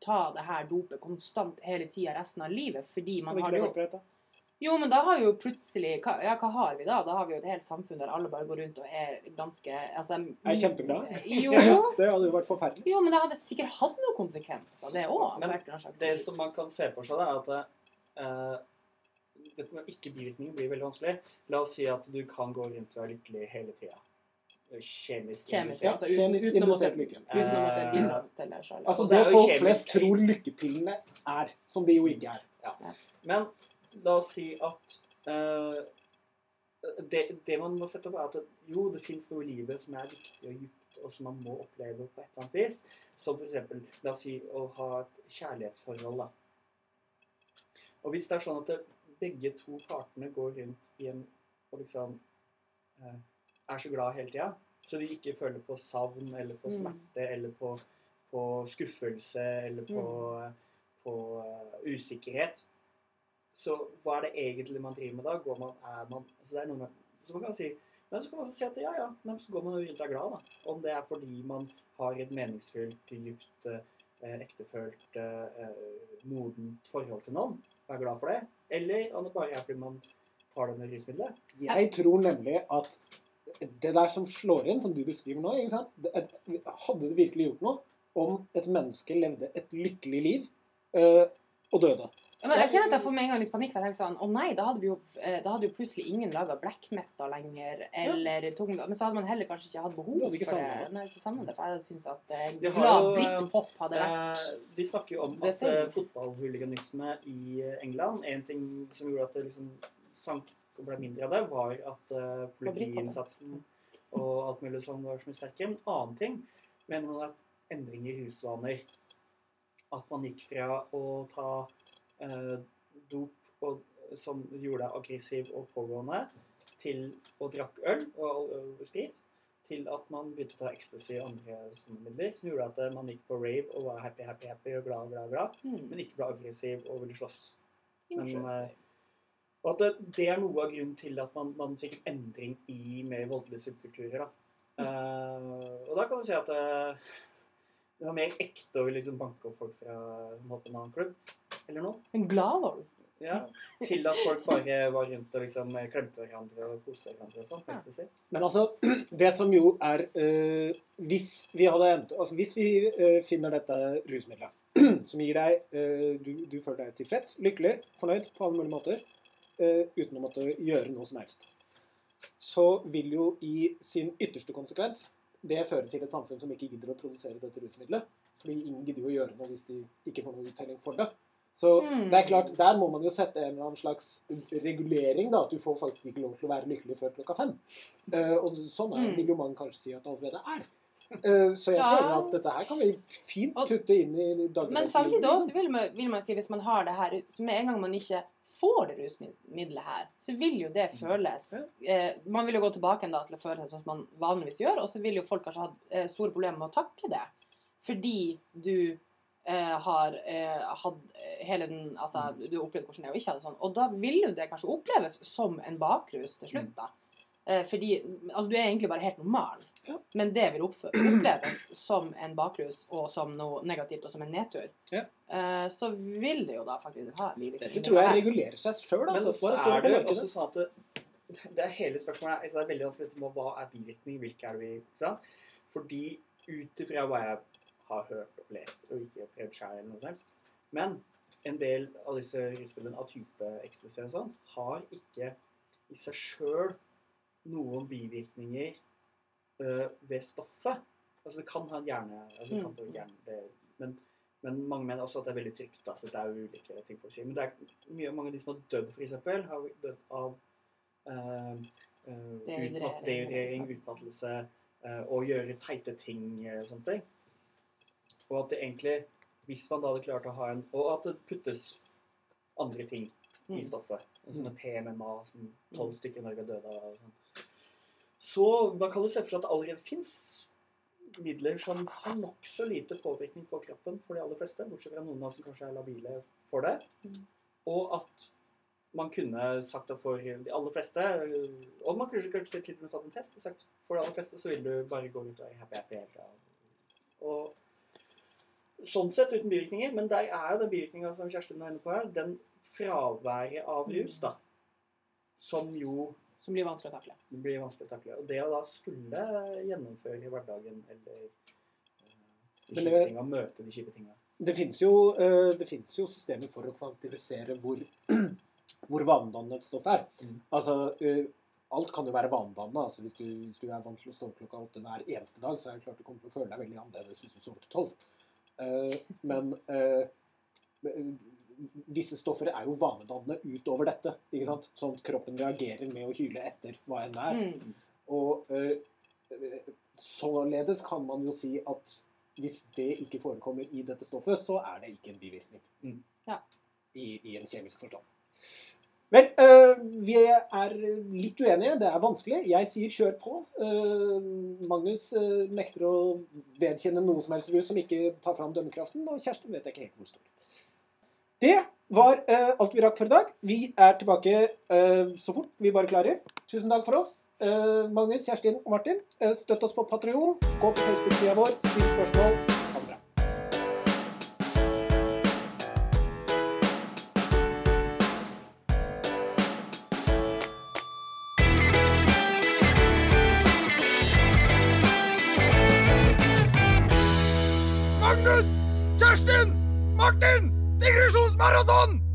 ta det her dopet konstant hele tida resten av livet, fordi man har det jo? Jo, men da har jo plutselig hva, Ja, hva har vi da? Da har vi jo et helt samfunn der alle bare går rundt og er ganske altså, Jeg er kjempeglad. Jo, Det hadde jo vært forferdelig. jo, men det hadde sikkert hatt noen konsekvenser, det òg. Men Det som man kan se for seg, er at uh, dette med ikke-bivirkninger blir veldig vanskelig. La oss si at du kan gå rundt og være lykkelig hele tida. Kjemisk. Kjemisk, Ja. Altså, kjemisk uten, indusert lykke. uten å måtte vinne til det sjøl. Altså Det det folk flest tror lykkepillene er, som de jo ikke er. Ja. Men la oss si at uh, det, det man må sette opp, er at jo, det fins noe i livet som er viktig og dypt, og som man må oppleve på et eller annet vis. Som f.eks. la oss si å ha et kjærlighetsforhold. da. Og hvis det er sånn at det, begge to partene går rundt i en og liksom uh, er så glad hele tida, så de ikke føler på savn eller på Mm. smerte eller på, på skuffelse eller på, på uh, usikkerhet, så hva er det egentlig man driver med da? Går man, er man, altså det er noe med, så man kan si, men så kan man si at ja, ja, men så går man rundt og er glad, da. Om det er fordi man har et meningsfullt, dypt, eh, ektefølt, eh, modent forhold til noen, og er glad for det, eller om det bare er fordi man tar denne rusmiddelet. Jeg tror nemlig at det der som slår inn, som du beskriver nå ikke sant? Det, Hadde det virkelig gjort noe om et menneske levde et lykkelig liv øh, og døde? Ja, men jeg kjenner at jeg får med en gang litt panikk. for jeg tenker sånn, Å nei, da hadde, vi jo, eh, da hadde jo plutselig ingen laga black metal lenger. eller tung, Men så hadde man heller kanskje ikke hatt behov for det. det. Nei, ikke sammen det, for jeg syns at eh, glad jo, eh, britpop hadde vært Eh, de snakker jo om at eh, fotballhuliganisme i eh, England En ting som gjorde at det liksom sank og ble mindre av det, var at eh, politiinnsatsen og alt mulig sånn var så mye sterkere. En annen ting mener man er endring i husvaner. At man gikk fra å ta eh, dop og, som gjorde deg aggressiv og pågående, til å drakk øl og, og sprit, til at man begynte å ta ecstasy og andre sånne midler, som gjorde at eh, man gikk på rave og var happy, happy, happy og glad, glad, glad, mm. men ikke ble aggressiv og ville slåss. Men, eh, og at det, det er noe av grunnen til at man, man fikk en endring i mer voldelige subkulturer. Da. Uh, og da kan du si at uh, det var mer ekte å liksom banke opp folk fra en annen klubb, eller noe. En glad, var du? Ja, til at folk bare var rundt og liksom klemte hverandre og koste hverandre og sånn. Ja. Men altså, det som jo er øh, Hvis vi hadde altså Hvis vi øh, finner dette rusmiddelet som gir deg øh, du, du føler deg tilfreds, lykkelig, fornøyd på alle mulige måter, øh, uten å måtte gjøre noe som helst, så vil jo i sin ytterste konsekvens det føre til et samfunn som ikke gidder å produsere dette rusmiddelet. Fordi ingen gidder jo å gjøre noe hvis de ikke får noe uttelling for det. Så Mm. det er klart, der må man jo sette en eller annen slags regulering, da. At du får faktisk ikke lov til å være lykkelig før klokka fem. Uh, og sånn er, Mm. vil jo man kanskje si at det allerede er. Uh, så jeg Ja. føler at dette her kan vi fint kutte inn i dagligdagslivet. Men samtidig liksom. også vil man, vil man si hvis man har det her Så med en gang man ikke får det rusmiddelet her, så vil jo det føles eh, Man vil jo gå tilbake en da til å føle seg sånn som man vanligvis gjør, og så vil jo folk kanskje ha eh, store problemer med å takle det. Fordi du eh, har eh, hatt hele den Altså, du har opplevd hvordan det er å ikke ha det sånn. Og da vil jo det kanskje oppleves som en bakrus til slutt, da. Eh, fordi Altså, du er egentlig bare helt normal. Ja. Men det vil oppleves som en bakrus og som noe negativt og som en nedtur. Ja. Eh, så vil det jo da faktisk ha liv. Dette tror jeg regulerer seg sjøl, Men altså. så Bare få er det det jo også sånn at det, det er hele spørsmålet altså det er veldig vanskelig dette med hva er bivirkning, hvilke er det vi ikke sant? Fordi ut ifra hva jeg har hørt og lest, og ikke prøvd sjøl eller noe som Men en del av disse rusmidlene av type ecstasy og sånn, har ikke i seg sjøl noen bivirkninger øh, ved stoffet. Altså det kan ha en hjerne... Altså det kan få hjerne det, men, men mange mener også at det er veldig trygt. Altså det er jo ulike ting folk sier. Men det er mye, mange av de som har dødd, f.eks., har dødd av eh, eh, Dehydrering. utmatt- dehydrering, utmattelse eh, og gjøre teite ting og sånne ting. Og at det egentlig, hvis man da hadde klart å ha en Og at det puttes andre ting i Mm. stoffet. Sånne PMMA som tolv Mm. stykker i Norge har dødd av. sånn. Så man kan jo se for seg at det allerede fins midler som har nokså lite påvirkning på kroppen for de aller fleste, bortsett fra noen av oss som kanskje er labile for det. Mm. Og at man kunne sagt at for de aller fleste Og man kunne kanskje til og med tatt en test og sagt for de aller fleste så vil du bare gå ut og være happy, happy hele tida. Og sånn sett uten bivirkninger. Men der er jo den bivirkninga som Kjerstin er inne på her, den fraværet av rus, da. Som jo Som blir vanskelig å takle. blir vanskelig å takle. Og det å da skulle gjennomføre i hverdagen eller eh, de kjipe tinga, møte de kjipe tinga. Det fins jo, eh, jo systemer for å kvantifisere hvor, hvor vanedannende et stoff er. Mm. Altså, eh, alt kan jo være vanedannende. Altså, hvis, du, hvis du er vant til å stå opp klokka åtte hver eneste dag, så er det klart du kommer til å føle deg veldig annerledes hvis du sover til tolv. Eh, men eh, visse stoffer er jo vanedannende utover dette. ikke sant? Sånn at kroppen reagerer med å hyle etter hva enn det er. Mm. Og eh, således kan man jo si at hvis det ikke forekommer i dette stoffet, så er det ikke en bivirkning. Mm. Ja. I, I en kjemisk forstand. Vel, øh, vi er litt uenige. Det er vanskelig. Jeg sier kjør på. Uh, Magnus eh, nekter å vedkjenne noe som helst rus som ikke tar fram dømmekraften, og Kjersten vet jeg ikke helt hvor stor. Det var eh, alt vi rakk for i dag. Vi er tilbake så fort vi bare klarer. Tusen takk for oss. Magnus, Kjerstin og Martin, støtt oss på Patrion. Gå på Facebook-sida vår, still spørsmål. Ha